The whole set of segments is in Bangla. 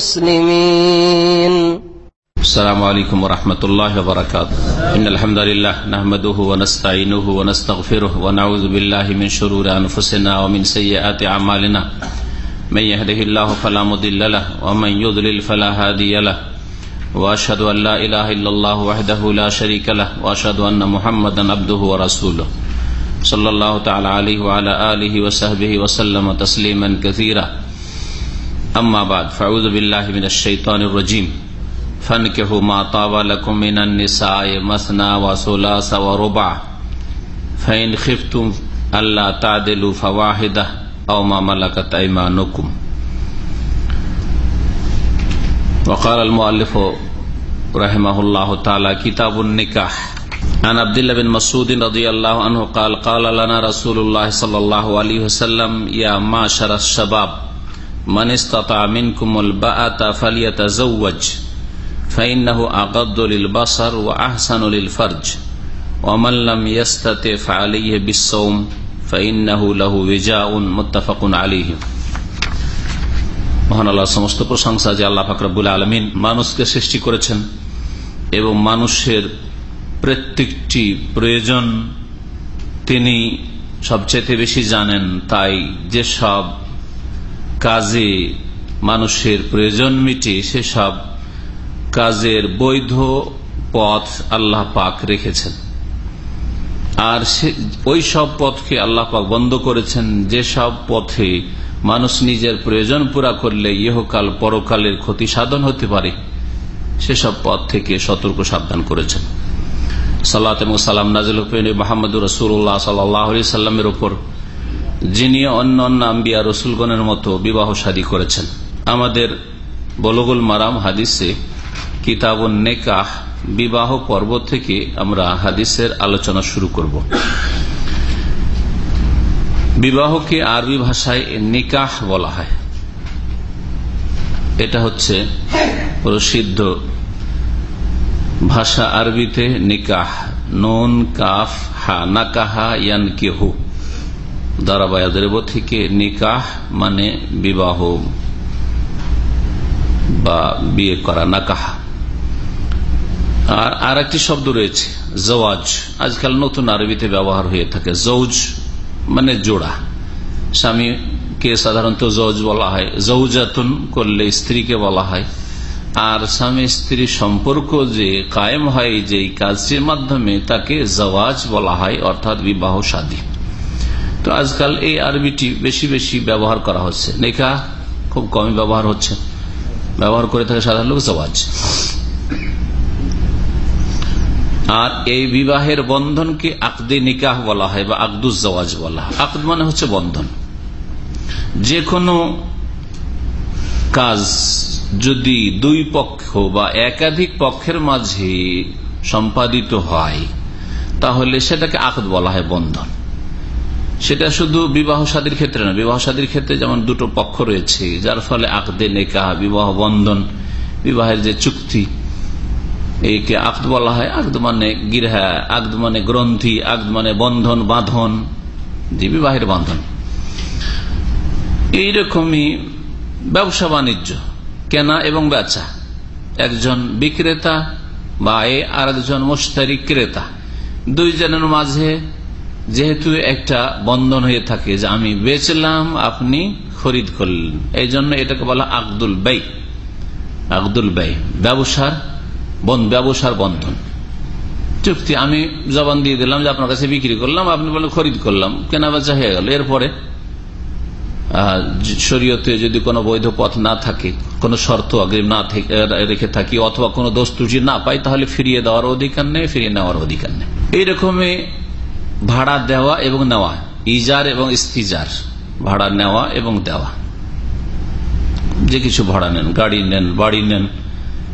المسلمين. السلام عليكم ورحمة الله وبركاته. إن الحمد لله نحمده ونستعينه ونستغفره ونعوذ بالله من شرور أنفسنا ومن سيئات أعمالنا. من يهده الله فلا مضل له ومن يضلل فلا هادي له. وأشهد أن لا إله إلا الله وحده لا شريك له وأشهد أن محمدا عبده ورسوله. صلى الله تعالى عليه وعلى آله وصحبه وسلم تسليما كثيرا. أما بعد فأعوذ بالله من الشيطان الرجيم. فانكحوا ما طاب لكم من النساء مثنى وثلاث وربع. فإن خفتم ألا تعدلوا فواحدة أو ما ملكت أيمانكم. وقال المؤلف رحمه الله تعالى كتاب النكاح. عن عبد الله بن مسعود رضي الله عنه قال قال لنا رسول الله صلى الله عليه وسلم يا معشر الشباب মহান আল্লাহ সমস্ত প্রশংসা যে আল্লাহ ফাকরাবুল আলমিন মানুষকে সৃষ্টি করেছেন এবং মানুষের প্রত্যেকটি প্রয়োজন তিনি সবচেয়ে বেশি জানেন, তাই যেসব কাজে মানুষের প্রয়োজন মিটে, সেসব কাজের বৈধ পথ আল্লাহ পাক রেখেছেন। আর ওই সব পথকে আল্লাহ পাক বন্ধ করেছেন, যেসব পথে মানুষ নিজের প্রয়োজন পুরা করলে ইহকাল পরকালের ক্ষতি সাধন হতে পারে, সেসব পথ থেকে সতর্ক সাবধান করেছেন। সাল্লাহ সালাম নাজিল হুফেন মাহমুদ রসুল্লাহ সাল্লাহ সাল্লামের ওপর যিনি অন্য অন্য আম্বিয়া রসুলগণের মতো বিবাহ শাদী করেছেন। আমাদের বলগুল মারাম হাদিসে কিতাবুন নেকাহ, বিবাহ পর্ব থেকে আমরা হাদিসের আলোচনা শুরু করব। বিবাহকে আরবি ভাষায় নিকাহ বলা হয়। এটা হচ্ছে প্রসিদ্ধ ভাষা আরবিতে নিকাহ, নুন, কাফ, হা, নাকাহা ইয়ান কেহু দারাবায়াদেব থেকে নিকাহ মানে বিবাহ বা বিয়ে করা, নাকাহা। আর আর একটি শব্দ রয়েছে, জওয়াজ। আজকাল নতুন আরবিতে ব্যবহার হয়ে থাকে জৌজ মানে জোড়া। স্বামীকে সাধারণত জৌজ বলা হয় জৌজাতুন করলে স্ত্রীকে বলা হয়। আর স্বামী স্ত্রী সম্পর্ক যে কায়েম হয় যে কাজটির মাধ্যমে তাকে জওয়াজ বলা হয়, অর্থাৎ বিবাহ সাদী। তো আজকাল এই আরবিটি বেশি বেশি ব্যবহার করা হচ্ছে। নেকা খুব কমই ব্যবহার হচ্ছে। ব্যবহার করে থাকে সাধারণ লোক জওয়াজ আর এই বিবাহের বন্ধনকে আকদে নিকাহ বলা হয় বা আকদুজ জওয়াজ বলা হয়। আকদ মানে হচ্ছে বন্ধন। যে কোনো কাজ যদি দুই পক্ষ বা একাধিক পক্ষের মাঝে সম্পাদিত হয়, তাহলে সেটাকে আকদ বলা হয় বন্ধন। সেটা শুধু বিবাহ সাদীর ক্ষেত্রে না। বিবাহ সাদীর ক্ষেত্রে যেমন দুটো পক্ষ রয়েছে, যার ফলে আকদে নেকা বিবাহ বন্ধন, বিবাহের যে চুক্তি, একে আকদ বলা হয়। আকদ মানে গৃহা, আকদ মানে গ্রন্থি, আকদ মানে বন্ধন, বাঁধন, যে বিবাহের বাঁধন এইরকমই ব্যবসা বাণিজ্য, কেনা এবং বেচা। একজন বিক্রেতা বা আর একজন মোস্তারি ক্রেতা। দুইজনের মাঝে যেহেতু একটা বন্ধন হয়ে থাকে যে আমি বেচলাম, আপনি খরিদ করলেন। এই জন্য এটাকে বলা আকদুল ব্যয় আকদুল ব্যয় ব্যবসার ব্যবসার বন্ধন। চুক্তি, আমি জবান দিয়ে দিলাম যে আপনার কাছে বিক্রি করলাম, আপনি বলেন খরিদ করলাম, কেনা বেচা হয়ে গেল। এরপরে শরীয়তে যদি কোনো বৈধ পথ না থাকে, কোনো শর্ত অগ্রিম না রেখে থাকি, অথবা কোনো দোষ ত্রুটি না পাই, তাহলে ফিরিয়ে দেওয়ার অধিকার নেই, ফিরিয়ে নেওয়ার অধিকার নেই। এইরকমই ভাড়া দেওয়া এবং নেওয়া ইজার এবং ইস্তিজার ভাড়া নেওয়া এবং দেওয়া। যে কিছু ভাড়া নেন গাড়ি নেন বাড়ি নেন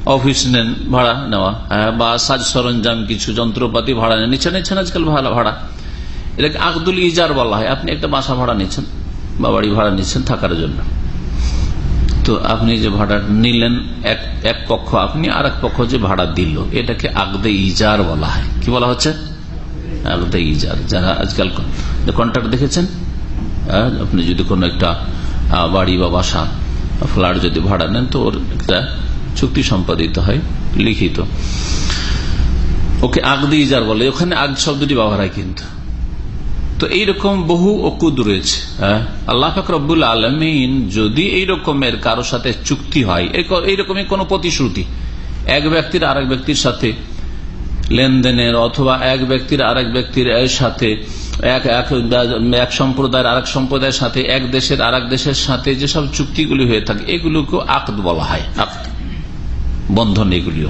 অফিস নেন ভাড়া নেওয়া হ্যাঁ, বা সাজ সরঞ্জাম কিছু যন্ত্রপাতি ভাড়া নেন নিচ্ছেন নিচ্ছেন আজকাল ভাড়া ভাড়া। এটাকে আকদুল ইজার বলা হয়। আপনি একটা বাসা ভাড়া নিচ্ছেন বা বাড়ি ভাড়া নিচ্ছেন থাকার জন্য। তো আপনি যে ভাড়া নিলেন এক এক পক্ষ আপনি আর এক পক্ষ যে ভাড়া দিল এটাকে আগদে ইজার বলা হয়। কি বলা হচ্ছে? যারা আজকাল কন্ট্রাক্ট দেখেছেন? আপনি যদি কোনো একটা বাড়ি বা বাসা ফ্ল্যাট যদি ভাড়া নেন, তো ওর একটা চুক্তি সম্পাদিত হয়, লিখিত। ওকে আগদি ইজার বলে, ওখানে আগ শব্দটি ব্যবহার হয় কিন্তু। তো এইরকম বহু অকুদ রয়েছে? আল্লাহ ফকরবুল আলমিন যদি এই রকমের কারও সাথে চুক্তি হয় এইরকমই কোন প্রতিশ্রুতি। এক ব্যক্তির আরেক ব্যক্তির সাথে লেনদেনের অথবা এক ব্যক্তির আরেক ব্যক্তির সাথে, এক এক সম্প্রদায়ের আরেক সম্প্রদায়ের সাথে, এক দেশের আরেক দেশের সাথে যেসব চুক্তিগুলি হয়ে থাকে এগুলোকে আকদ বলা হয়। আকদ। বন্ধন এগুলিও।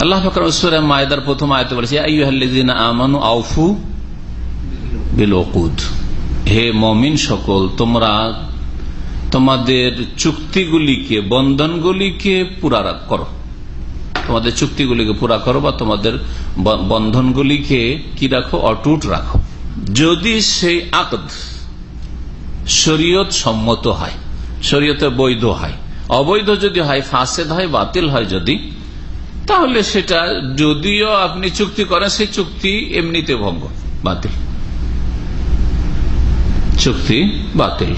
আল্লাহ ফকর মায়দার প্রথম আয়তে বলেছে আমানু আউফু হে মমিন সকল, তোমরা তোমাদের চুক্তিগুলিকে, বন্ধনগুলিকে পুরা করো। তোমাদের চুক্তিগুলিকে পুরা করো বা তোমাদের বন্ধনগুলিকে কি রাখো? অটুট রাখো। যদি সেই আকদ শরীয়ত সম্মত হয় শরীয়তে বৈধ হয়, অবৈধ যদি হয়, ফাসেদ হয়, বাতিল হয় যদি, তাহলে সেটা যদিও আপনি চুক্তি করেন, সেই চুক্তি এমনিতে ভঙ্গ, বাতিল। চুক্তি বাতিল।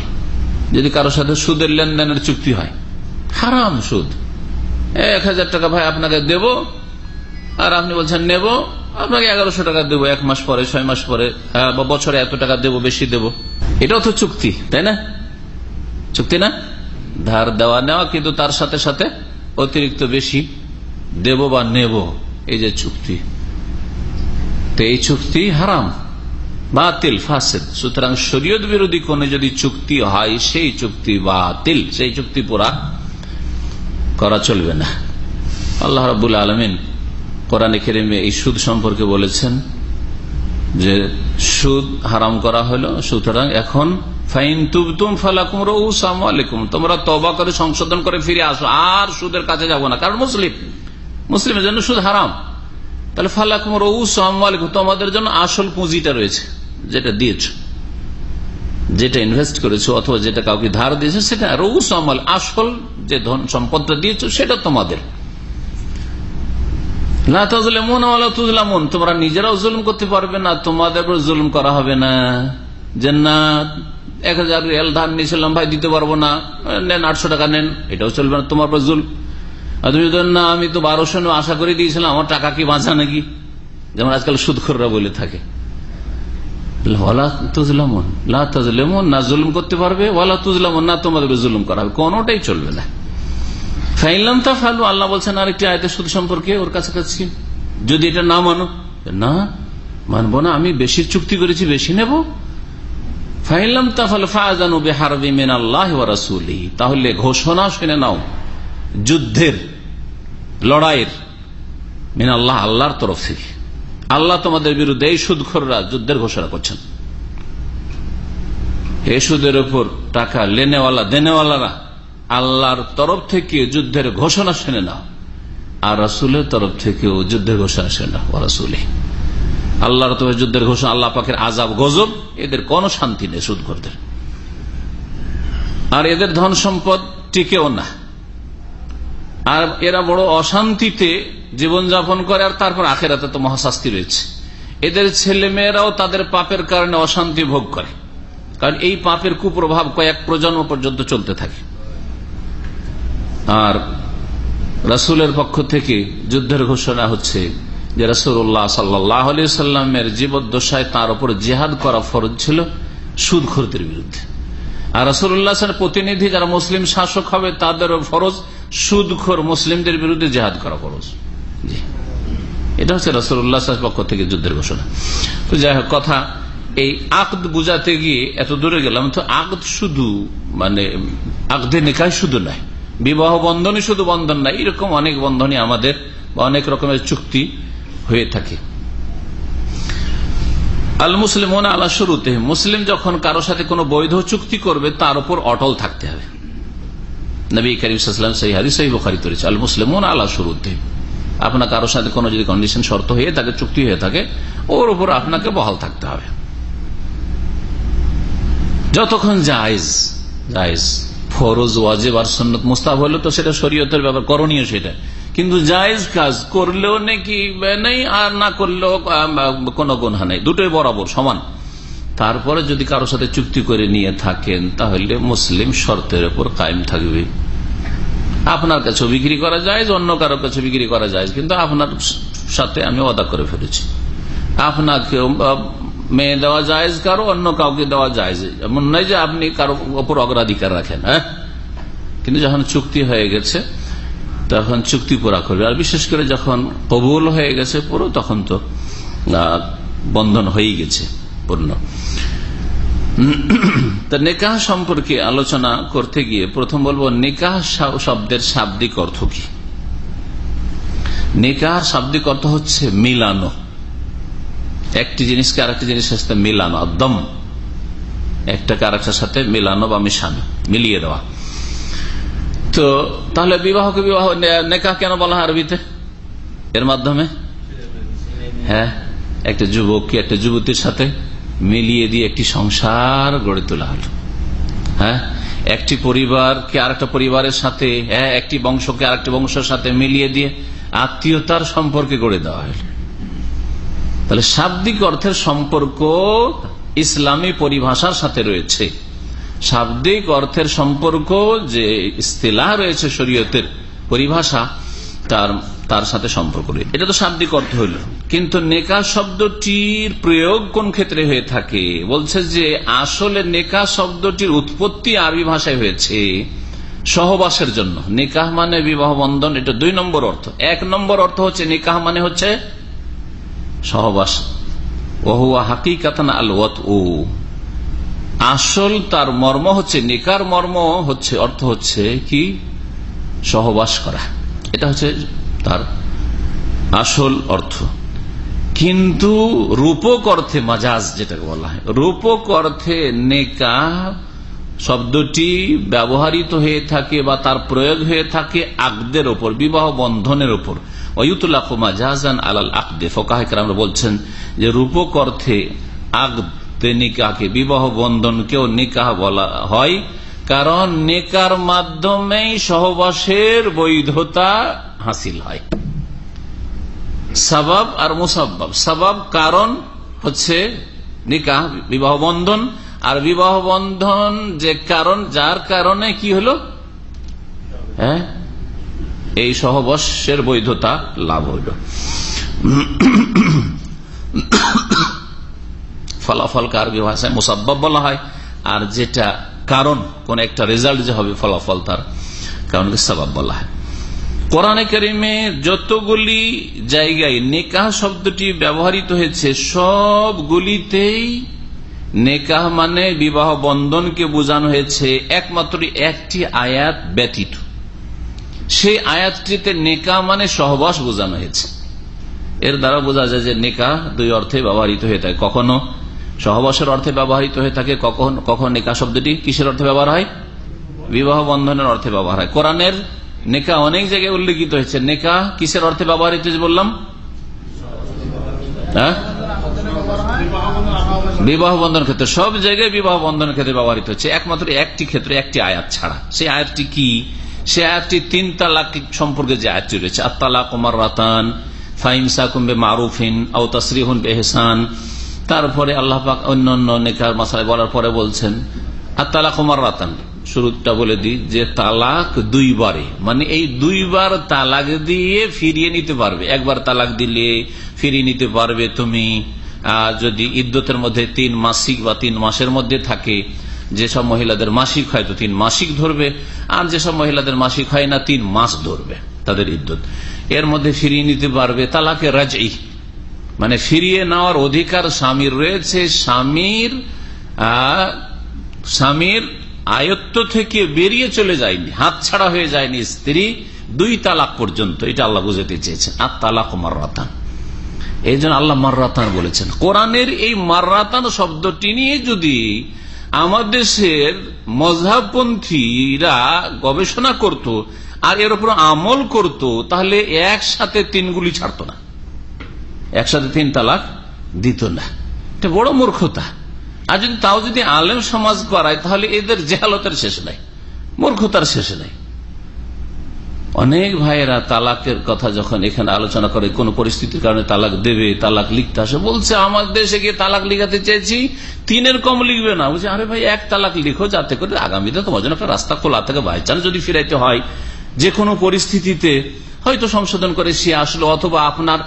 যদি কারোর সাথে সুদের লেনদেনের চুক্তি হয়, হারাম সুদ। এক হাজার টাকা ভাই আপনাকে দেব, আর আপনি বলছেন নেব, আপনাকে এগারোশো টাকা দেবো এক মাস পরে, ছয় মাস পরে বা বছরে এত টাকা দেবো, বেশি দেব। এটাও তো চুক্তি, তাই না? চুক্তি না? ধার দেওয়া নেওয়া কিন্তু তার সাথে সাথে অতিরিক্ত বেশি দেব বা নেব, এই যে চুক্তি। তো এই চুক্তি হারাম, বাতিল, ফাসেদ। সুতরাং শরীয়ত বিরোধী কোন যদি চুক্তি হয়, সেই চুক্তি বাতিল, সেই চুক্তি পুরা করা চলবে না। আল্লাহ রাবুল আলমিন কোরআন খেরেমে এই সুদ সম্পর্কে বলেছেন যে সুদ হারাম করা হলো, সুতরাং এখন ফাইন তুবতুম ফালাকুম রউসালাইকুম তোমরা তবা করে, সংশোধন করে ফিরে আসো, আর সুদের কাছে যাব না, কারণ মুসলিম, মুসলিমের জন্য সুদ হারাম। তাহলে ফালাকুম রউসালাইকুম তোমাদের জন্য আসল পুঁজিটা রয়েছে, যেটা দিয়েছ। যেটা ইনভেস্ট করেছ অথবা যেটা কাউকে ধার দিয়েছ, সেটা রউস আমল, আসল যে ধন সম্পদটা দিয়েছ, সেটা তোমাদের। তোমরা নিজেরাও জুলুম করতে পারবে না, তোমাদের জুলুম করা হবে না। যে না এক হাজার রিয়াল ধার নিয়েছিলাম, ভাই দিতে পারব না, নেন আটশো টাকা নেন, এটাও চলবে না তোমার পর জুল তুমি না, আমি তো বারোশো আশা করে দিয়েছিলাম, আমার টাকা কি বাঁচা নাকি? যেমন আজকাল সুদখররা বলে থাকে। না জুলুম করতে পারবে, ওয়ালা না তোমাদের জুলুম চলবে না। আল্লাহ বলছেন আরেকটি আয়তে সুদ সম্পর্কে ওর কাছাকাছি। যদি এটা না মানো, না, মানবো না, আমি বেশি চুক্তি করেছি, বেশি নেব। ফাইলাম তাফাল ফাজানু বেহারবি মেন আল্লাহ রাসুলি, তাহলে ঘোষণা শুনে নাও, যুদ্ধের, লড়াইয়ের মেন আল্লাহ আল্লাহর তরফ থেকে। আল্লাহ তোমাদের বিরুদ্ধে এই সুদখররা যুদ্ধের ঘোষণা করছেন। এই সুদের উপর টাকা লেনেওয়ালা, দেনেওয়ালারা আল্লাহর তরফ থেকে যুদ্ধের ঘোষণা শুনে নাও। আর রাসুলের তরফ থেকেও যুদ্ধের ঘোষণা শুনে নাও রাসুলে। আল্লাহর তরফ যুদ্ধের ঘোষণা, আল্লাহ পাকের আজাব গজব, এদের কোনো শান্তি নেই সুদখরদের। আর এদের ধন সম্পদ টিকেও না। আর এরা বড় অশান্তিতে জীবনযাপন করে, আর তারপর আখেরাতে তো মহাশাস্তি রয়েছে। এদের ছেলে মেয়েরাও তাদের পাপের কারণে অশান্তি ভোগ করে। কারণ এই পাপের কুপ্রভাব কয়েক প্রজন্ম পর্যন্ত চলতে থাকে। আর রাসুলের পক্ষ থেকে যুদ্ধের ঘোষণা হচ্ছে যে রাসুল্লাহ সাল্লাহ সাল্লামের জীবদ্দশায় তার উপর জেহাদ করা ফরজ ছিল সুদখোরদের বিরুদ্ধে। আর রাসুল্লাহ প্রতিনিধি যারা মুসলিম শাসক হবে, তাদেরও ফরজ। সুদখোর মুসলিমদের বিরুদ্ধে জেহাদ করা ফরজ। এটা হচ্ছে রসুল্লাহ পক্ষ থেকে যুদ্ধের ঘোষণা। তো যাই হোক, কথা এই আকদ বুঝাতে গিয়ে এত দূরে গেলাম, তো আকদ শুধু মানে আকদে নিকায় শুধু নয়, বিবাহ বন্ধনই শুধু বন্ধন নাই এরকম অনেক বন্ধনই আমাদের বা অনেক রকমের চুক্তি হয়ে থাকে। আল মুসলিম আলা শুরুতে, মুসলিম যখন কারও সাথে কোনো বৈধ চুক্তি করবে, তার উপর অটল থাকতে হবে। নবী করিম সেই হারি সেই বোখারি করেছে আল মুসলিম আলা শুরুতে আপনার কারও সাথে কোনো যদি কন্ডিশন শর্ত হয়ে থাকে, চুক্তি হয়ে থাকে, ওর উপর আপনাকে বহাল থাকতে হবে। যতক্ষণ জায়জ জায়জ, ফরজ, ওয়াজেব আর সন্নত মুস্তাব হলো তো সেটা শরীয়তের ব্যাপার, করণীয় সেটা। কিন্তু জায়েজ কাজ করলেও নাকি নেই, আর না করলেও কোনো গুণা নেই। দুটোই বরাবর সমান। তারপরে যদি কারও সাথে চুক্তি করে নিয়ে থাকেন, তাহলে মুসলিম শর্তের উপর কায়েম থাকবে। আপনার কাছে বিক্রি করা যায়, অন্য কারও কাছে বিক্রি করা যায়, কিন্তু আপনার সাথে আমি অদা করে ফেলেছি। আপনাকে মেয়ে দেওয়া যায় কারও অন্য কাউকে দেওয়া যায় এমন নয় যে আপনি কারও ওপর অগ্রাধিকার রাখেন হ্যাঁ? কিন্তু যখন চুক্তি হয়ে গেছে, তখন চুক্তি পুরা করবে। আর বিশেষ করে যখন কবুল হয়ে গেছে পুরো, তখন তো বন্ধন হয়ে গেছে। পূর্ণ তা নেকাহ সম্পর্কে আলোচনা করতে গিয়ে প্রথম বলব, নেকাহ শব্দের শাব্দিক অর্থ কি? নেকাহ শাব্দিক অর্থ হচ্ছে মিলানো। একটি জিনিসকে আরেকটি জিনিসের সাথে মিলানো দম একটাকে আরেকটার সাথে মিলানো বা মিশানো, মিলিয়ে দেওয়া। তো তাহলে বিবাহকে বিবাহ নেকাহ কেন বলা হয় আরবিতে? এর মাধ্যমে? হ্যাঁ একটা যুবক কি একটা যুবতীর সাথে মিলিয়ে দিয়ে একটি সংসার গড়ে তোলা হলো। হ্যাঁ? একটি পরিবারকে আরেকটা পরিবারের সাথে হ্যাঁ একটি বংশকে আরেকটি বংশের সাথে মিলিয়ে দিয়ে আত্মীয়তার সম্পর্কে গড়ে দেওয়া হলো। তাহলে শাব্দিক অর্থের সম্পর্ক ইসলামী পরিভাষার সাথে রয়েছে। শাব্দিক অর্থের সম্পর্ক যে ইস্তেলাহ রয়েছে শরীয়তের পরিভাষা, তার তার সাথে সম্পর্ক রয়েছে। এটা তো শাব্দিক অর্থ হইল কিন্তু নেকা শব্দটির প্রয়োগ কোন ক্ষেত্রে হয়ে থাকে? বলছে যে, আসলে নেকা শব্দটির উৎপত্তি আরবি ভাষায় হয়েছে সহবাসের জন্য। নিকাহ মানে বিবাহ বন্ধন, এটা দুই নম্বর অর্থ। এক নম্বর অর্থ হচ্ছে নিকাহ মানে হচ্ছে সহবাস। ওহুয়া হাকিকাতান আল ও আসল তার মর্ম হচ্ছে, নিকার মর্ম হচ্ছে, অর্থ হচ্ছে কি? সহবাস করা। এটা হচ্ছে তার আসল অর্থ। কিন্তু রূপক অর্থে মাজাজ যেটাকে বলা হয়। রূপক অর্থে নেকা শব্দটি ব্যবহারিত হয়ে থাকে বা তার প্রয়োগ হয়ে থাকে আকদের ওপর, বিবাহ বন্ধনের ওপর। অয়ুতুল্লাহ মাজাজান আলাল আকদে। ফোকাহেকরামরা বলছেন যে রূপক অর্থে আগদে নিকাহকে বিবাহ বন্ধনকেও নিকাহ বলা হয়, কারণ নেকার মাধ্যমেই সহবাসের বৈধতা হাসিল হয়। সাবাব আর মুসাব্বাব। সাবাব কারণ হচ্ছে নিকাহ, বিবাহ বন্ধন। আর বিবাহ বন্ধন যে কারণ, যার কারণে কি হলো? হ্যাঁ? এই সহবর্ষের বৈধতা লাভ হইল। ফলাফল আরবি ভাষায় মুসাব্বাব বলা হয়। আর যেটা কারণ, কোন একটা রেজাল্ট যে হবে, ফলাফল তার। কারণকে সবাব বলা হয়। কোরআনে করিমে যতগুলি জায়গায় নেকাহ শব্দটি ব্যবহৃত হয়েছে, সবগুলিতেই নেকাহ মানে বিবাহ বন্ধনকে বোঝানো হয়েছে, একমাত্র একটি আয়াত ব্যতীত। সেই আয়াতটিতে নেকা মানে সহবাস বোঝানো হয়েছে। এর দ্বারা বোঝা যায় যে নেকা দুই অর্থে ব্যবহৃত হয়ে থাকে। কখনো সহবাসের অর্থে ব্যবহৃত হয়ে থাকে, কখন কখন নেকা শব্দটি কিসের অর্থে ব্যবহার হয়? বিবাহ বন্ধনের অর্থে ব্যবহার হয়। কোরআনের নেকা, অনেক জায়গায় উল্লেখিত হয়েছে। নেকা কিসের অর্থে ব্যবহৃত বললাম? হ্যাঁ? বিবাহ বন্ধন ক্ষেত্রে, সব জায়গায় বিবাহ বন্ধনের ক্ষেত্রে ব্যবহৃত হচ্ছে একমাত্র একটি ক্ষেত্রে, একটি আয়াত ছাড়া। সেই আয়াতটি কি? সে আয়াতটি তিন তালাক সম্পর্কে যে আয়াতটি রয়েছে আত্মালা কুমার রাতান ফাইমসা কুম্বে মারুফিন আউ তসরিহুন বেহসান তারপরে আল্লাহ অন্য অন্য নেকার মাসায় বলার পরে বলছেন আত্মালা কুমার রাতান শুরুটা বলে দিই, যে তালাক দুইবারে মানে এই দুইবার তালাক দিয়ে ফিরিয়ে নিতে পারবে। একবার তালাক দিলে ফিরিয়ে নিতে পারবে তুমি। যদি ইদ্যতের মধ্যে তিন মাসিক বা তিন মাসের মধ্যে থাকে, যেসব মহিলাদের মাসিক হয় তো তিন মাসিক ধরবে, আর যেসব মহিলাদের মাসিক হয় না তিন মাস ধরবে তাদের ইদ্যত। এর মধ্যে ফিরিয়ে নিতে পারবে তালাকে রাজ মানে ফিরিয়ে নেওয়ার অধিকার স্বামীর রয়েছে। স্বামীর স্বামীর আয়ত্ত থেকে বেরিয়ে চলে যায়নি, হাত ছাড়া হয়ে যায়নি স্ত্রী, দুই তালাক পর্যন্ত, এটা আল্লাহ বুঝাতে চেয়েছেন আর তালাক মার রাতান এই জন্য আল্লাহ মার্রাতান বলেছেন, কোরআনের এই মার্রাতান শব্দটি নিয়ে যদি আমার দেশের মজাবপন্থীরা গবেষণা করত আর এর উপর আমল করত, তাহলে একসাথে তিনগুলি ছাড়ত না। একসাথে তিন তালাক দিত না। এটা বড় মূর্খতা। আর যদি তাও যদি আলেম সমাজ করায় তাহলে এদের জেহালতের শেষ নাই, মূর্খতার শেষ নাই। অনেক ভাইয়েরা তালাকের কথা যখন এখানে আলোচনা করে, কোন পরিস্থিতির কারণে তালাক দেবে, তালাক লিখতে আসে, বলছে, আমার দেশে গিয়ে তালাক লিখাতে চেয়েছি, তিনের কম লিখবে না। বলছে, আরে ভাই, এক তালাক লিখো, যাতে করে আগামীতে তোমার জন্য একটা রাস্তা খোলা থাকে। বাই চান্স যদি ফিরাইতে হয় যে কোনো পরিস্থিতিতে হয়তো সংশোধন করে সে আসলো, অথবা আপনার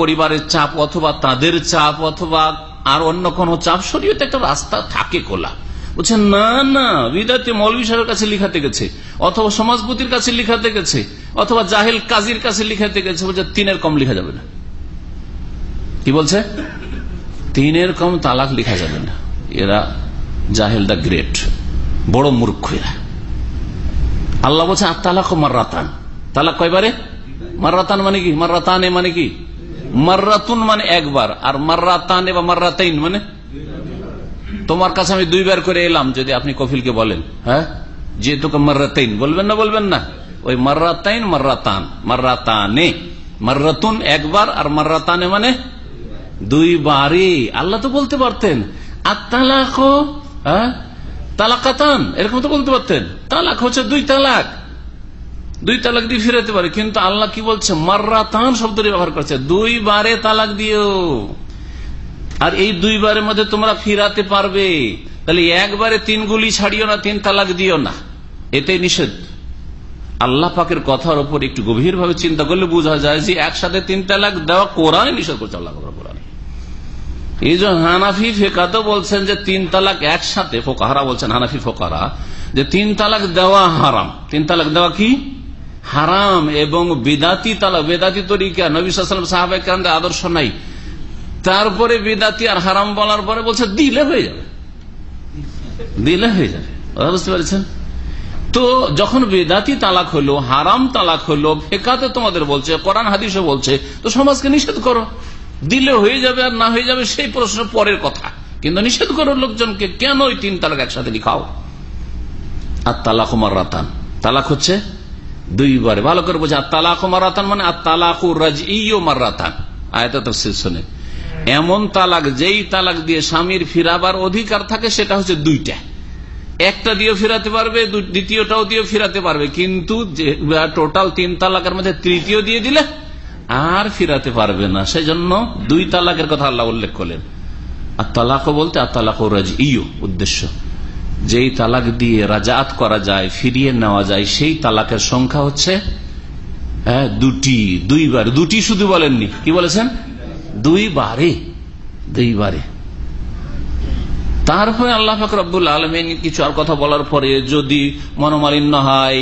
পরিবারের চাপ, অথবা তাদের চাপ, অথবা আর অন্য কোন চাপ সরিয়ে তো একটা রাস্তা থাকে খোলা। বলছে, না না, বিদাতে মৌলবী সাহেবের কাছে লিখাতে গেছে, অথবা সমাজপতির কাছে লিখাতে গেছে, অথবা জাহেল কাজীর কাছে লিখাতে গেছে। বলছে, তিনের কম লিখা যাবে না। কি বলছে? তিনের কম তালাক লিখা যাবে না। এরা জাহেল দা গ্রেট, বড় মূর্খ এরা। আল্লাহ বলছে, আর তালাক মার্রাতান। তালাক কয়বারে? মার্রাতান মানে কি? মার মার্রাতানে মানে কি? মার্রাতুন মানে একবার, আর মার্রাতান বা মার্রাতাইন মানে? তোমার কাছে আমি দুইবার করে এলাম, যদি আপনি কফিলকে বলেন হ্যাঁ? যে তোকে মার্রাতাইন, বলবেন না বলবেন না। ওই মার্রাতাইন, মার্রাতান, মার্রাতানে। মার্রাতুন একবার, আর মার্রাতানে মানে? দুইবারে আল্লাহ তো বলতে পারতেন আর তালাক হ্যাঁ? তালাকাতান, এরকম তো বলতে পারতেন। তালাক হচ্ছে দুই তালাক। দুই তালাক দিয়ে ফিরাতে পারে, কিন্তু আল্লাহ কি বলছে? মার্রাতান শব্দটি ব্যবহার করছে। দুইবারে তালাক দিও। আর এই দুইবারের মধ্যে তোমরা ফিরাতে পারবে। তাহলে একবারে তিন গুলি ছাড়িও না, তিন তালাক দিও না। এটাই নিষেধ। আল্লাহ পাকের কথার উপর একটু গভীর ভাবে চিন্তা করলে বোঝা যায় যে একসাথে তিন তালাক দেওয়া কোরআন নিষেধ করছে আল্লাহ এই যে হানাফি ফেকাতো বলছেন যে তিন তালাক একসাথে ফোকাহারা বলছেন, হানাফি ফোকারা যে তিন তালাক দেওয়া হারাম। তিন তালাক দেওয়া কি? হারাম এবং বেদাতি তালাক বেদাতি তরিকা, নবী সাল্লাম সাহাবাহিক আদর্শ নাই। তারপরে বেদাতি আর হারাম বলার পরে বলছে, দিলে হয়ে যাবে। দিলে হয়ে যাবে। বুঝতে পেরেছেন? তো যখন বেদাতি তালাক হলো, হারাম তালাক হলো, ফেকাতে তোমাদের বলছে, কোরআন, হাদিসে বলছে, তো সমাজকে নিষেধ করো। দিলে হয়ে যাবে আর না হয়ে যাবে সেই প্রশ্ন পরের কথা। কিন্তু নিষেধ করো লোকজনকে, কেন ওই তিন তালাক একসাথে লিখাও আর তালাক রাতান তালাক হচ্ছে দুইবারে। ভালো করে বোঝা তালাক মারাতান মানে তালাক রাজ ইও মার্রাতান আয়তা তফসিল শোনে। এমন তালাক, যেই তালাক দিয়ে স্বামীর ফিরাবার অধিকার থাকে, সেটা হচ্ছে দুইটা। একটা দিয়েও ফিরাতে পারবে দ্বিতীয়টাও দিয়েও ফিরাতে পারবে। কিন্তু টোটাল তিন তালাকের মধ্যে তৃতীয় দিয়ে দিলে আর ফিরাতে পারবে না। সেই জন্য দুই তালাকের কথা আল্লাহ উল্লেখ করলেন। আর তালাক বলতে আর তালাক রাজ ইউ উদ্দেশ্য। যেই তালাক দিয়ে রাজাত করা যায়, ফিরিয়ে নেওয়া যায়, সেই তালাকের সংখ্যা হচ্ছে হ্যাঁ দুটি, দুইবার। দুটি শুধু বলেননি। কি বলেছেন? দুইবারে। দুইবারে। তারপরে আল্লাহ ফাকরাবুল আলমিন কিছু আর কথা বলার পরে যদি মনোমালিন্য হয়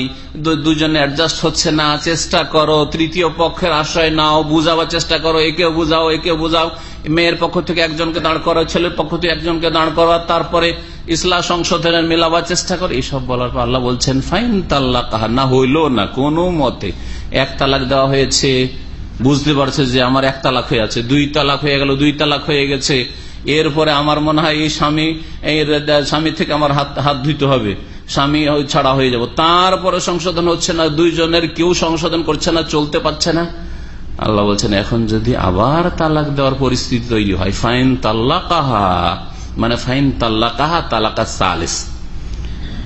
দুজনে অ্যাডজাস্ট হচ্ছে না, চেষ্টা করো, তৃতীয় পক্ষের আশ্রয় নাও, বুঝাবার চেষ্টা করো, একেও বুঝাও একেও বুঝাও। মেয়ের পক্ষ থেকে একজনকে দাঁড় করো ছেলের পক্ষ থেকে একজনকে দাঁড় করো তারপরে ইসলাম সংশোধনের মেলাবার চেষ্টা করো। এইসব বলার পর আল্লাহ বলছেন, ফাইন তাল্লা কাহা না হইল না কোনো মতে। এক তালাক দেওয়া হয়েছে, বুঝতে পারছে যে আমার এক তালাক হয়ে আছে, দুই তালাক হয়ে গেল, দুই তালাক হয়ে গেছে। এরপরে আমার মনে হয় এই স্বামী স্বামী থেকে আমার হাত হাত ধুইতে হবে। স্বামী ছাড়া হয়ে যাব। তারপরে সংশোধন হচ্ছে না, দুইজনের কেউ সংশোধন করছে না, চলতে পারছে না। আল্লাহ বলছেন, এখন যদি আবার তালাক দেওয়ার পরিস্থিতি তৈরি হয়, ফাইন তাল্লা কাহা মানে ফাইন তাল্লা কাহা তালাকা সালিস।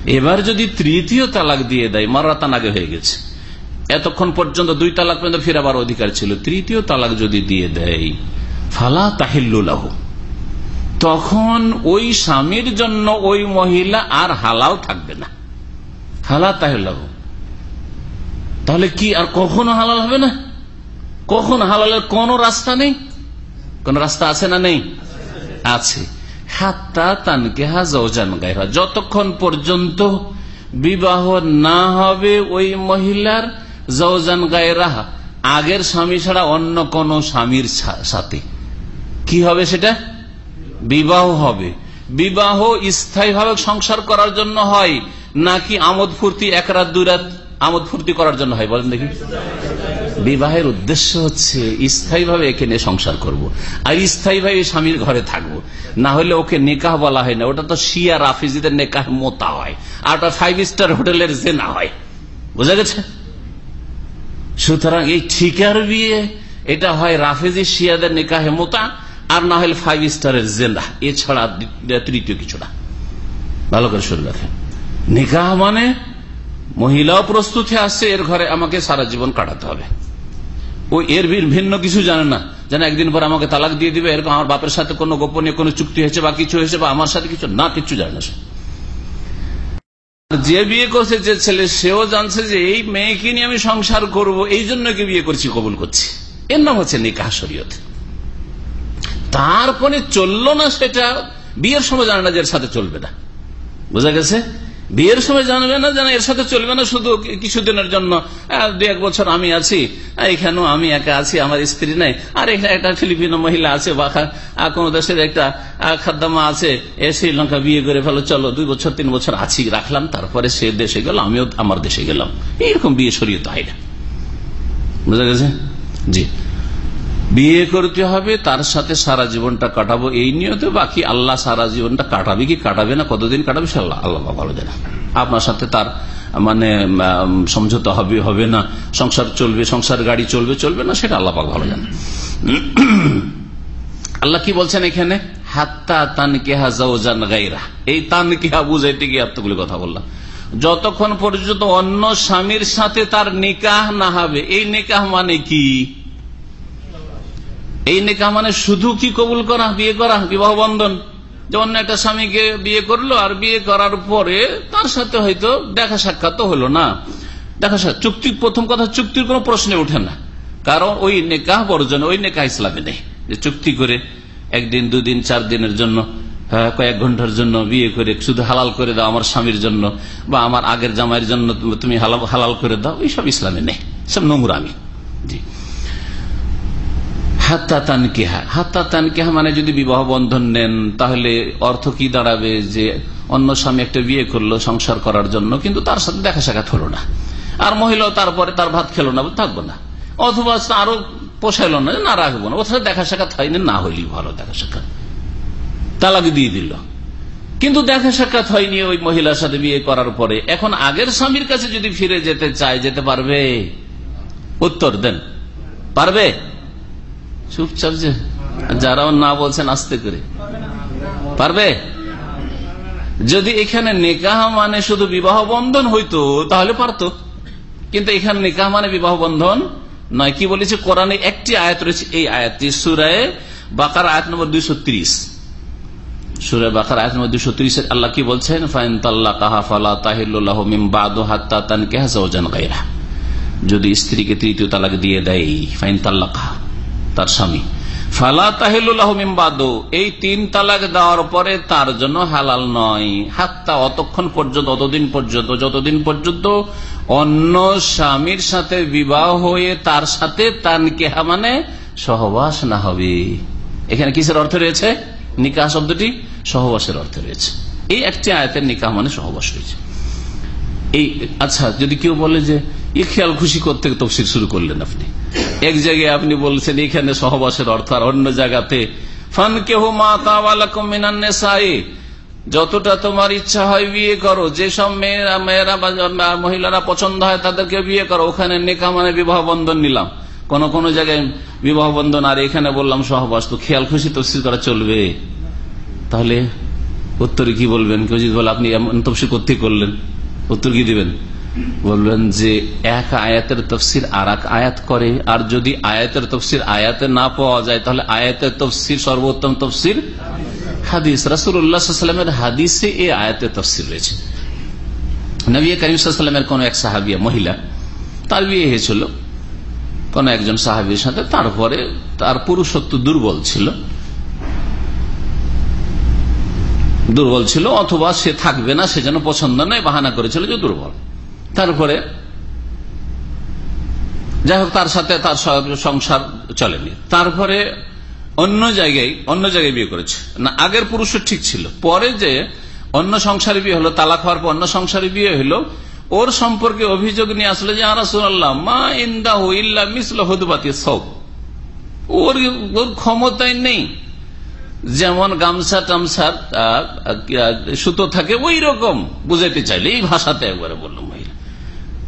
এবার যদি তৃতীয় তালাক দিয়ে দেয় মারাতান আগে হয়ে গেছে। এতক্ষণ পর্যন্ত দুই তালাক পর্যন্ত ফেরাবার অধিকার ছিল। তৃতীয় তালাক যদি দিয়ে দেয়, ফালা তাহিল্লাহ তখন ওই স্বামীর জন্য ওই মহিলা আর হালাল থাকবে না। হালা তাহিল্লাহ তাহলে কি আর কখনো হালাল হবে না? কখন হালালের কোন রাস্তা নেই? কোন রাস্তা আছে না নেই? আছে। হাত্তা তানকে হাজান গাইরা যতক্ষণ পর্যন্ত বিবাহ না হবে ওই মহিলার জৌজান গায়রা আগের স্বামী ছাড়া অন্য কোন স্বামীর সাথে। কি হবে সেটা? বিবাহ হবে। বিবাহ স্থায়ীভাবে সংসার করার জন্য হয়, নাকি আমোদ ফুর্তি এক রাত, দুই রাত আমোদ ফুর্তি করার জন্য হয়, বলেন দেখি। বিবাহের উদ্দেশ্য হচ্ছে স্থায়ীভাবে একে নিয়ে সংসার করব। আর স্থায়ীভাবে স্বামীর ঘরে থাকব। না হলে ওকে নেকাহ বলা হয় না, ওটা তো শিয়া রাফিজিদের নেকাহ মোতা হয়, আর ওটা ফাইভ স্টার হোটেলের জেনা হয়। বোঝা গেছে? সুতরাং এই ঠিকার বিয়ে, এটা হয় রাফেজি শিয়াদের নেকাহে মোতা আর না হলে ফাইভ স্টারের জেনা এছাড়া তৃতীয় কিছু না ভালো করে শুরু রাখেন নিকাহ মানে মহিলাও প্রস্তুত আসছে, এর ঘরে আমাকে সারা জীবন কাটাতে হবে। ও এর ভিন্ন কিছু জানে না। যেন একদিন পর আমাকে তালাক দিয়ে দিবে, এরকম আমার বাপের সাথে কোনো গোপনীয় কোনো চুক্তি হয়েছে বা কিছু হয়েছে বা আমার সাথে কিছু না কিছু জানে না যে বিয়ে করছে যে ছেলে, সেও জানছে যে এই মেয়েকে নিয়ে আমি সংসার করব, এই জন্য কি বিয়ে করছি, কবুল করছি। এর নাম হচ্ছে নিকাহ শরীয়ত। তারপরে চলল না সেটা বিয়ের সময় জানে না যে এর সাথে চলবে না। বোঝা গেছে? বিয়ের সময় জানবে না যেন এর সাথে চলবে না, শুধু কিছুদিনের জন্য দু এক বছর আমি আছি এখানেও আমি একা আছি, আমার স্ত্রী নাই, আর এখানে একটা ফিলিপিনো মহিলা আছে বা কোন দেশের একটা খাদ্দামা আছে, এ শ্রীলঙ্কা বিয়ে করে ফেলো, চলো, দুই বছর, তিন বছর আছি, রাখলাম, তারপরে সে দেশে গেল, আমিও আমার দেশে গেলাম। এইরকম বিয়ে সরিয়ে তো হয় না। বুঝা গেছে? জি। বিয়ে করতে হবে, তার সাথে সারা জীবনটা কাটাবো, এই নিয়তে বাকি আল্লাহ সারা জীবনটা কাটাবে কি কাটাবে না, কতদিন কাটাবে সে আল্লাহ আল্লাহ ভালো জানা। আপনার সাথে তার মানে সমঝোতা হবে হবে না, সংসার চলবে, সংসার গাড়ি চলবে চলবে না, সেটা আল্লাহ ভালো জানে। আল্লাহ কি বলছেন এখানে? হাত্তা তান কেহা জান গাইরা এই তান কেহা বুঝাইতে গিয়ে এতগুলি কথা বললাম। যতক্ষণ পর্যন্ত অন্য স্বামীর সাথে তার নিকাহ না হবে, এই নিকাহ মানে কি? এই নেকা মানে শুধু কি কবুল করা, বিয়ে করা, বিবাহ বন্ধন? যে অন্য একটা স্বামীকে বিয়ে করল আর বিয়ে করার পরে তার সাথে হয়তো দেখা সাক্ষাৎ তো হলো না। দেখা চুক্তি, প্রথম কথা চুক্তির কোন প্রশ্নে ওঠে না। কারণ ওই নেকাহ বর্জন, ওই নেকাহ ইসলামে নেই। যে চুক্তি করে একদিন, দুদিন, চার দিনের জন্য কয়েক ঘণ্টার জন্য বিয়ে করে, শুধু হালাল করে দাও আমার স্বামীর জন্য বা আমার আগের জামাইয়ের জন্য তুমি হালাল করে দাও, এইসব ইসলামে নেই। সব নোংরামি। হাত্তা তানকিহা। হাত্তা তানকিহা মানে যদি বিবাহ বন্ধন নেন, তাহলে অর্থ কি দাঁড়াবে যে অন্য স্বামী একটা বিয়ে করল সংসার করার জন্য, কিন্তু তার সাথে দেখা সাক্ষাৎ হলো না। আর মহিলাও তারপরে তার ভাত খেলো না, থাকব না। অথবা আরও পোষাইলো না না, রাখব না। অথবা দেখা সাক্ষাৎ হয়নি না হইলি ভালো, দেখা সাক্ষাৎ। তালাক দিয়ে দিল। কিন্তু দেখা সাক্ষাৎ হয়নি ওই মহিলার সাথে বিয়ে করার পরে। এখন আগের স্বামীর কাছে যদি ফিরে যেতে চায়, যেতে পারবে? উত্তর দেন। পারবে? চুপচাপ যে যারাও না বলছেন, আস্তে করে। পারবে? যদি এখানে নিকাহ মানে শুধু বিবাহ বন্ধন হইতো, তাহলে পারত। কিন্তু এখানে নিকাহ মানে বিবাহ বন্ধন নয়। কি বলেছে? কোরআনে একটি আয়াত রয়েছে, এই আয়াতটি সুরায় বাকার আয়াত নম্বর দুইশো ত্রিশ। সুরে বাকার আয়াত নম্বর ত্রিশ আল্লাহ কি বলছেন? ফাইন তাল্লা কাহা ফালা তাহিল্লাহ মিম হাত্তা তান কেহা যদি স্ত্রীকে তৃতীয় তালাক দিয়ে দেয় ফাইন তাল্লা কাহা তার স্বামী। ফালা তাহিল্লাহমিমবাদ এই তিন তালাক দেওয়ার পরে তার জন্য হালাল নয়। হাত্তা অতক্ষণ পর্যন্ত, অতদিন পর্যন্ত, যতদিন পর্যন্ত অন্য স্বামীর সাথে বিবাহ হয়ে তার সাথে তার কেহা মানে সহবাস না হবে। এখানে কিসের অর্থ রয়েছে? নিকাহ শব্দটি সহবাসের অর্থ রয়েছে। এই একটি আয়তের নিকাহ মানে সহবাস রয়েছে। এই আচ্ছা যদি কেউ বলে যে খেয়াল খুশি করতে তফসিল শুরু করলেন আপনি। এক জায়গায় আপনি বলছেন, এখানে সহবাসের অর্থ আর অন্য জায়গাতে ফান কেহ মাতাই যতটা তোমার ইচ্ছা হয় বিয়ে করো। যেসব মেয়েরা মেয়েরা বা মহিলারা পছন্দ হয় তাদেরকে বিয়ে করো। ওখানে নেকা মানে বিবাহ বন্ধন নিলাম। কোন কোন জায়গায় বিবাহ বন্ধন, আর এখানে বললাম সহবাস, তো খেয়াল খুশি তফসিল করা চলবে। তাহলে উত্তরে কি বলবেন? কেউ যদি বলে, আপনি এমন তফসিল করতে করলেন। উত্তর কি দিবেন? বলবেন যে এক আয়াতের তফসির আর আয়াত করে, আর যদি আয়াতের তফসির আয়াতে না পাওয়া যায়, তাহলে আয়াতের তফসির সর্বোত্তম তফসির হাদিস। রাসুল্লাহামের হাদিসে এই আয়াতের তফসির রয়েছে। নবী করিমসাল্লামের কোন এক সাহাবিয়া মহিলা, তার বিয়ে হয়েছিল। কোন একজন সাহাবির সাথে, তারপরে তার পুরুষত্ব দুর্বল ছিল। দুর্বল ছিল, অথবা সে থাকবে না, সে যেন পছন্দ নয়, বাহানা করেছিল যে দুর্বল। তারপরে, যাই হোক, তার সাথে তার সংসার চলেনি। তারপরে অন্য জায়গায় অন্য জায়গায় বিয়ে করেছে। না, আগের পুরুষের ঠিক ছিল। পরে যে অন্য সংসারে বিয়ে হলো, তালাক হওয়ার পর অন্য সংসারে বিয়ে হলো, ওর সম্পর্কে অভিযোগ নিয়ে আসলো যে আরাসুল্লাহ মা ইন্দাহ ইল্লা মিসল হদবাতি সব ওর ওর ক্ষমতায় নেই। যেমন গামছা টামছার সুতো থাকে, ওই রকম। বুঝাইতে চাইলে এই ভাষাতে একবারে বলল মহিলা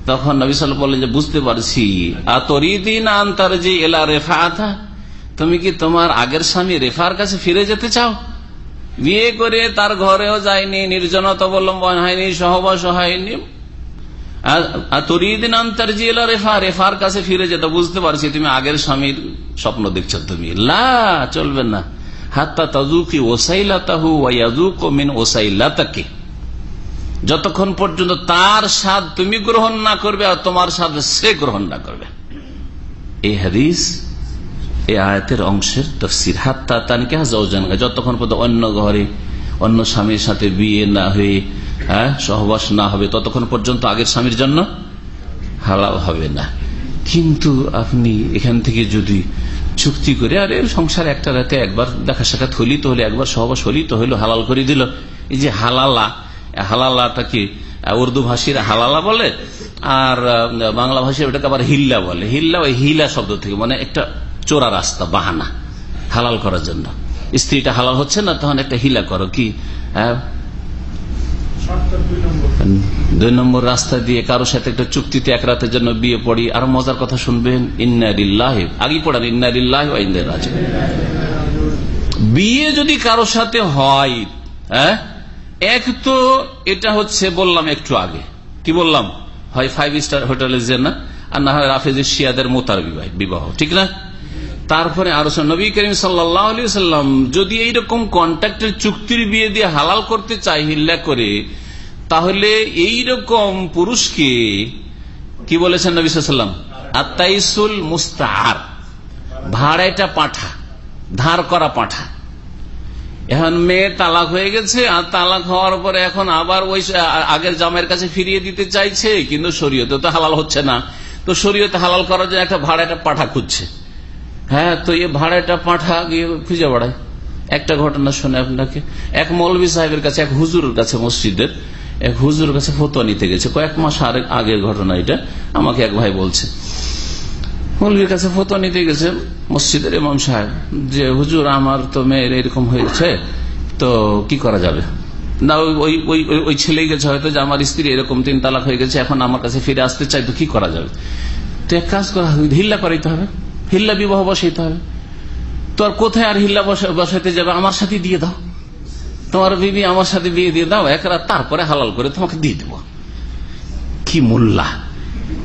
তখন নবিসাল বললেন যে, বুঝতে পারছি। আন্তার যে এলা রেফা আথা তুমি কি তোমার আগের স্বামী রেফার কাছে ফিরে যেতে চাও? বিয়ে করে তার ঘরেও যায়নি, নির্জনতা অবলম্বন হয়নি, সহবাস হয়নি। তরিদিন আন্তর এলা রেফা, রেফার কাছে ফিরে যেতে, বুঝতে পারছি তুমি আগের স্বামীর স্বপ্ন দেখছ তুমি। লা, চলবে না। যতক্ষণ পর্যন্ত তার স্বাদ তুমি গ্রহণ না করবে আর তোমার স্বাদ সে গ্রহণ না করবে। এই হাদিস, এই আয়াতের অংশের তফসির। হাত্তা তানিকে হাজান যতক্ষণ পর্যন্ত অন্য ঘরে অন্য স্বামীর সাথে বিয়ে না হয়ে হ্যাঁ সহবাস না হবে, ততক্ষণ পর্যন্ত আগের স্বামীর জন্য হালাল হবে না। কিন্তু আপনি এখান থেকে যদি চুক্তি করে, আর আরে সংসার একটা রাতে একবার দেখা সাক্ষাৎ হলি তো হলে একবার সহবাস হলি তো হইল, হালাল করে দিল। এই যে হালালা হালালাটাকে উর্দু ভাষীরা হালালা বলে, আর বাংলা ভাষী ওটাকে আবার হিল্লা বলে। হিল্লা ওই হিলা শব্দ থেকে মানে একটা চোরা রাস্তা, বাহানা, হালাল করার জন্য। স্ত্রীটা হালাল হচ্ছে না, তখন একটা হিলা করো, কি দুই নম্বর রাস্তা দিয়ে কারও সাথে একটা চুক্তিতে এক রাতের জন্য বিয়ে পড়ি, আর মজার কথা শুনবেন ইন্নারিল্লাহ আগে পড়ান ইন্নারিল্লাহ বিয়ে যদি কারও সাথে হয় হ্যাঁ এক তো এটা হচ্ছে বললাম একটু আগে। কি বললাম? হয় ফাইভ স্টার হোটেলে না আর না হয় রাফেজ শিয়াদের মোতার বিবাহ ঠিক না? তারপরে আরও নবী করিম সাল্লাম যদি এইরকম কন্ট্রাক্টের চুক্তির বিয়ে দিয়ে হালাল করতে চাই হিল্লা করে তাহলে এইরকম পুরুষকে কি বলেছেন নবী সাল্লাম আত্মাইসুল মুস্তার ভাড়াটা পাঠা, ধার করা পাঠা। এখন মেয়ে তালাক হয়ে গেছে, আর তালাক হওয়ার পরে এখন আবার ওই আগের জামের কাছে ফিরিয়ে দিতে চাইছে, কিন্তু শরীয়তে তো হালাল হচ্ছে না। তো শরীয়তে হালাল করার জন্য একটা ভাড়াটা পাঠা খুঁজছে। হ্যাঁ তো এই ভাড়াটা পাঠা গিয়ে খুঁজে বেড়ায়। একটা ঘটনা শুনে আপনাকে। এক মৌলবী সাহেবের কাছে, এক হুজুরের কাছে মসজিদের এক হুজুরের কাছে ফতোয়া নিতে গেছে। কয়েক মাস আগের ঘটনা এটা। আমাকে এক ভাই বলছে মৌলবীর কাছে ফতোয়া নিতে গেছে মসজিদের ইমাম সাহেব, যে হুজুর আমার তো মেয়ের এরকম হয়েছে, তো কি করা যাবে? না, ওই ওই ওই ছেলেই গেছে হয়তো যে আমার স্ত্রী এরকম তিন তালাক হয়ে গেছে, এখন আমার কাছে ফিরে আসতে চাই তো কি করা যাবে? তো এক কাজ করা হিল্লা করাইতে হবে, হিল্লা বিবাহ বসাইতে হবে। তো আর কোথায় আর হিল্লা বসাইতে যাবে? আমার সাথে দিয়ে দাও। তোমার বিবি আমার সাথে বিয়ে দিয়ে দাও, এক রাত তারপরে হালাল করে তোমাকে দিয়ে দেব। কি মোল্লা।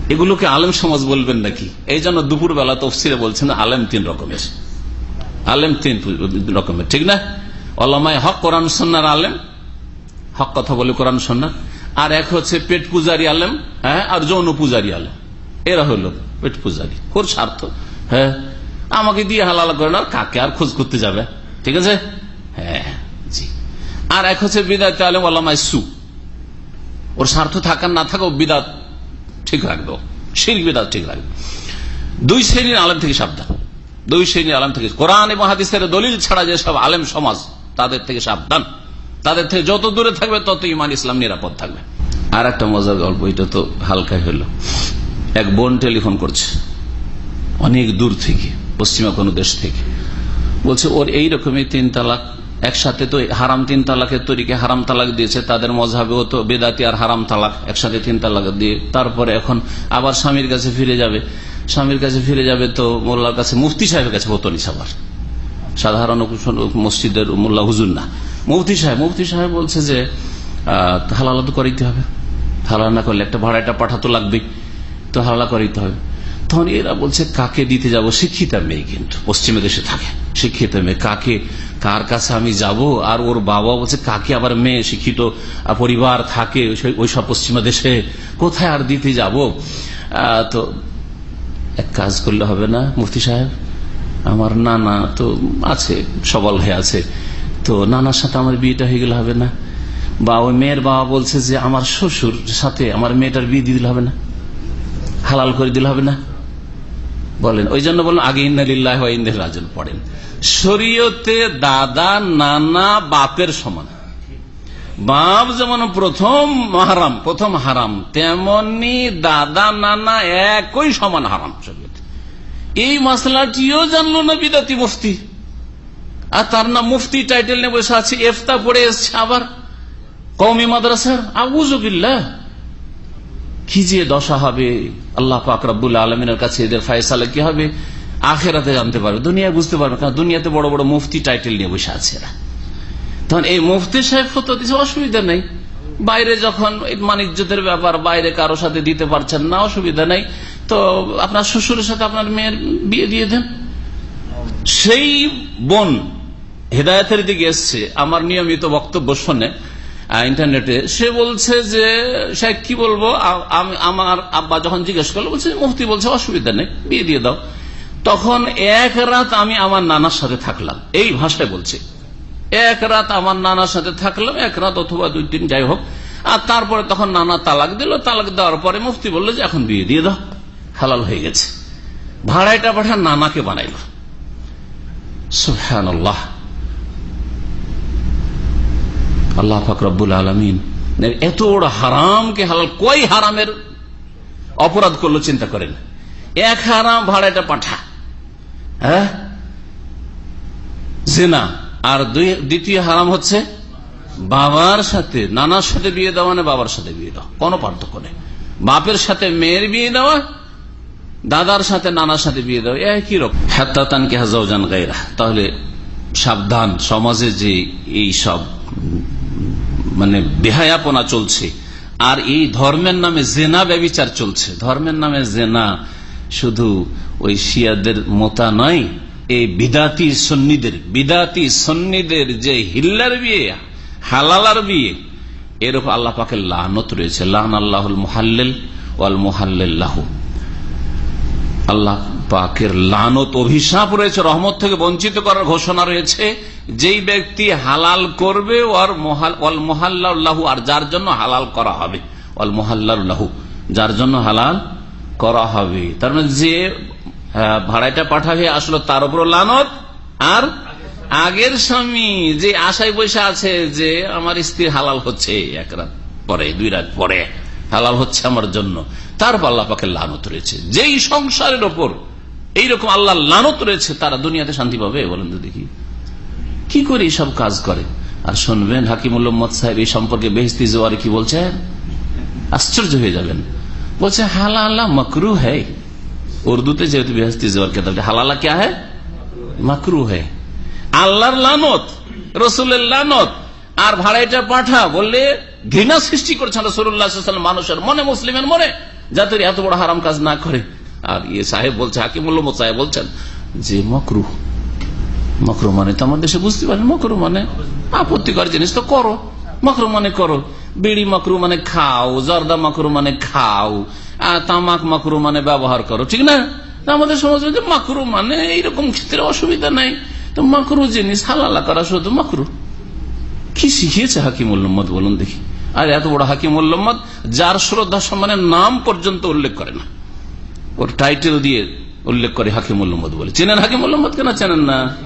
এগুলোকে আলেম সমাজ বলবেন নাকি? এই জন্য দুপুর বেলা তফসিরে বলছেন আলেম তিন রকমের। আলেম তিন রকমের, ঠিক না? অলামায় হক কোরআন সন্ন্যার আলেম, হক কথা বলে কোরআন সন্ন্যার আর এক হচ্ছে পেট পূজারি আলেম হ্যাঁ আর যৌন পূজারি আলেম। এরা হলো পেট পূজারি। ওর স্বার্থ হ্যাঁ। আমাকে দিয়ে হালাল করেন আর কাকে আর খোঁজ করতে যাবে? ঠিক আছে? হ্যাঁ। আর এক হচ্ছে বিদায় আলেম আল্লামায় সু। ওর স্বার্থ থাকার না থাকা বিদাত ঠিক রাখব। শির বিদাত ঠিক রাখবে। দুই শ্রেণির আলেম থেকে সাবধান। দুই শ্রেণির আলেম থেকে কোরআন এবং হাদিসের দলিল ছাড়া যেসব আলেম সমাজ, তাদের থেকে সাবধান। তাদের থেকে যত দূরে থাকবে, তত ইমান ইসলাম নিরাপদ থাকবে। আর একটা মজার গল্প, এটা তো হালকাই হলো। এক বোন টেলিফোন করছে, অনেক দূর থেকে, পশ্চিমা কোন দেশ থেকে। বলছে, ওর এই রকমই তিন তালাক একসাথে তো হারাম তিন তালাকের তরিকে হারাম তালাক দিয়েছে, তাদের মজাবেও তো বেদাতি আর হারাম তালাক একসাথে তিন তালাক দিয়ে। তারপরে এখন আবার স্বামীর কাছে ফিরে যাবে। স্বামীর কাছে ফিরে যাবে তো মোল্লার কাছে, মুফতি সাহেবের কাছে হতো নিসাবার সাধারণ মসজিদের মোল্লা হুজুর না। মুফতি সাহেব মুফতি সাহেব বলছে যে হালালা তো করাইতে হবে। হালাল না করলে একটা ভাড়াটা পাঠাতো লাগবে তো হালালা করাইতে হবে। তখন এরা বলছে, কাকে দিতে যাব? শিক্ষিতা মেয়ে কিন্তু, পশ্চিমে দেশে থাকে। শিক্ষিত মেয়ে, কাকে? কার কাছে আমি যাব? আর ওর বাবা বলছে, কাকে আবার মেয়ে? শিক্ষিত পরিবার থাকে ওই সব পশ্চিমা দেশে কোথায় আর দিতে যাব? তো এক কাজ করলে হবে না, মুফতি সাহেব? আমার নানা তো আছে, সবল হয়ে আছে। তো নানার সাথে আমার বিয়েটা হয়ে গেলে হবে না। বা ওই মেয়ের বাবা বলছে যে, আমার শ্বশুর সাথে আমার মেয়েটার বিয়ে দিলে হবে না। হালাল করে দিলে হবে না। বলেন। ওই জন্য বলেন, আগে ইন্দালিল্লাহ রাজন পড়েন। শরীয়তে দাদা, নানা, বাপের সমান। বাপ যেমন প্রথম হারাম প্রথম হারাম, তেমনি দাদা, নানা একই সমান হারাম শরীয়তে। এই মশলাটিও জানলো না বিদাতি মুফতি। আর তার না মুফতি টাইটেল নিয়ে বসে আছে, এফতা পড়ে এসছে আবার। কৌমি মাদ্রাসার আবুজবিল্লা কি যে দশা হবে, আল্লাহ পাক আলমিনের কাছে এদের ফায়সালা কি হবে? আখেরাতে জানতে পারবে। দুনিয়া বুঝতে পারবে, কারণ দুনিয়াতে বড় বড় মুফতি টাইটেল নিয়ে বসে আছে এরা। তখন এই মুফতি সাহেব ফতো দিচ্ছে অসুবিধা নেই। বাইরে যখন মানিজ্যতের ব্যাপার, বাইরে কারও সাথে দিতে পারছেন না, অসুবিধা নেই। তো আপনার শ্বশুরের সাথে আপনার মেয়ের বিয়ে দিয়ে দেন। সেই বোন হেদায়তের দিকে এসছে। আমার নিয়মিত বক্তব্য শোনে। ইন্টারনেটে সে বলছে যে সে কি বলব? আমার আব্বা যখন জিজ্ঞেস করল, বলছে, মুফতি বলছে, অসুবিধা নেই, বিয়ে দিয়ে দাও। তখন এক রাত আমি আমার নানার সাথে থাকলাম। এই ভাষায় বলছে। এক রাত আমার নানার সাথে থাকলাম, এক রাত অথবা দুই দিন যাই হোক। আর তারপরে তখন নানা তালাক দিল। তালাক দেওয়ার পরে মুফতি বলল যে, এখন বিয়ে দিয়ে দাও। হালাল হয়ে গেছে। ভাড়াইটা পাঠা নানাকে বানাইল। সুফান আল্লাহ ফাকরাবুল আলমিন। এত বড় হারামকে হালাল, কই হারামের অপরাধ করল চিন্তা করেন। এক হারাম ভাড়াটা পাঠা। হ্যাঁ? জেনা। আর দ্বিতীয় হারাম হচ্ছে বাবার সাথে, নানার সাথে বিয়ে দেওয়া না বাবার সাথে বিয়ে দেওয়া। কোনো পার্থক্য নেই। বাপের সাথে মেয়ের বিয়ে দেওয়া, দাদার সাথে নানার সাথে বিয়ে দেওয়া, একই রকম। হ্যাতানকে হাজাউজান গাইরা তাহলে সাবধান, সমাজে যে এই সব মানে বেহায়াপনা চলছে। আর এই ধর্মের নামে জেনা ব্যবিচার চলছে। ধর্মের নামে জেনা শুধু ওই শিয়াদের মোতা নয়, এই বিদাতি সন্নিদের বিদাতি সন্নিদের যে হিল্লার বিয়ে, হালালার বিয়ে, এর উপর আল্লাহ পাকের লাহনত রয়েছে। লাহন আল্লাহুল মোহাল্লেল ওয়াল মুহাল্লাহ আল্লাহ পাকের লানত অভিশাপ রয়েছে, রহমত থেকে বঞ্চিত করার ঘোষণা রয়েছে। যেই ব্যক্তি হালাল করবে, ওর আর যার জন্য হালাল করা হবে। ওয়াল মোহাল্লাহ যার জন্য হালাল করা হবে। তার মানে যে ভাড়াটা পাঠাবে আসলো তার উপর লানত, আর আগের স্বামী যে আশায় বসে আছে যে আমার স্ত্রী হালাল হচ্ছে এক রাত পরে, দুই রাত পরে, হালাল হচ্ছে আমার জন্য তার আল্লাহ পাকে লানত রয়েছে। যেই সংসারের ওপর এইরকম আল্লাহ লানত রয়েছে, তারা দুনিয়াতে শান্তি পাবে বলেন তো দেখি। কি করে সব কাজ করে আর শুনবেন হাকিমুল্লম্মদ সাহেব এই সম্পর্কে বেহস্তি জোয়ারে কি বলছেন আশ্চর্য হয়ে যাবেন। বলছে, হালালা মকরু হ্যাঁ উর্দুতে যেহেতু বেহস্তি জোয়ার কেতাব হালালা কে হ্যাঁ মকরু হ্যাঁ আল্লাহর লানত, রসুলের লানত, আর ভাড়াইটা পাঠা বললে ঘৃণা সৃষ্টি করছেন রসুল্লাহ মানুষের মনে, মুসলিমের মনে যাতে এত বড় হারাম কাজ না করে। আর ইয়ে সাহেব বলছে হাকিমুল্লাহ সাহেব বলছেন, যে মকরু মকরু মানে তো আমার দেশে বুঝতে পারেন মকরু মানে আপত্তিকর জিনিস তো করো। মকরু মানে করো। বিড়ি মকরু মানে খাও, জর্দা মকরু মানে খাও তামাক মকরু মানে ব্যবহার করো, ঠিক না? আমাদের সমাজ মাকরু মানে এইরকম ক্ষেত্রে অসুবিধা নাই। তো মাকরু জিনিস হালালা করা শুধু মাকরু। কি শিখিয়েছে হাকিম উল্লম্মদ বলুন দেখি। আর এত বড় হাকিম উল্লম্মদ যার শ্রদ্ধা সম্মানের নাম পর্যন্ত উল্লেখ করে না। ওর টাইটেল দিয়ে উল্লেখ করে হাকিম উল্লম্মদ বলে। চেনেন হাকিম উল্লম্মদ কেন চেনেন না?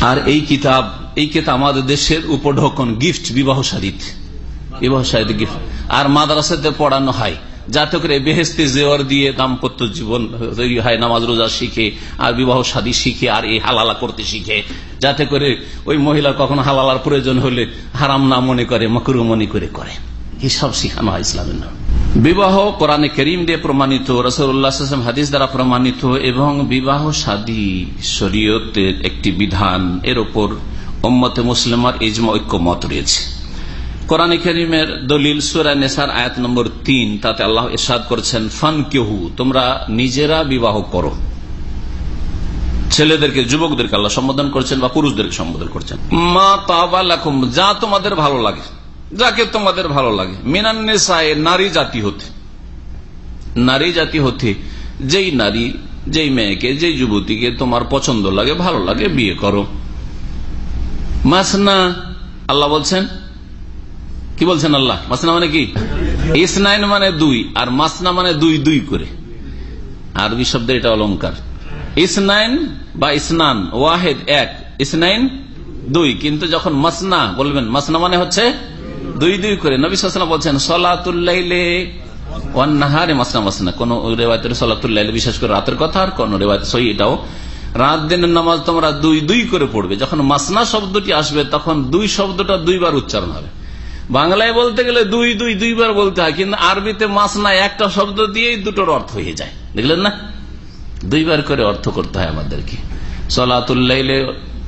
আর এই কিতাব এই কিতাব আমাদের দেশের উপঢকন গিফট, বিবাহ সাদিত। বিবাহ সাদিত গিফট। আর মাদ্রাসাতে পড়ানো হয়। যাতে করে বেহেস্তে জেওয়ার দিয়ে দাম্পত্য জীবন তৈরি হয়, নামাজ রোজা শিখে, আর বিবাহ সাদী শিখে, আর এই হালালা করতে শিখে। যাতে করে ওই মহিলা কখনো হালালার প্রয়োজন হলে হারাম না মনে করে, মকরু মনে করে করে। এসব শিখানো হয় ইসলামের নাম। বিবাহ কোরআনে করিম দিয়ে প্রমাণিত রসুল্লাহাম হাদিস দ্বারা প্রমাণিত এবং বিবাহ সাদী শরীয়তের একটি বিধান। এর ওপর ওম্মতে মুসলিমার ইজমা ঐক্য মত রয়েছে। কোরআন করিমের দলিল সুরা নেসার আয়াত নম্বর তিন, তাতে আল্লাহ এরশাদ করছেন ফান কেহু তোমরা নিজেরা বিবাহ করো। ছেলেদেরকে, যুবকদেরকে আল্লাহ সম্বোধন করছেন বা পুরুষদেরকে সম্বোধন করছেন। মা তাবালাকুম যা তোমাদের ভালো লাগে। যাকে তোমাদের ভালো লাগে। মিনান্নেসায় নারী জাতি হতে। নারী জাতি হতে, যেই নারী, যেই মেয়েকে, যেই যুবতীকে তোমার পছন্দ লাগে, ভালো লাগে, বিয়ে করো। মাসনা, আল্লাহ বলছেন? কি বলছেন আল্লাহ? মাসনা মানে কি? ইসনাইন মানে দুই, আর মাসনা মানে দুই দুই করে। আরবি শব্দের এটা অলঙ্কার ইসনাইন বা ইসনান, ওয়াহেদ এক, ইসনাইন দুই। কিন্তু যখন মাসনা বলবেন, মাসনা মানে হচ্ছে দুই দুই করে নবী সাল্লাম বলছেন সলাতুল্লাইলে ওয়ান্নাহারে মাসনা মাসনা। কোন রেওয়ায়তের সলাতুল্লাইলে বিশেষ করে রাতের কথা, আর কোন রেওয়ায়ত সই এটাও। রাত দিনের নামাজ তোমরা দুই দুই করে পড়বে। যখন মাসনা শব্দটি আসবে, তখন দুই শব্দটা দুইবার উচ্চারণ হবে। বাংলায় বলতে গেলে দুই দুই, দুইবার বলতে হয়, কিন্তু আরবিতে মাসনা একটা শব্দ দিয়েই দুটোর অর্থ হয়ে যায়। দেখলেন না? দুইবার করে অর্থ করতে হয় আমাদেরকে। সলাতুল্লাইলে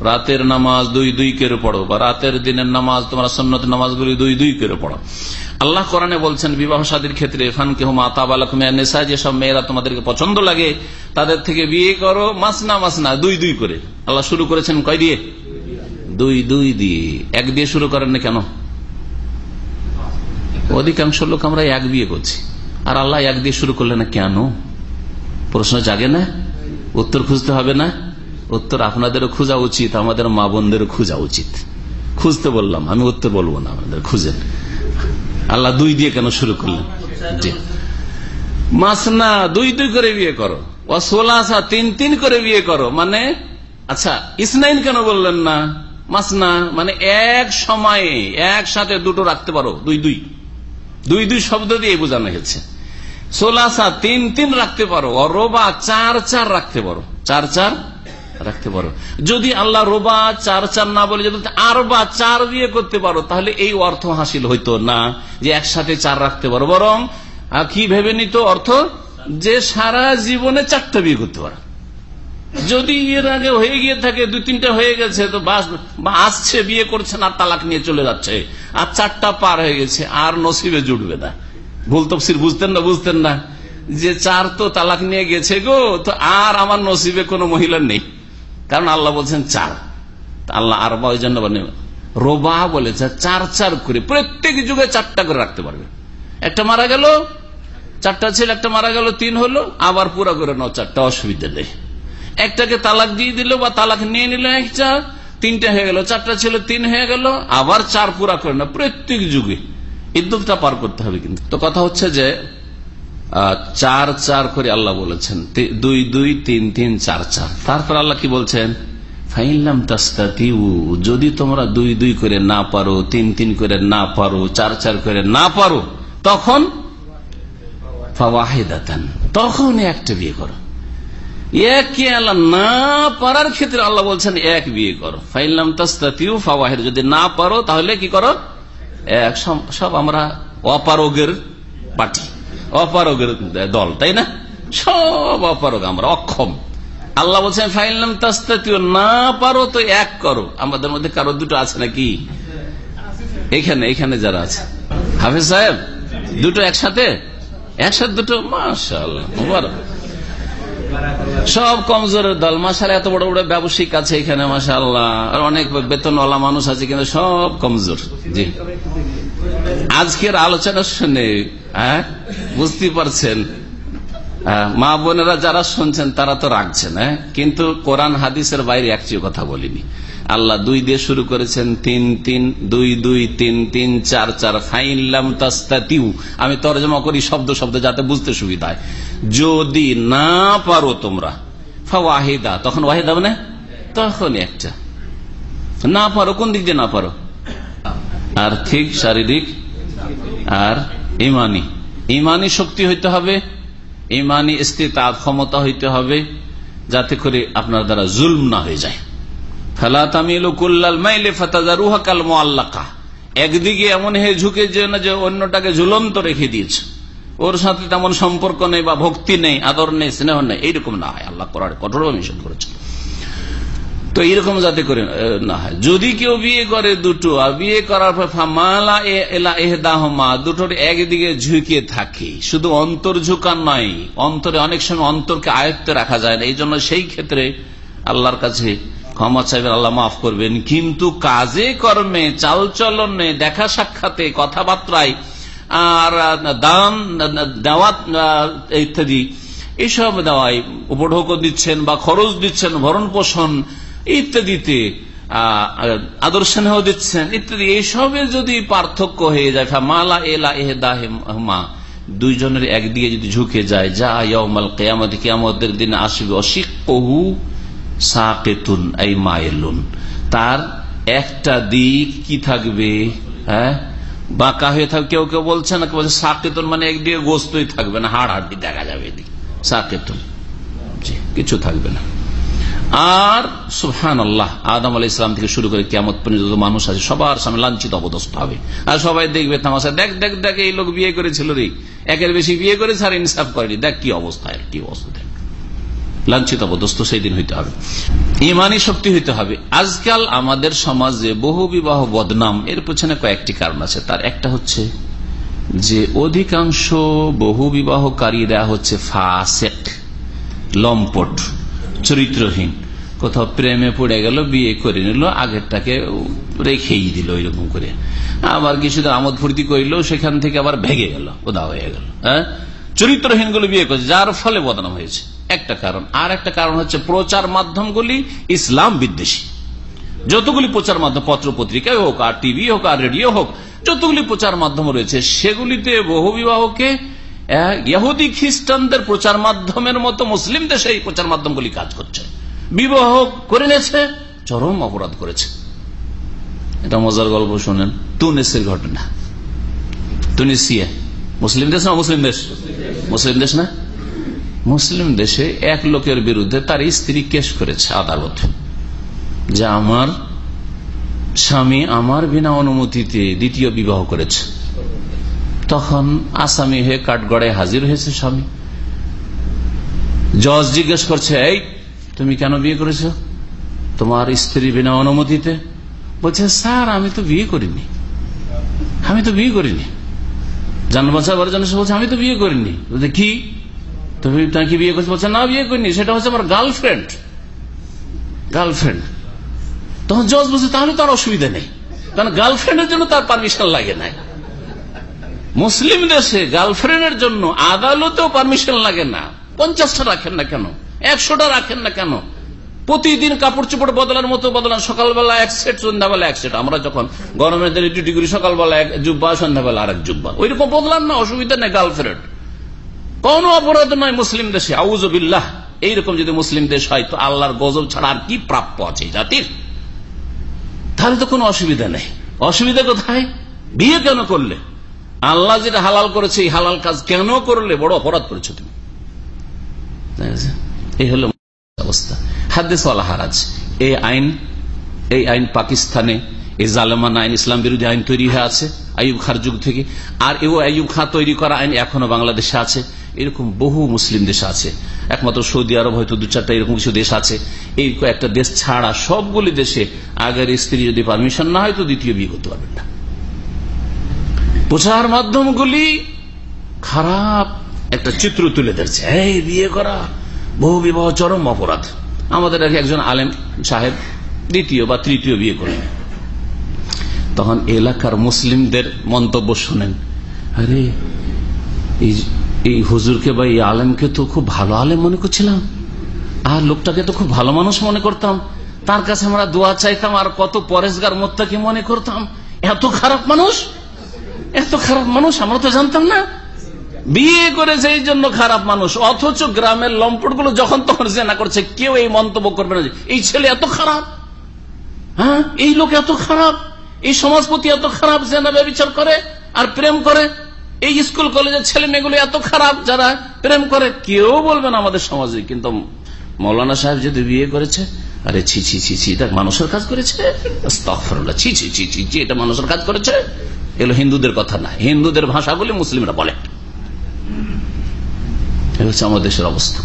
রাতের নামাজ দুই দুই করে পড়ো, বা রাতের দিনের নামাজ, তোমরা সন্ন্যত নামাজগুলি দুই দুই করে পড়ো। আল্লাহ কোরআনে বলছেন, বিবাহ সাদীর ক্ষেত্রে ফান কেহ মাতাবালাকুমিয়া যেসব মেয়েরা তোমাদেরকে পছন্দ লাগে, তাদের থেকে বিয়ে করো মাস মাসনা মাসনা, দুই দুই করে। আল্লাহ শুরু করেছেন কয় দিয়ে? দুই দুই দিয়ে। এক দিয়ে শুরু করেন না কেন? অধিকাংশ লোক আমরা এক বিয়ে করছি। আর আল্লাহ এক দিয়ে শুরু করলে না কেন? প্রশ্ন জাগে না? উত্তর খুঁজতে হবে না? উত্তর আপনাদেরও খোঁজা উচিত, আমাদের মা বোনদেরও খোঁজা উচিত। খুঁজতে বললাম, আমি উত্তর বলব না আমাদের খুঁজেন। আল্লাহ দুই দিয়ে কেন শুরু করলেন? জি। মাসনা, দুই দুই করে বিয়ে করো। তিন তিন করে বিয়ে করো। মানে আচ্ছা ইসনাইন কেন বললেন না? মানে এক সময়ে একসাথে দুটো রাখতে পারো, দুই দুই। দুই দুই শব্দ দিয়ে বোঝানো হয়েছে। সোলাসা, তিন তিন রাখতে পারো রোবা চার চার রাখতে পারো। চার চার রাখতে পারো। যদি আল্লাহ রোবা চার চার না বলে, যদি আর বা চার দিয়ে করতে পারো, তাহলে এই অর্থ হাসিল হইতো না যে একসাথে চার রাখতে পারো। বরং কি ভেবে নিত অর্থ? যে সারা জীবনে চারটা বিয়ে করতে পারো। যদি এর আগে হয়ে গিয়ে থাকে, দুই তিনটা হয়ে গেছে, তো আসছে, বিয়ে করছেন আর তালাক নিয়ে চলে যাচ্ছে। আর চারটা পার হয়ে গেছে, আর নসিবে জুটবে না। ভুল তফসির বুঝতেন না বুঝতেন না। যে চার তো তালাক নিয়ে গেছে গো, তো আর আমার নসিবে কোনো মহিলার নেই। কারণ আল্লাহ বলছেন চার। আল্লাহ আর বা ওই জন্য রোবা বলেছে, চার চার করে, প্রত্যেক যুগে চারটা করে রাখতে পারবে। একটা মারা গেল, চারটা ছিল, একটা মারা গেল, তিন হলো, আবার পুরা করে নাও চারটা, অসুবিধা নেই। একটাকে তালাক দিয়ে দিল বা তালাক নিয়ে নিল একটা, তিনটা হয়ে গেল, চারটা ছিল, তিন হয়ে গেল, আবার চার পুরা করে না প্রত্যেক যুগে। ইদ্যুৎটা পার করতে হবে কিন্তু। তো কথা হচ্ছে যে চার চার করে আল্লাহ বলেছেন। দুই দুই, তিন তিন, চার চার। তারপর আল্লাহ কি বলছেন? ফাইনলাম তাস্তাতিউ, যদি তোমরা দুই দুই করে না পারো, তিন তিন করে না পারো, চার চার করে না পারো, তখন তখন একটা বিয়ে করো। একে আল্লাহ না পারার ক্ষেত্রে আল্লাহ বলছেন, এক বিয়ে করো। ফাইনলাম তাস্তাতিউ ফাওয়াহেদ, যদি না পারো, তাহলে কি করো? এক সব আমরা অপারগের পার্টি। অপারগের দল, তাই না? সব অপারগ আমরা, অক্ষম। আল্লাহ বলছেন ফাইলাম তাস্তাতিও না পারো তো এক করো। আমাদের মধ্যে কারও দুটো আছে নাকি? এখানে এখানে যারা আছে। হাফিজ সাহেব, দুটো একসাথে? একসাথে দুটো? মাসাল সব কমজোরের দল। মাসাল এত বড় বড় ব্যবসায়িক আছে এখানে মাসাল্লাহ আর অনেক বেতনওয়ালা মানুষ আছে কিন্তু সব কমজোর। জি। আজকের আলোচনা শুনে হ্যাঁ বুঝতে পারছেন মা বোনেরা যারা শুনছেন তারা তো রাখছেন হ্যাঁ কিন্তু কোরআন হাদিসের বাইরে একটিও কথা বলিনি। আল্লাহ দুই দিয়ে শুরু করেছেন, তিন তিন, দুই দুই, তিন তিন, চার চার তাস্তাতিউ। আমি তর্জমা করি শব্দ শব্দ, যাতে বুঝতে সুবিধা হয়। যদি না পারো তোমরা, ফা ওয়াহিদা, তখন ওয়াহিদা মানে তখন একটা। না পারো, কোন দিক দিয়ে না পারো? আর্থিক শারীরিক আর ইমানি। ইমানি শক্তি হইতে হবে, ইমানি স্থিত ক্ষমতা হইতে হবে, যাতে করে আপনার দ্বারা জুলম না হয়ে যায়। ফেলা তামিলু কুল্লাল মাইলে ফাতাজারুহা কাল মোয়াল্লাকা একদিকে এমন হয়ে ঝুঁকে যে না যে অন্যটাকে ঝুলন্ত রেখে দিয়েছে। ওর সাথে তেমন সম্পর্ক নেই বা ভক্তি নেই, আদর নেই, স্নেহ নেই, এইরকম না হয়। আল্লাহ করার কঠোর নিষেধ করেছে তো এরকম যাতে করে না হয়। যদি কেউ বিয়ে করে দুটো, আর বিয়ে করার পর মালা এলা এহদাহমা, দুটোর একদিকে ঝুঁকে থাকে। শুধু অন্তর ঝুঁকান নয়, অন্তরে অনেক সময় অন্তরকে আয়ত্তে রাখা যায় না। এই জন্য সেই ক্ষেত্রে আল্লাহর কাছে ক্ষমা চাইবেন, আল্লাহ মাফ করবেন। কিন্তু কাজে, কর্মে, চালচলনে, দেখা সাক্ষাতে, কথাবার্তায় আর দান দেওয়া ইত্যাদি। এইসব দেওয়ায় উপঢৌক দিচ্ছেন বা খরচ দিচ্ছেন, ভরণ পোষণ ইত্যাদিতে আদর স্নেহ দিচ্ছেন ইত্যাদি। এইসবের যদি পার্থক্য হয়ে যায় মালা এলা এহদাহমা দুইজনের একদিকে যদি ঝুঁকে যায়, যা ইয়মাল কেয়ামত, কেয়ামতের দিন আসবে। অশিকহু সাকেতুন, এই মায়েলুন। তার একটা দিক কি থাকবে? হ্যাঁ? বাঁকা হয়ে থাকবে কেউ কেউ বলছে না বলছে সাকেতন মানে একদিকে গোস্তই থাকবে না হাড় হাড্ডি দেখা যাবে সাকেতন। কিছু থাকবে না। আর সুহান আল্লাহ আদম আলাহ ইসলাম থেকে শুরু করে কেমন পর্যন্ত মানুষ আছে, সবার সামনে লাঞ্ছিত অবদস্ত হবে। আর সবাই দেখবে, তামাশা, দেখ দেখ দেখ, এই লোক বিয়ে করেছিল রে। একের বেশি বিয়ে করেছে আর ইনসাফ করেনি। দেখ কি অবস্থা কি অবস্থা। লাঞ্ছিত অবদস্ত সেই দিন হইতে হবে। ইমানি শক্তি হইতে হবে। আজকাল আমাদের সমাজে বহু বিবাহ বদনাম, এর পেছনে কয়েকটি কারণ আছে। তার একটা হচ্ছে যে অধিকাংশ বহু বিবাহকারীরা হচ্ছে ফাসেক, লম্পট, চরিত্রহীন। কোথাও প্রেমে পড়ে গেল, বিয়ে করে নিল, আগেরটাকে রেখেই দিল এরকম করে। আবার কিছুদিন আমোদ ফুর্তি করল, সেখান থেকে আবার ভেঙে গেল উদা হয়ে গেল হ্যাঁ? চরিত্রহীনগুলো বিয়ে করছে, যার ফলে বদনাম হয়েছে। একটা কারণ। আর একটা কারণ হচ্ছে প্রচার মাধ্যমগুলি ইসলাম বিদ্বেষী। যতগুলি প্রচার মাধ্যম পত্র পত্রিকায় হোক, আর টিভি হোক, আর রেডিও হোক, যতগুলি প্রচার মাধ্যম রয়েছে, সেগুলিতে বহু বিবাহকে ইহুদি খ্রিস্টানদের প্রচার মাধ্যমের মতো মুসলিম দেশে এই প্রচার মাধ্যমগুলি কাজ করছে। বিবাহ করে নিয়েছে, চরম অপরাধ করেছে। এটা মজার গল্প শুনেন। তুনেসের ঘটনা। তুনিসিয়া মুসলিম দেশ না মুসলিম দেশ? মুসলিম দেশ না? মুসলিম দেশে এক লোকের বিরুদ্ধে তার স্ত্রী কেস করেছে আদালতে। যে আমার স্বামী আমার বিনা অনুমতিতে দ্বিতীয় বিবাহ করেছে। তখন আসামি হয়ে কাঠগড়ায় হাজির হয়েছে স্বামী। জজ জিজ্ঞেস করছে, এই, তুমি কেন বিয়ে করেছ? তোমার স্ত্রী বিনা অনুমতিতে? বলছে, স্যার, আমি তো বিয়ে করিনি। আমি তো বিয়ে করিনি। জান বাঁচাবার জন্য বলছে, আমি তো বিয়ে করিনি। কি? তাকে বিয়ে করছ, বলছে, না, বিয়ে করিনি, সেটা হচ্ছে আমার গার্লফ্রেন্ড গার্লফ্রেন্ড তখন জজ বলছে, তাহলে তার অসুবিধা নেই। কারণ গার্লফ্রেন্ডের জন্য তার পারমিশন লাগে নাই। মুসলিম দেশে গার্লফ্রেন্ডের জন্য আদালতেও পারমিশন লাগে না। পঞ্চাশটা রাখেন না কেন? একশোটা রাখেন না কেন? প্রতিদিন কাপড় চোপড় বদলার মতো বদলান, সকালবেলা এক সেট সন্ধ্যাবেলা এক সেট আমরা যখন গরমের দিনে ডিউটি করি, সকালবেলা এক, জুব্বা, সন্ধ্যাবেলা আর এক জুব্বা। ওই রকম বদলান না, অসুবিধা নেই গার্লফ্রেন্ড কোন অপরাধ নয় মুসলিম দেশে। আউজবিল্লাহ এইরকম যদি মুসলিম দেশ হয়, তো আল্লাহর গজব ছাড়া আর কি প্রাপ্য আছে জাতির? তাহলে তো কোনো অসুবিধা নেই। অসুবিধা কোথায়? বিয়ে কেন করলে? আল্লাহ যেটা হালাল করেছে, এই হালাল কাজ কেন করলে? বড় অপরাধ করেছ তুমি। এই হলো অবস্থা। হাদিস হারাজ। এই আইন এই আইন পাকিস্তানে এই জালেমান আইন ইসলাম বিরোধী আইন তৈরি হয়ে আছে আইব খার যুগ থেকে। আর এও আইব খাঁ তৈরি করা আইন এখনও বাংলাদেশে আছে। এরকম বহু মুসলিম দেশ আছে। একমাত্র সৌদি আরব হয়তো দু চারটা এরকম কিছু দেশ আছে। এই কয়েকটা দেশ ছাড়া সবগুলি দেশে আগের স্ত্রী যদি পারমিশন না হয়, তো দ্বিতীয় বিয়ে করতে পারবেন না। প্রচার মাধ্যমগুলি খারাপ একটা চিত্র তুলে ধরছে। এই বিয়ে করা বহু বিবাহ চরম অপরাধ। আমাদের একজন আলেম সাহেব দ্বিতীয় বা তৃতীয় বিয়ে করলেন। তখন এলাকার মুসলিমদের মন্তব্য শোনেন। আরে, এই হুজুরকে বা এই আলেমকে তো খুব ভালো আলেম মনে করছিলাম। আর লোকটাকে তো খুব ভালো মানুষ মনে করতাম। তার কাছে আমরা দোয়া চাইতাম, আর কত পরেশগার মোত্তাকে মনে করতাম। এত খারাপ মানুষ? এত খারাপ মানুষ, আমরা তো জানতাম না। বিয়ে করেছে এই জন্য খারাপ মানুষ। অথচ গ্রামের লম্পটগুলো যখন তখন জেনা করছে, কেউ এই মন্তব্য করবে না এই ছেলে এত খারাপ। হ্যাঁ এই লোক এত খারাপ। এই সমাজপতি এত খারাপ জেনা বিচার করে আর প্রেম করে? এই স্কুল, কলেজের ছেলে মেয়েগুলো এত খারাপ যারা প্রেম করে? কেউ বলবেন আমাদের সমাজে, কিন্তু মৌলানা সাহেব যদি বিয়ে করেছে, আরে ছি ছি ছি ছি, এটা মানুষের কাজ করেছে? ছি ছি ছি ছি ছি, এটা মানুষের কাজ করেছে? এগুলো হিন্দুদের কথা না, হিন্দুদের ভাষাগুলি মুসলিমরা বলে। হচ্ছে আমাদের দেশের অবস্থা।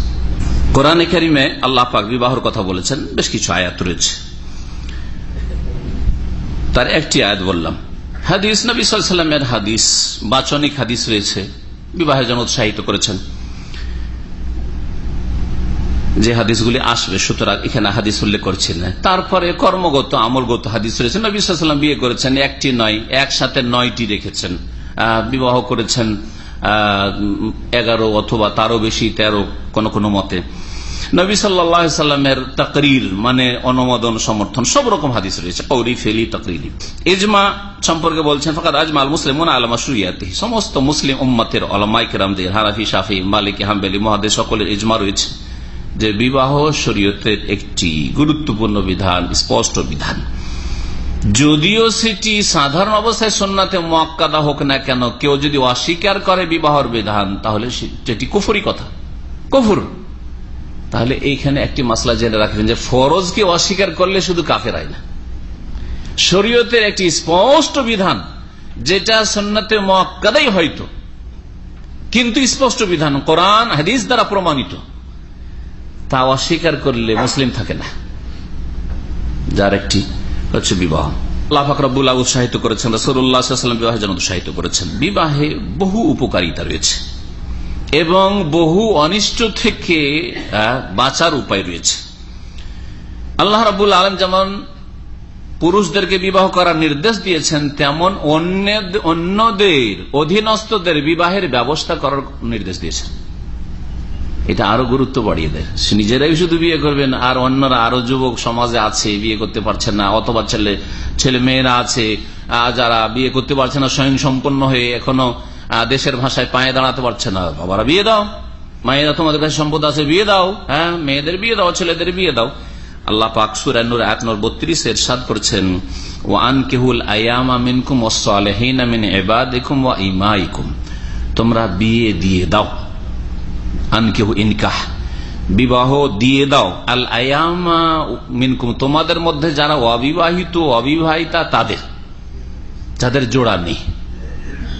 কোরআনে কারিমে আল্লাহ পাক বিবাহর কথা বলেছেন, বেশ কিছু আয়াত রয়েছে। তার একটি আয়াত বললাম। হাদিস, নবী সাল্লামের হাদিস, বাচনিক হাদিস রয়েছে বিবাহের জন্য উৎসাহিত করেছেন। যে হাদিসগুলি আসবে, সুতরাং এখানে হাদিস উল্লেখ করছি না। তারপরে কর্মগত, আমলগত হাদিস রয়েছে। নবী বিয়ে করেছেন, একটি নয়, একসাথে নয়টি রেখেছেন। বিবাহ করেছেন এগারো অথবা তারও বেশি তেরো কোন কোনো মতে। নবী সাল্লামের তকরির মানে অনুমোদন, সমর্থন, সব রকম হাদিস রয়েছে। কৌরি, ফেলি, তকরিরি। ইজমা সম্পর্কে বলছেন ফকাত আজমাল মুসলিম আলমা সুরিয়াতি সমস্ত মুসলিম উম্মতের আলমাই কেরামদের হারাফি শাফি, মালিক, হাম্বেলি মহাদেশ সকলের ইজমা রয়েছে যে বিবাহ শরীয়তের একটি গুরুত্বপূর্ণ বিধান, স্পষ্ট বিধান। যদিও সেটি সাধারণ অবস্থায় সন্নাতে মক্কাদা হোক না কেন, কেউ যদি অস্বীকার করে বিবাহর বিধান, তাহলে সেটি কুফুরি কথা। কুফুর। তাহলে এইখানে একটি মাসলা জেনে রাখবেন যে ফরজকে অস্বীকার করলে শুধু কাফেরাই না। শরীয়তের একটি স্পষ্ট বিধান, যেটা সন্ন্যতে মক্কাদাই হয়তো, কিন্তু স্পষ্ট বিধান কোরআন, হাদিস দ্বারা প্রমাণিত। তা অস্বীকার করলে মুসলিম থাকে না। যার একটি হচ্ছে বিবাহ। আল্লাহ ফাকরাবুল্লাহ উৎসাহিত করেছেন রসুল্লাহাম বিবাহের জন্য উৎসাহিত করেছেন। বিবাহে বহু উপকারিতা রয়েছে। এবং বহু অনিষ্ট থেকে বাঁচার উপায় রয়েছে। আল্লাহ রাবুল আলম যেমন পুরুষদেরকে বিবাহ করার নির্দেশ দিয়েছেন, তেমন অন্যদের অধীনস্থদের বিবাহের ব্যবস্থা করার নির্দেশ দিয়েছেন। এটা আরও গুরুত্ব বাড়িয়ে দেয়। নিজেরাই শুধু বিয়ে করবেন, আর অন্যরা আরও যুবক সমাজে আছে, বিয়ে করতে পারছেন না, অথবা ছেলে ছেলে মেয়েরা আছে যারা বিয়ে করতে পারছে না স্বয়ং সম্পন্ন হয়ে এখনও দেশের ভাষায় পায়ে দাঁড়াতে পারছে না। বাবারা, বিয়ে দাও। মায়েরা তোমাদের কাছে সম্পদ আছে, বিয়ে দাও। হ্যাঁ মেয়েদের বিয়ে দাও, ছেলেদের বিয়ে দাও। আল্লাহ পাক সুরানুর এক নর বত্রিশ এর সাদ করছেন ও আন কেহুল ইমাইকুম। তোমরা বিয়ে দিয়ে দাও। ইনকাহ। বিবাহ দিয়ে দাও। আল আয়ামা মিনকুম, তোমাদের মধ্যে যারা অবিবাহিত, অবিবাহিতা, তাদের, যাদের জোড়া নেই।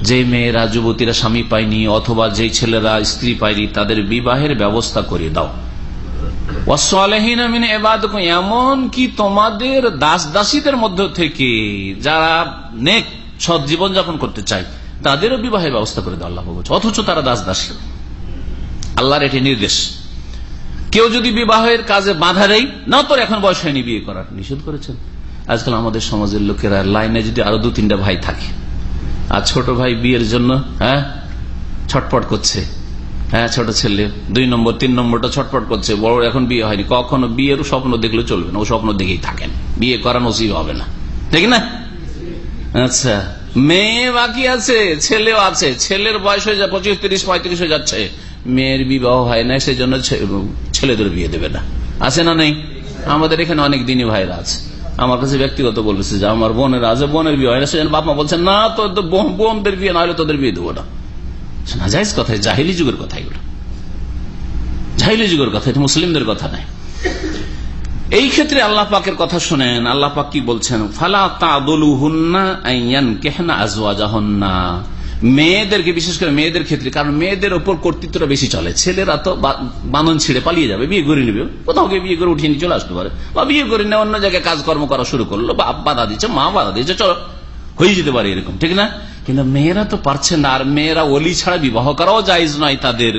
যে মেয়েরা যুবতীরা স্বামী পায়নি অথবা যে ছেলেরা স্ত্রী পায়নি, তাদের বিবাহের ব্যবস্থা করে দাও। এমন কি তোমাদের দাস দাসীদের মধ্য থেকে যারা নেক সৎ জীবন যাপন করতে চায়, তাদেরও বিবাহের ব্যবস্থা করে দাও, আল্লাহ অথচ তারা দাস দাসী আল্লাহর এটি নির্দেশ। কেউ যদি বিবাহের কাজে বাধা দেয়, না তোর এখন বয়স হয়নি বিয়ে করার। নিষেধ করেছেন। আজকাল আমাদের সমাজের লোকেরা লাইনে যদি আরও দু তিনটা ভাই থাকে আর ছোট ভাই বিয়ের জন্য হ্যাঁ ছটপট করছে। হ্যাঁ ছোট ছেলে, দুই নম্বর, তিন নম্বরটা ছটপট করছে। বড় এখন বিয়ে হয়নি। কখনো বিয়ের স্বপ্ন দেখলে চলবে না, ও স্বপ্ন দেখেই থাকেন। বিয়ে করা নসিব হবে না। ঠিক না? আচ্ছা মেয়ে বাকি আছে, ছেলেও আছে। ছেলের বয়স হয়ে যায় পঁচিশ, তিরিশ, পঁয়ত্রিশ হয়ে যাচ্ছে। মেয়ের বিবাহ হয় না সেই জন্য ছেলেদের বিয়ে দেবে না। আছে না নেই? আমাদের এখানে অনেক দিনই ভাইরা আছে। আমার কাছে ব্যক্তিগত বলছে যে আমার বোনের আছে বোনের বিয়ে হয় না বাপমা বলছেন না, তো বোনদের বিয়ে না হলে তোদের বিয়ে দেবো না। নাজাইজ কথা জাহিলি যুগের কথা এগুলো। জাহিলি যুগের কথা, এটা মুসলিমদের কথা নাই এই ক্ষেত্রে আল্লাহ পাকের কথা শোনেন, আল্লাহ পাক কি বলছেন? ফালা তাদলু হুন্না আইয়ান কেহনা আজওয়াজা হন্না মেয়েদেরকে, বিশেষ করে মেয়েদের ক্ষেত্রে, কারণ মেয়েদের ওপর কর্তৃত্বটা বেশি চলে। ছেলেরা তো বানন ছিঁড়ে পালিয়ে যাবে, বিয়ে করে নিবে। কোথাও গিয়ে বিয়ে করে উঠিয়ে নিয়ে চলে আসতে পারে। বা বিয়ে করে নিয়ে অন্য জায়গায় কাজকর্ম করা শুরু করল, বা বাধা দিচ্ছে, মা বাধা দিচ্ছে, চলো, হয়ে যেতে পারে এরকম, ঠিক না? কিন্তু মেয়েরা তো পারছে না, আর মেয়েরা অলি ছাড়া বিবাহ করাও জায়জ নয় তাদের।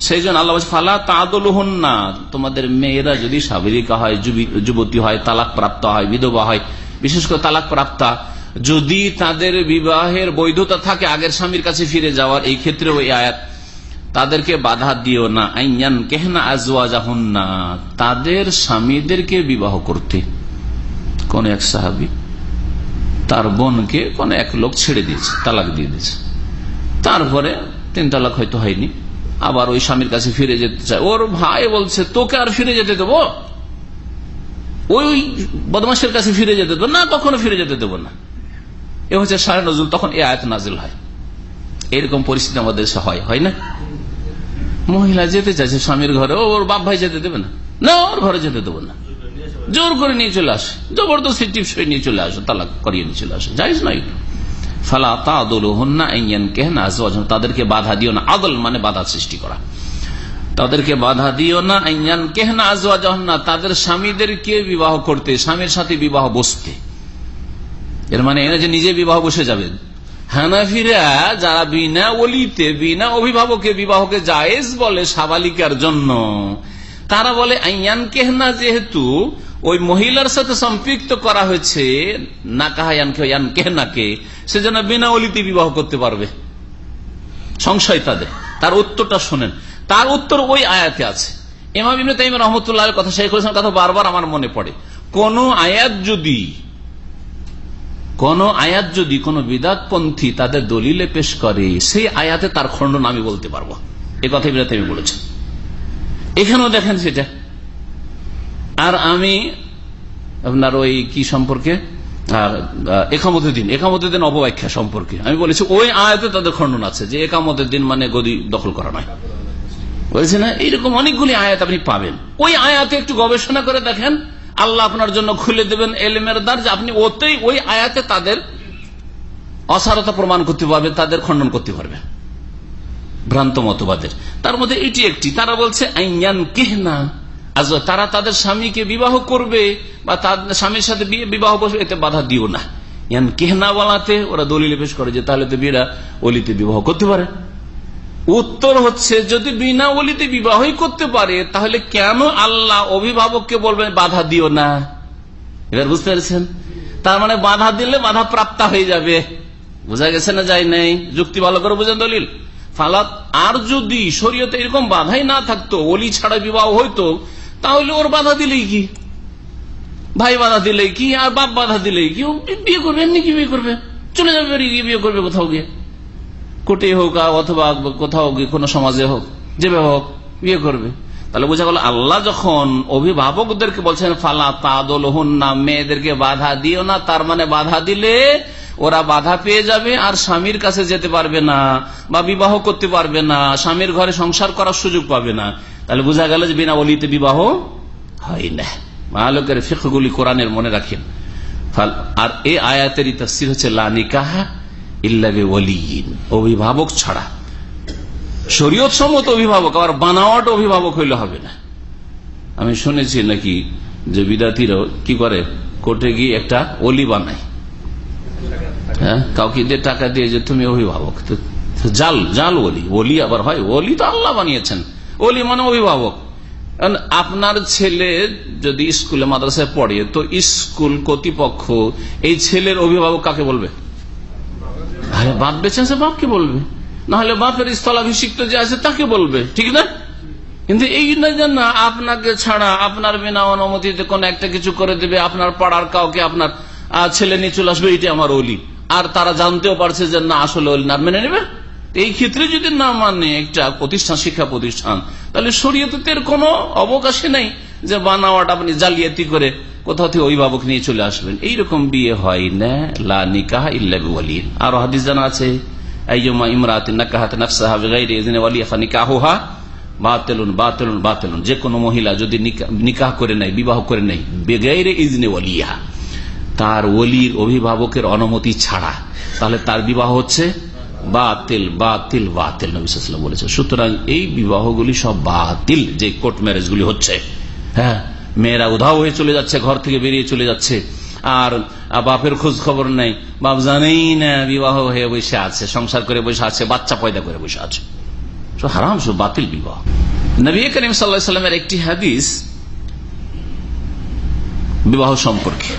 সেই জন্য আল্লাহ ফালা তাদল হন না তোমাদের মেয়েরা যদি সাবরিকা হয় যুবতী হয় তালাক প্রাপ্ত হয়, বিধবা হয়, বিশেষ করে তালাক প্রাপ্তা যদি তাদের বিবাহের বৈধতা থাকে আগের স্বামীর কাছে ফিরে যাওয়ার, এই ক্ষেত্রে ওই আয়াত, তাদেরকে বাধা দিও না। আইয়ান কেহনা আজওয়া যাহন না তাদের স্বামীদেরকে বিবাহ করতে। কোন এক সাহাবি তার বোনকে কোন এক লোক ছেড়ে দিয়েছে, তালাক দিয়ে দিয়েছে। তারপরে তিন তালাক হয়তো হয়নি, আবার ওই স্বামীর কাছে ফিরে যেতে চায়। ওর ভাই বলছে, তোকে আর ফিরে যেতে দেবো? ওই বদমাসের কাছে ফিরে যেতে দেবো না কখনো ফিরে যেতে দেবো না। এ হচ্ছে সারে নজরুল তখন এ আয়াত নাজিল হয়। এরকম পরিস্থিতি আমাদের দেশে হয় হয় না? মহিলা যেতে চাইছে স্বামীর ঘরে ওর বাপ ভাই যেতে দেবে না। না, ওর ঘরে যেতে দেবো না। জোর করে নিয়ে চলে আসে। জবরদস্তি টিপসই নিয়ে চলে আসে, তালাক করিয়ে নিয়ে চলে আসে। যাইজ নয় ফালা তাদল হন্না কেহনা তাদেরকে বাধা দিও না। আদল মানে বাধা সৃষ্টি করা। তাদেরকে বাধা দিও না আইয়ান কেহনা আজওয়াজহন্না তাদের স্বামীদেরকে বিবাহ করতে, স্বামীর সাথে বিবাহ বসতে। এর মানে এনে যে নিজে বিবাহ বসে যাবে হানাফিরা যারা বিনা অলিতে, বিনা অভিভাবকে বিবাহকে জায়েজ বলে সাবালিকার জন্য, তারা বলে, আইয়ান কেহনা যেহেতু ওই মহিলার সাথে সম্পৃক্ত করা হয়েছে, না কাহায়ান কেহনাকে সেজন্য বিনা অলিতে বিবাহ করতে পারবে। সংশয় তাদের। তার উত্তরটা শোনেন। তার উত্তর ওই আয়াতে আছে। এমাম ইবনে তাইম রহমতুল্লাহ কথা শেখ হোসেন কথা বারবার আমার মনে পড়ে। কোন আয়াত যদি কোন আয়াত যদি কোন বিদাতপন্থী তাদের দলিলে পেশ করে, সেই আয়াতে তার খণ্ডন আমি বলতে পারব। এ কথা ইবনে তাইমি বলেছেন। এখানেও দেখেন সেটা। আর আমি আপনার ওই কি সম্পর্কে? একামতের দিন। একামতের দিন অপব্যাখ্যা সম্পর্কে। আমি বলেছি, ওই আয়াতে তাদের খণ্ডন আছে যে একামতের দিন মানে গদি দখল করা নয়। বলছে না? এইরকম অনেকগুলি আয়াত আপনি পাবেন। ওই আয়াতে একটু গবেষণা করে দেখেন আল্লাহ আপনার জন্য খুলে দেবেন এলেমের দ্বার যে আপনি ওতেই ওই আয়াতে তাদের অসারতা প্রমাণ করতে পারবেন তাদের খণ্ডন করতে পারবেন ভ্রান্ত মতবাদের। তার মধ্যে এটি একটি। তারা বলছে কেহনা? আজ তারা তাদের স্বামীকে বিবাহ করবে বা তাদের স্বামীর সাথে বিয়ে বিবাহ বসবে এতে বাধা দিও না। ইয়ান কেহনা বলাতে ওরা দলিলে পেশ করে যে তাহলে তো বিয়েরা অলিতে বিবাহ করতে পারে। উত্তর হচ্ছে, যদি বিনা অলিতে বিবাহই করতে পারে, তাহলে কেন আল্লাহ অভিভাবককে বলবেন বাধা দিও না? এবার বুঝতে পেরেছেন? তার মানে বাধা দিলে বাধা প্রাপ্তা হয়ে যাবে। বোঝা গেছে না যাই নাই? যুক্তি ভালো করে বোঝেন দলিল। ফালাত, আর যদি শরীয়তে এরকম বাধাই না থাকতো, অলি ছাড়া বিবাহ হইতো, তাহলে ওর বাধা দিলেই কি? ভাই বাধা দিলেই কি? আর বাপ বাধা দিলেই কি? বিয়ে করবে, এমনি কি বিয়ে করবে? চলে যাবে বিয়ে করবে কোথাও গিয়ে। কোর্টে হোক অথবা কোথাও কোনো সমাজে হোক, যেভাবে হোক বিয়ে করবে। তাহলে বোঝা গেল আল্লাহ যখন অভিভাবকদেরকে বলছেন, ফালা তাদল না মেয়েদেরকে বাধা দিও না, তার মানে বাধা দিলে ওরা বাধা পেয়ে যাবে আর স্বামীর কাছে যেতে পারবে না বা বিবাহ করতে পারবে না, স্বামীর ঘরে সংসার করার সুযোগ পাবে না। তাহলে বোঝা গেল যে বিনা অলিতে বিবাহ হয় না। মালকের ফেকগুলি কোরআনের মনে রাখেন। আর এই আয়াতের তফসির হচ্ছে লানিকাহা ইল্লাবে অভিভাবক ছাড়া। শরীয়ত সম্মত অভিভাবক, আবার বানাওয়াট অভিভাবক হইলে হবে না। আমি শুনেছি নাকি যে বিদাতিরাও কি করে? কোর্টে গিয়ে একটা অলি বানায়। হ্যাঁ? কাউকে দিয়ে টাকা দিয়ে যে তুমি অভিভাবক জাল জাল ওলি। ওলি আবার হয়, ওলি তো আল্লাহ বানিয়েছেন। ওলি মানে অভিভাবক। আপনার ছেলে যদি স্কুলে মাদ্রাসায় পড়ে, তো স্কুল কর্তৃপক্ষ এই ছেলের অভিভাবক কাকে বলবে? আরে বাপ বেঁচে আছে, বাপকে বলবে। নাহলে বাপের স্থলাভিষিক্ত যে আছে, তাকে বলবে। ঠিক না? কিন্তু এই না, আপনাকে ছাড়া, আপনার বিনা অনুমতিতে কোন একটা কিছু করে দেবে, আপনার পাড়ার কাউকে, আপনার ছেলে নিয়ে চলে আসবে এটি আমার অলি আর তারা জানতেও পারছে যে না, আসলে অলি না, মেনে নেবে? এই ক্ষেত্রে যদি না মানে একটা প্রতিষ্ঠান, শিক্ষা প্রতিষ্ঠান, তাহলে শরীয়তের কোনো অবকাশে নেই যে বানাওয়াট আপনি জালিয়াতি করে কোথাও থেকে অভিভাবক নিয়ে চলে আসবেন। এইরকম বিয়ে হয় না। লা নিকাহ ইল্লা বিওয়ালিন। আর হাদিস জানা আছে, আইয়ুমা ইমরাতিন নাকাহাত নাফসাহা বিগাইরি ইজনি ওয়ালিহা নিকাহুহা বাতিলুন বাতিলুন বাতিলুন। যে কোনো মহিলা যদি নিকাহ করে নেয়, বিবাহ করে নেয়, বেগাইরে ইজনে ওয়ালিহা তার ওলির অভিভাবকের অনুমতি ছাড়া। তাহলে তার বিবাহ হচ্ছে বাতিল বাতিল বাতিল নবিসাম বলেছে সুতরাং এই বিবাহগুলি সব বাতিল, যে কোর্ট ম্যারেজ গুলি হচ্ছে। হ্যাঁ? মেয়েরা উধাও হয়ে চলে যাচ্ছে, ঘর থেকে বেরিয়ে চলে যাচ্ছে। আর বাপের খোঁজ খবর নেই। বাপ জানেই না বিবাহ হয়ে বসে আছে, সংসার করে বসে আছে, বাচ্চা পয়দা করে বসে আছে। হারাম সব বাতিল বিবাহ। নবী করিম সাল্লামের একটি হাদিস বিবাহ সম্পর্কে।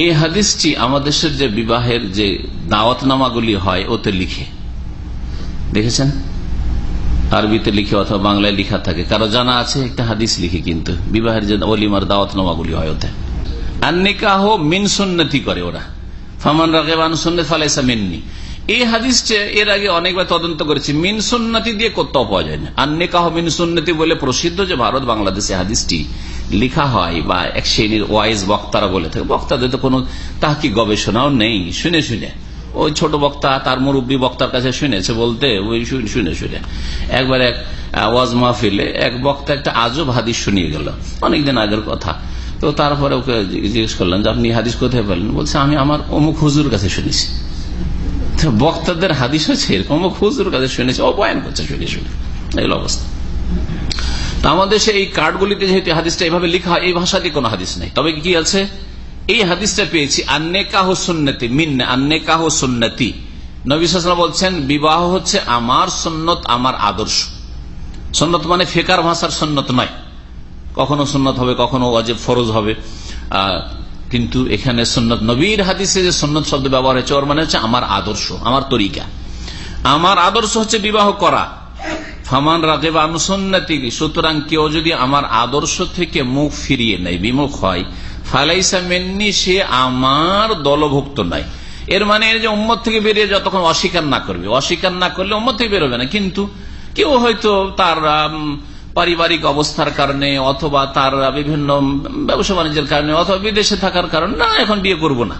এই হাদিসটি আমাদের দেশের যে বিবাহের যে দাওয়াতনামাগুলি হয়, ওতে লিখে। দেখেছেন? আরবিতে লিখে অথবা বাংলায় লিখা থাকে। কারও জানা আছে, একটা হাদিস লিখে কিন্তু। বিবাহের যে অলিমার দাওয়াতনামাগুলি হয় ওতে। আর নিকাহ মিন সুন্নতি করে ওরা। ফামান রাগেবান সুন্নত ফালাইসা মিননি। এই হাদিসটা এর আগে অনেকবার তদন্ত করেছি। মিন সুন্নতি দিয়ে কোথাও পাওয়া যায় না। আর নিকাহ মিন সুন্নতি বলে প্রসিদ্ধ যে ভারত বাংলাদেশে হাদিসটি লিখা হয় বা এক শ্রেণির ওয়াইজ বক্তারা বলে থাকে। বক্তাদের তো কোনো তাহকি গবেষণাও নেই। শুনে শুনে। ওই ছোট বক্তা তার মুরব্বী বক্তার কাছে শুনেছে বলতে, ওই শুনে শুনে। একবার এক ওয়াজ মাহফিলে এক বক্তা একটা আজব হাদিস শুনিয়ে গেল, অনেকদিন আগের কথা। তো তারপরে ওকে জিজ্ঞেস করলেন যে, আপনি হাদিস কোথায় পেলেন? বলছে, আমি আমার অমুক হুজুর কাছে শুনেছি। বক্তাদের হাদিস হচ্ছে এরকম, অমুক হুজুর কাছে শুনেছি, ও বয়ান করছে, শুনে শুনে। এগুলো অবস্থা। আমাদের এই কার্ডগুলিতে যেহেতু হাদিসটা এইভাবে লেখা এই ভাষা দিয়ে কোন হাদিস নেই। তবে কি আছে? এই হাদিসটা পেয়েছি, আন্নেকাহ সুন্নতি মিন আন্নেকাহ সুন্নতি। নবিসাম বলছেন, বিবাহ হচ্ছে আমার সন্ন্যত আমার আদর্শ। সন্ন্যত মানে ফেকার ভাষার সন্ন্যত নয়। কখনো সুন্নত হবে, কখনো অজেব ফরজ হবে। কিন্তু এখানে সন্ন্যত নবীর হাদিসে যে সন্ন্যত শব্দ ব্যবহার হয়েছে, ওর মানে হচ্ছে আমার আদর্শ, আমার তরিকা। আমার আদর্শ হচ্ছে বিবাহ করা। ফামান রাজেব আনুসন্নাতি সুতরাং কেউ যদি আমার আদর্শ থেকে মুখ ফিরিয়ে নেয়, বিমুখ হয় ফালাইসা মেননি, সে আমার দলভুক্ত নয়। এর মানে যে উম্মত থেকে বেরিয়ে যতক্ষণ অস্বীকার না করবে। অস্বীকার না করলে উম্মত থেকে বেরোবে না। কিন্তু কেউ হয়তো তার পারিবারিক অবস্থার কারণে অথবা তার বিভিন্ন ব্যবসা বাণিজ্যের কারণে অথবা বিদেশে থাকার কারণে, না, এখন বিয়ে করব না।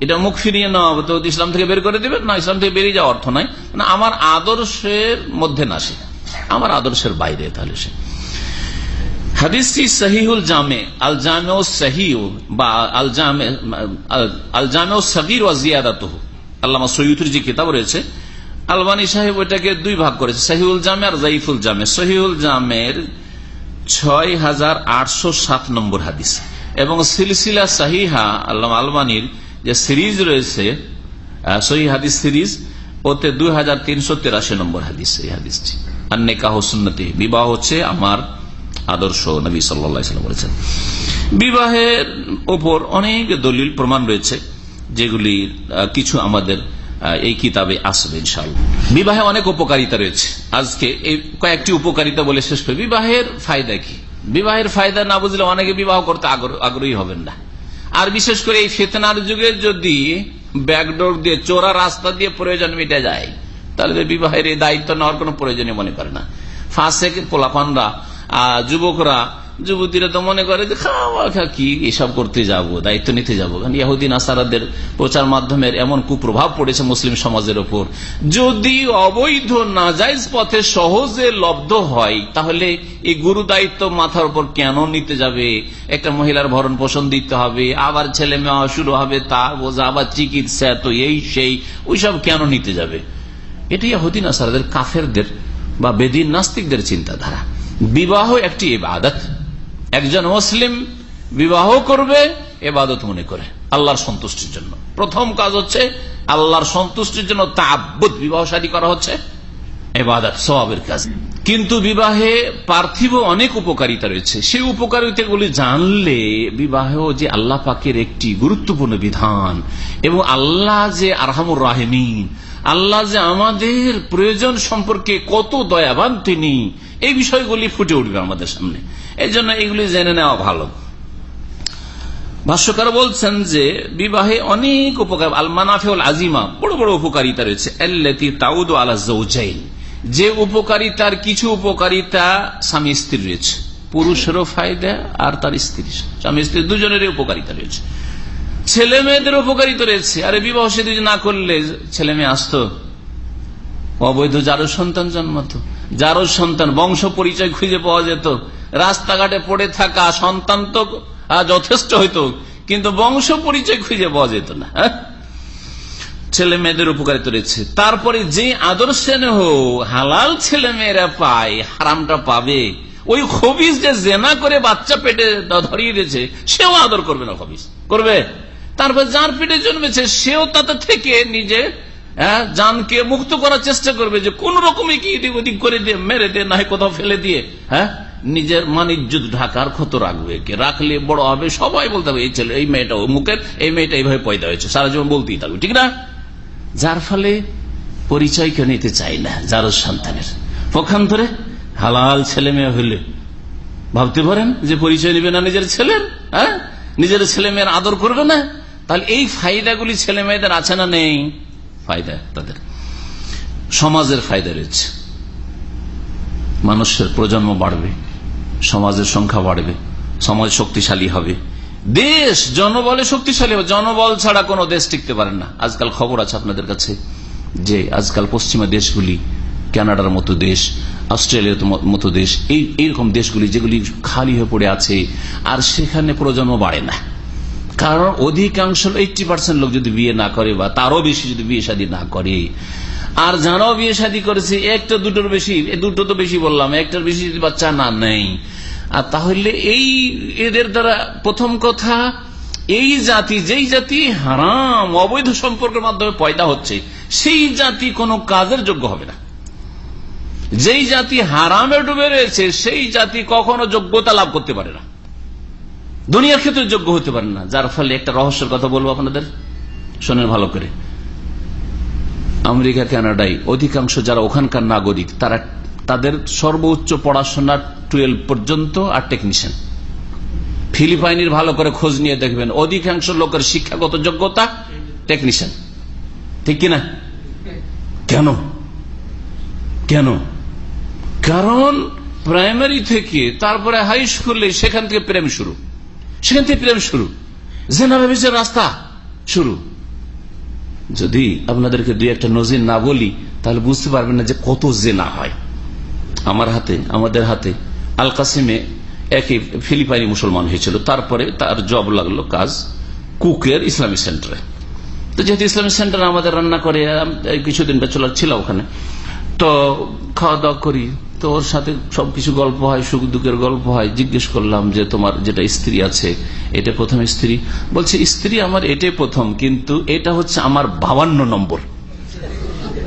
এটা মুখ ফিরিয়ে নেওয়া হবে তো ইসলাম থেকে বের করে দেবেন? না, ইসলাম থেকে বেরিয়ে যাওয়া অর্থ নাই। আমার আদর্শের মধ্যে না সে। আমার আদর্শের বাইরে তাহলে সে। হাদিসটি সহিহুল জামে আল জামে ও সহিউ বা আল জামে আল জামে ও সগির ও জিয়াদাত আল্লামা সৈয়ুতুর যে কিতাব রয়েছে, আলবানী সাহেব ওইটাকে দুই ভাগ করেছে সহিউল জামে আর জাইফুল জামে। সহিউল জামের ছয় হাজার আটশো সাত নম্বর হাদিস। এবং সিলসিলা সাহিহা আল্লাহ আলবানির যে সিরিজ রয়েছে সহি হাদিস সিরিজ, ওতে দুই হাজার তিনশো তেরাশি নম্বর হাদিস এই হাদিসটি। আর নেকাহ সুন্নতি, বিবাহ হচ্ছে আমার আদর্শ নবী সাল্লাম বলেছেন। বিবাহের ওপর অনেক দলিল প্রমাণ রয়েছে, যেগুলি কিছু আমাদের এই কিতাবে আসবে ইনশাল্লাহ বিবাহে অনেক উপকারিতা রয়েছে। আজকে এই কয়েকটি উপকারিতা বলে শেষ করি। বিবাহের ফায়দা কি? বিবাহের ফায়দা না বুঝলে অনেকে বিবাহ করতে আগ্রহী হবেন না। আর বিশেষ করে এই ফেতনার যুগে যদি ব্যাকডোর দিয়ে চোরা রাস্তা দিয়ে প্রয়োজন মিটে যায়, তাহলে বিবাহের এই দায়িত্ব নেওয়ার কোন প্রয়োজনই মনে করে না। ফাঁসে পোলাপানরা যুবকরা, যুবতীরা তো মনে করে যে, খাওয়া, খা, কি এসব করতে যাব, দায়িত্ব নিতে যাব? কারণ ইয়াহুদ্দিন আসারাদের প্রচার মাধ্যমের এমন কুপ্রভাব পড়েছে মুসলিম সমাজের ওপর। যদি অবৈধ নাজাইজ পথে সহজে লব্ধ হয়, তাহলে এই গুরু দায়িত্ব মাথার উপর কেন নিতে যাবে? একটা মহিলার ভরণ পোষণ দিতে হবে, আবার ছেলে মেয়ে শুরু হবে, তা বোঝা, আবার চিকিৎসা, তো এই, সেই ওইসব কেন নিতে যাবে? এটি ইয়াহুদ্দিন আসারাদের কাফেরদের বা বেদিন নাস্তিকদের চিন্তাধারা। বিবাহ একটি ইবাদত। একজন মুসলিম বিবাহ করবে এবাদত মনে করে, আল্লাহর সন্তুষ্টির জন্য। প্রথম কাজ হচ্ছে আল্লাহর সন্তুষ্টির জন্য তাব্বুত বিবাহ শাদী করা হচ্ছে এবাদত সবাবের কাজ। কিন্তু বিবাহে পার্থিব অনেক উপকারিতা রয়েছে। সেই উপকারিতাগুলি জানলে বিবাহ যে আল্লাহ পাকের একটি গুরুত্বপূর্ণ বিধান এবং আল্লাহ যে আরহামুর রাহেমিন আল্লাহ যে আমাদের প্রয়োজন সম্পর্কে কত দয়াবান তিনি, এই বিষয়গুলি ফুটে উঠবে আমাদের সামনে। এই জন্য এগুলি জেনে নেওয়া ভালো। ভাষ্যকার বলছেন যে, বিবাহে অনেক উপকার আল মানাফেউল আজিমা, বড় বড় উপকারিতা রয়েছে। তাউদ আলা যে উপকারিতার, কিছু উপকারিতা স্বামী স্ত্রীর রয়েছে। পুরুষেরও ফায়দা আর তার স্ত্রী স্বামী স্ত্রী দুজনেরই উপকারিতা রয়েছে। ছেলে মেয়েদের উপকারিতা রয়েছে। আরে বিবাহ সেতু না করলে ছেলে মেয়ে আসতো? অবৈধ যারও সন্তান জন্মাতো যারও সন্তান, বংশ পরিচয় খুঁজে পাওয়া যেত। রাস্তাঘাটে পড়ে থাকা সন্তান তো যথেষ্ট হইতো। কিন্তু বংশ পরিচয় খুঁজে পাওয়া যেত না ছেলে মেয়েদের উপকারিতা রয়েছে। তারপরে যে আদর্শে হালাল ছেলে মেয়েরা পায়, হারামটা পাবে। ওই খবিস যে জেনা করে বাচ্চা পেটে ধরিয়ে দিয়েছে, সেও আদর করবে না খবিস করবে? তারপর যার পেটে জন্মেছে, সেও তাতে থেকে নিজে জানকে মুক্ত করার চেষ্টা করবে যে কোন রকমে কি ওদিক করে দিয়ে, মেরে দিয়ে না কোথাও ফেলে দিয়ে হ্যাঁ নিজের মানিজ্য ঢাকার ক্ষত রাখবে। কে রাখলে বড় হবে, সবাই বলতে হবে, এই ছেলে, এই মেয়েটা মুখের, এই মেয়েটা এইভাবে পয়দা হয়েছে, সারা জীবন বলতেই থাকবে। ঠিক না? যার ফলে পরিচয় কেউ নিতে চাই না যার সন্তানের। পক্ষান্তরে হালাল ছেলে মেয়ে হইলে, ভাবতে পারেন যে পরিচয় নেবে না নিজের ছেলের হ্যাঁ? নিজের ছেলে মেয়ের আদর করবে না? তাহলে এই ফায়দাগুলি ছেলে মেয়েদের আছে না নেই? ফায়দা তাদের। সমাজের ফায়দা রয়েছে। মানুষের প্রজন্ম বাড়বে, সমাজের সংখ্যা বাড়বে, সমাজ শক্তিশালী হবে। দেশ জনবলে শক্তিশালী হবে। জনবল ছাড়া কোনো দেশ টিকতে পারে না। আজকাল খবর আছে আপনাদের কাছে যে আজকাল পশ্চিমা দেশগুলি কানাডার মতো দেশ, অস্ট্রেলিয়ার মতো দেশ, এই এইরকম দেশগুলি যেগুলি খালি হয়ে পড়ে আছে, আর সেখানে প্রজন্ম বাড়ে না। কারণ অধিকাংশ এইটি পার্সেন্ট লোক যদি বিয়ে না করে বা তারও বেশি যদি বিয়ে শাদী না করে। আর যারাও বিয়ে শাদী করেছে, একটা দুটোর বেশি দুটো তো বেশি বললাম, একটার বেশি যদি বাচ্চা না নেই। আর তাহলে এই এদের দ্বারা প্রথম কথা, এই জাতি, যেই জাতি হারাম, অবৈধ সম্পর্কের মাধ্যমে পয়দা হচ্ছে, সেই জাতি কোনো কাজের যোগ্য হবে না। যেই জাতি হারামে ডুবে রয়েছে, সেই জাতি কখনো যোগ্যতা লাভ করতে পারে না। দুনিয়ার ক্ষেত্রে যোগ্য হতে পারে না। যার ফলে একটা রহস্যের কথা বলব আপনাদের। শোনেন ভালো করে। আমেরিকা, কানাডায় অধিকাংশ যারা ওখানকার নাগরিক, তারা তাদের সর্বোচ্চ পড়াশোনা টুয়েলভ পর্যন্ত আর টেকনিশিয়ান। ফিলিপাইনের ভালো করে খোঁজ নিয়ে দেখবেন, অধিকাংশ লোকের শিক্ষাগত যোগ্যতা টেকনিশিয়ান। ঠিক কিনা? কেন? কেন? কারণ প্রাইমারি থেকে তারপরে হাই স্কুলে সেখান থেকে প্রেম শুরু। সেখান থেকে প্রেম শুরু। জেনারেবিসের রাস্তা শুরু। যদি আপনাদেরকে দুই একটা নজির না বলি, তাহলে বুঝতে পারবেন না যে কত জেনা হয়। আমার হাতে, আমাদের হাতে আল কাসিমে একই ফিলিপাইনি মুসলমান হয়েছিল। তারপরে তার জব লাগল কাজ কুকের ইসলামী সেন্টারে। তো যেহেতু ইসলামী সেন্টার আমাদের রান্না করে কিছুদিন বেচলার ছিল ওখানে তো খাওয়া দাওয়া করি, তো ওর সাথে সবকিছু গল্প হয়, সুখ দুঃখের গল্প হয়। জিজ্ঞেস করলাম যে তোমার যেটা স্ত্রী আছে, এটা প্রথম স্ত্রী? বলছে, স্ত্রী আমার এটাই প্রথম, কিন্তু এটা হচ্ছে আমার বাবান্ন নম্বর।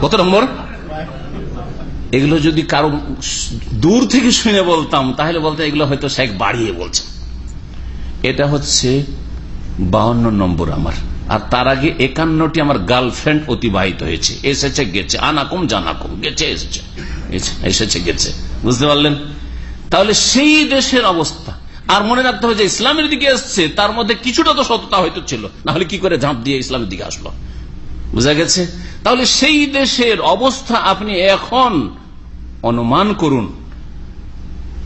কত নম্বর? এগুলো যদি কারও দূর থেকে শুনে বলতাম, তাহলে বলতে এগুলো হয়তো শেখ বাড়িয়ে বলছে। এটা হচ্ছে বাউন্ন নম্বর আমার। আর তার আগে একান্নটি আমার গার্লফ্রেন্ড অতিবাহিত হয়েছে। এসেছে, গেছে। আনাকুম, জানাকুম, গেছে, এসেছে। এসেছে, গেছে। বুঝতে পারলেন? তাহলে সেই দেশের অবস্থা। আর মনে রাখতে হবে যে ইসলামের দিকে এসছে, তার মধ্যে কিছুটা তো সততা হয়তো ছিল। না হলে কি করে ঝাঁপ দিয়ে ইসলামের দিকে আসলো? বুঝা গেছে? তাহলে সেই দেশের অবস্থা আপনি এখন অনুমান করুন।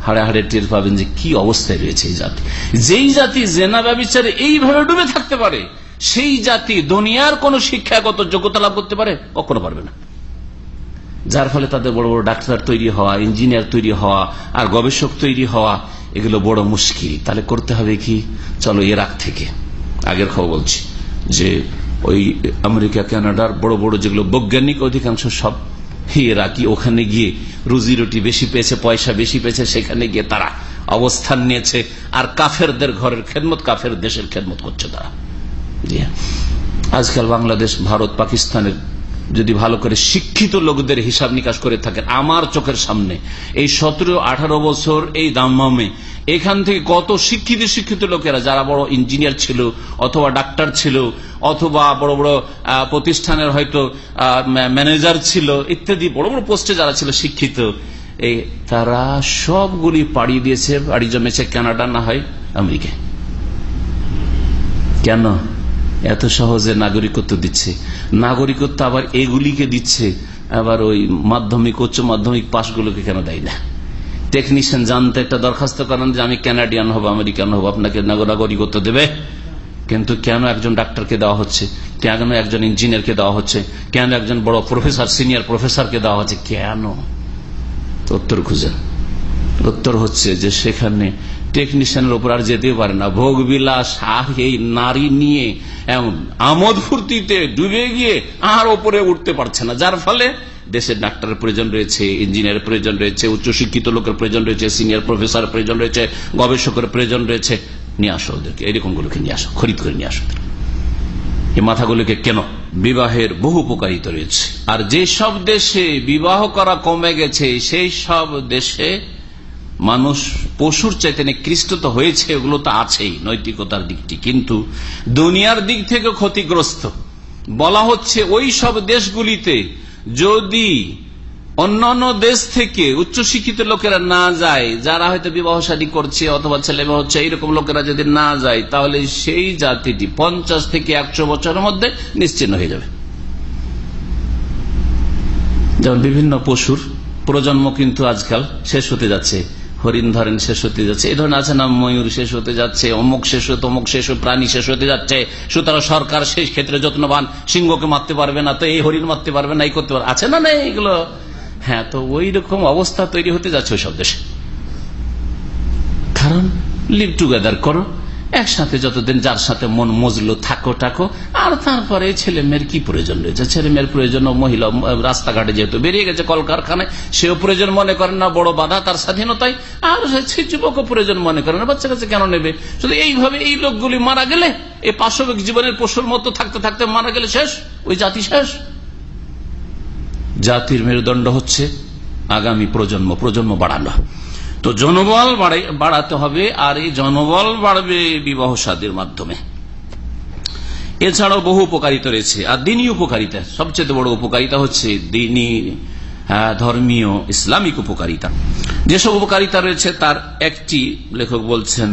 হাড়ে হাড়ে টের পাবেন যে কি অবস্থায় রয়েছে এই জাতি। যেই জাতি জেনা ব্যবচারে এইভাবে ডুবে থাকতে পারে সেই জাতি দুনিয়ার কোন শিক্ষাগত যোগ্যতা লাভ করতে পারে, কখনো পারবে না। যার ফলে তাদের বড় বড় ডাক্তার তৈরি হওয়া, ইঞ্জিনিয়ার তৈরি হওয়া, আর গবেষক তৈরি হওয়া, এগুলো বড় মুশকিল। তাহলে করতে হবে কি? চলো ইরাক থেকে। আগের খবর বলছি যে ওই আমেরিকা, কানাডার বড় বড় যেগুলো বৈজ্ঞানিক অধিকাংশ সব ইরাকি, ওখানে গিয়ে রুজি রুটি বেশি পেয়েছে, পয়সা বেশি পেয়েছে, সেখানে গিয়ে তারা অবস্থান নিয়েছে। আর কাফেরদের ঘরের খেদমত, কাফের দেশের খেদমত করছে তারা। আজকাল বাংলাদেশ, ভারত, পাকিস্তানের যদি ভালো করে শিক্ষিত লোকদের হিসাব নিকাশ করে থাকেন, আমার চোখের সামনে এই সতেরো, আঠারো বছর এই দাম্মামে এখান থেকে কত শিক্ষিত শিক্ষিত লোকেরা, যারা বড় ইঞ্জিনিয়ার ছিল অথবা ডাক্তার ছিল অথবা বড় বড় প্রতিষ্ঠানের হয়তো ম্যানেজার ছিল ইত্যাদি, বড় বড় পোস্টে যারা ছিল শিক্ষিত এই তারা সবগুলি পাড়ি দিয়েছে, বাড়ি জমেছে কানাডা না হয় আমেরিকায়। কেন? এত সহজে নাগরিকত্ব দিচ্ছে। নাগরিকত্ব আবার এগুলিকে দিচ্ছে, আবার ওই মাধ্যমিক, উচ্চ মাধ্যমিক পাশগুলোকে কেন দেয় না? টেকনিশিয়ান জানতে একটা দরখাস্ত করেন যে, আমি ক্যানাডিয়ান হব আমেরিকান হব, আপনাকে নাগরিকত্ব দেবে। কিন্তু কেন একজন ডাক্তারকে দেওয়া হচ্ছে? কেন একজন ইঞ্জিনিয়ারকে দেওয়া হচ্ছে? কেন একজন বড় প্রফেসর সিনিয়র প্রফেসরকে দেওয়া হচ্ছে? কেন? উত্তর খুঁজেন উত্তর হচ্ছে যে সেখানে টেকনিশিয়ানের উপর আর যেতে পারে না। ভোগ বিলাস এই নারী নিয়ে এমন আমোদ ফুর্তিতে ডুবে গিয়ে আর ওপরে উঠতে পারছে না। যার ফলে দেশের ডাক্তারের প্রয়োজন রয়েছে, ইঞ্জিনিয়ারের প্রয়োজন রয়েছে, উচ্চশিক্ষিত লোকের প্রয়োজন রয়েছে সিনিয়র প্রফেসর প্রয়োজন রয়েছে, গবেষকের প্রয়োজন রয়েছে। নিয়ে আসো ওদেরকে এরকম গুলোকে নিয়ে আসো, খরিদ করে নিয়ে আসো এই মাথাগুলোকে কেন? বিবাহের বহু উপকারিতা রয়েছে। আর যে সব দেশে বিবাহ করা কমে গেছে, সেই সব দেশে মানুষ পশুর চাইতে নিকৃষ্ট তো হয়েছে ওগুলো তো আছেই, নৈতিকতার দিকটি। কিন্তু দুনিয়ার দিক থেকে ক্ষতিগ্রস্ত। বলা হচ্ছে ওই সব দেশগুলিতে যদি অন্যান্য দেশ থেকে উচ্চশিক্ষিত লোকেরা না যায়, যারা হয়তো বিবাহ শাদী করছে অথবা ছেলে মেয়ে হচ্ছে, এইরকম লোকেরা যদি না যায়, তাহলে সেই জাতিটি পঞ্চাশ থেকে একশো বছরের মধ্যে নিশ্চিন্ন হয়ে যাবে। যেমন বিভিন্ন পশুর প্রজন্ম কিন্তু আজকাল শেষ হতে যাচ্ছে। হরিণ ধরেন শেষ হতে যাচ্ছে। এ ধরনের আছে না, ময়ূর শেষ হতে যাচ্ছে, অমুক শেষ হতে, অমুক শেষ প্রাণী শেষ হতে যাচ্ছে। সুতরাং সরকার সেই ক্ষেত্রে যত্নবান, সিংহকে মারতে পারবে না, তো এই হরিণ মারতে পারবে না, এই করতে পারবে আছে না না এইগুলো হ্যাঁ তো ওই রকম অবস্থা তৈরি হতে যাচ্ছে ওই সব দেশে। কারণ লিভ টুগেদার করো। একসাথে যতদিন যার সাথে মন মজলো থাকো, টাকো, আর তারপরে ছেলে মেয়ের কি প্রয়োজন রয়েছে? ছেলে মেয়ের প্রয়োজন মহিলা রাস্তাঘাটে যেহেতু বেরিয়ে গেছে কলকারখানায়, সেও প্রয়োজন মনে করেন না, বড় বাধা, তার স্বাধীনতায় আর সে যুবক প্রয়োজন মনে করেন না, বাচ্চা কাছে কেন নেবে? শুধু এইভাবে এই লোকগুলি মারা গেলে এই পাশবিক জীবনের পশুর মতো থাকতে থাকতে মারা গেলে শেষ? ওই জাতি শেষ? জাতির মেরুদণ্ড হচ্ছে আগামী প্রজন্ম প্রজন্ম বাড়ানো। তো জনবল বাড়াতে হবে, আর এই জনবল বাড়বে বিবাহ সাদের মাধ্যমে। এছাড়াও বহু উপকারিতা রয়েছে, আর দিনই উপকারিতা। সবচেয়ে বড় উপকারিতা হচ্ছে দিনই ধর্মীয়, ইসলামিক উপকারিতা। যেসব উপকারিতা রয়েছে, তার একটি লেখক বলছেন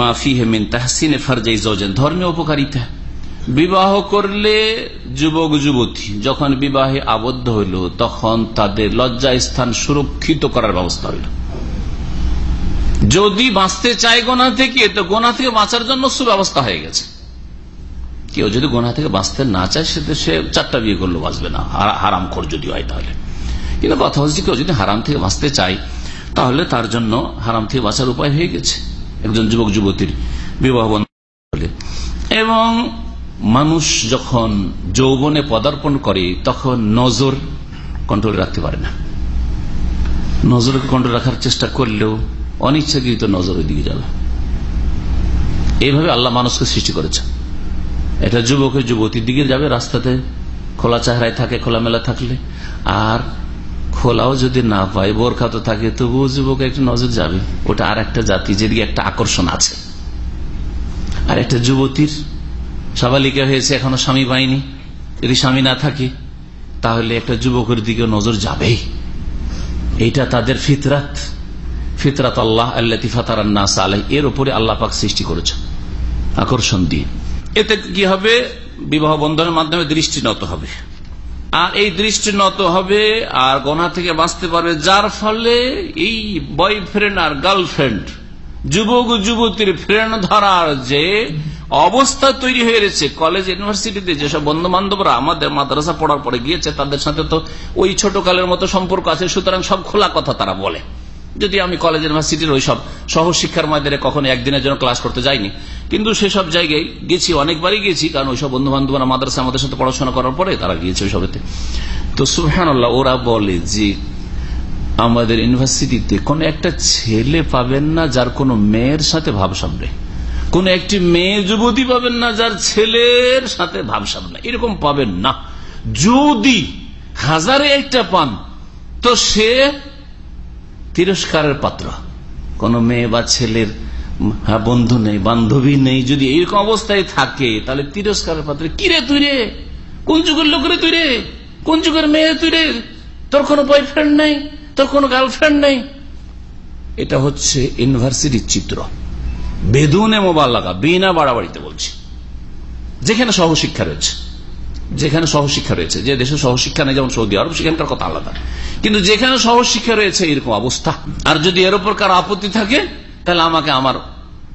মাফি হেমিন তাহসিনে ফারজাই জৌজেন ধর্মীয় উপকারিতা। বিবাহ করলে যুবক, যুবতী, যখন বিবাহে আবদ্ধ হইল, তখন তাদের লজ্জা স্থান সুরক্ষিত করার ব্যবস্থা হইল। যদি বাঁচতে চায় গোনা থেকে, তো গোনা থেকে বাঁচার জন্য সুব্যবস্থা হয়ে গেছে। কেউ যদি গোনা থেকে বাঁচতে না চায়, সে সে চারটা বিয়ে করলেও বাঁচবে না। হারাম খোর যদি হয় তাহলে। কিন্তু কথা হচ্ছে কেউ যদি হারাম থেকে বাঁচতে চায়, তাহলে তার জন্য হারাম থেকে বাঁচার উপায় হয়ে গেছে। একজন যুবক, যুবতীর বিবাহ এবং মানুষ যখন যৌবনে পদার্পণ করে, তখন নজর কন্ট্রোল রাখতে পারে না। নজরকে কন্ট্রোল রাখার চেষ্টা করলেও অনিচ্ছাকৃত নজর ওই দিকে যাবে এইভাবে আল্লাহ মানুষকে সৃষ্টি করেছে এটা যুবকের যুবতীর দিকে যাবে রাস্তাতে, খোলা চেহারায় থাকে, খোলামেলা থাকলে। আর খোলাও যদি না পায়, বোরখা তো থাকে, তবুও যুবক একটু নজর যাবে। ওটা আর একটা জাতি যেদিকে একটা আকর্ষণ আছে। আর একটা যুবতীর সাবালিকা হয়েছে, এখনও স্বামী পায়নি। যদি স্বামী না থাকে, তাহলে একটা যুবকের দিকে নজর যাবেই। এটা তাদের ফিতরাত। ফিতরাত আল্লাহ আল্লাহ আলাই এর উপরে আল্লাহ পাক সৃষ্টি করেছে আকর্ষণ দিয়ে। এতে কি হবে? বিবাহ বন্ধনের মাধ্যমে দৃষ্টি নত হবে। আর এই দৃষ্টি নত হবে, আর গনা থেকে বাঁচতে পারবে, যার ফলে এই বয়ফ্রেন্ড আর গার্লফ্রেন্ড, যুবক যুবতীর ফ্রেন্ড ধরার যে অবস্থা তৈরি হয়ে রয়েছে কলেজ, ইউনিভার্সিটিতে যেসব বন্ধু বান্ধবরা আমাদের মাদ্রাসা পড়ার পরে গিয়েছে, তাদের সাথে তো ওই ছোট কালের মতো সম্পর্ক আছে, সুতরাং সব খোলা কথা তারা বলে। যদি আমি কলেজ ইউনিভার্সিটির ওই সব সহশিক্ষার ময়দানে কখনো একদিনের জন্য ক্লাস করতে যাইনি, কিন্তু সেসব জায়গায় গেছি, অনেকবারই গেছি, কারণ ওইসব বন্ধু বান্ধবরা মাদ্রাসা আমাদের সাথে পড়াশোনা করার পরে তারা গিয়েছে ওই সবেতে তো সুহান ওরা বলে যে আমাদের ইউনিভার্সিটিতে কোন একটা ছেলে পাবেন না যার কোনো মেয়ের সাথে ভাব সামনে। কোন একটি মেয়ে যুবতী পাবেন না যার ছেলের সাথে ভাব সামনে। এরকম পাবেন না। যদি হাজারে একটা পান, তো সে তিরস্কারের পাত্র। কোন মেয়ে বা ছেলের বন্ধু নেই, বান্ধবী নেই, যদি এইরকম অবস্থায় থাকে, তাহলে তিরস্কারের পাত্র। কিরে তুই রে? কোন যুগের লোক রে তুই রে? কোন যুগের মেয়ে তুই রে? তোর কোনো বয়ফ্রেন্ড নেই? তোর কোনো গার্লফ্রেন্ড নেই? এটা হচ্ছে ইউনিভার্সিটির চিত্র। বেদুনে মোবাইল লাগা, বিনা বাড়াবাড়িতে বলছি। যেখানে সহশিক্ষা রয়েছে। যেখানে সহশিক্ষা রয়েছে, যে দেশে সহশিক্ষা নেই, যেমন সৌদি আরব, সেখানকার কথা আলাদা। কিন্তু যেখানে সহশিক্ষা রয়েছে, এরকম অবস্থা। আর যদি এর উপর কার আপত্তি থাকে, তাহলে আমাকে আমার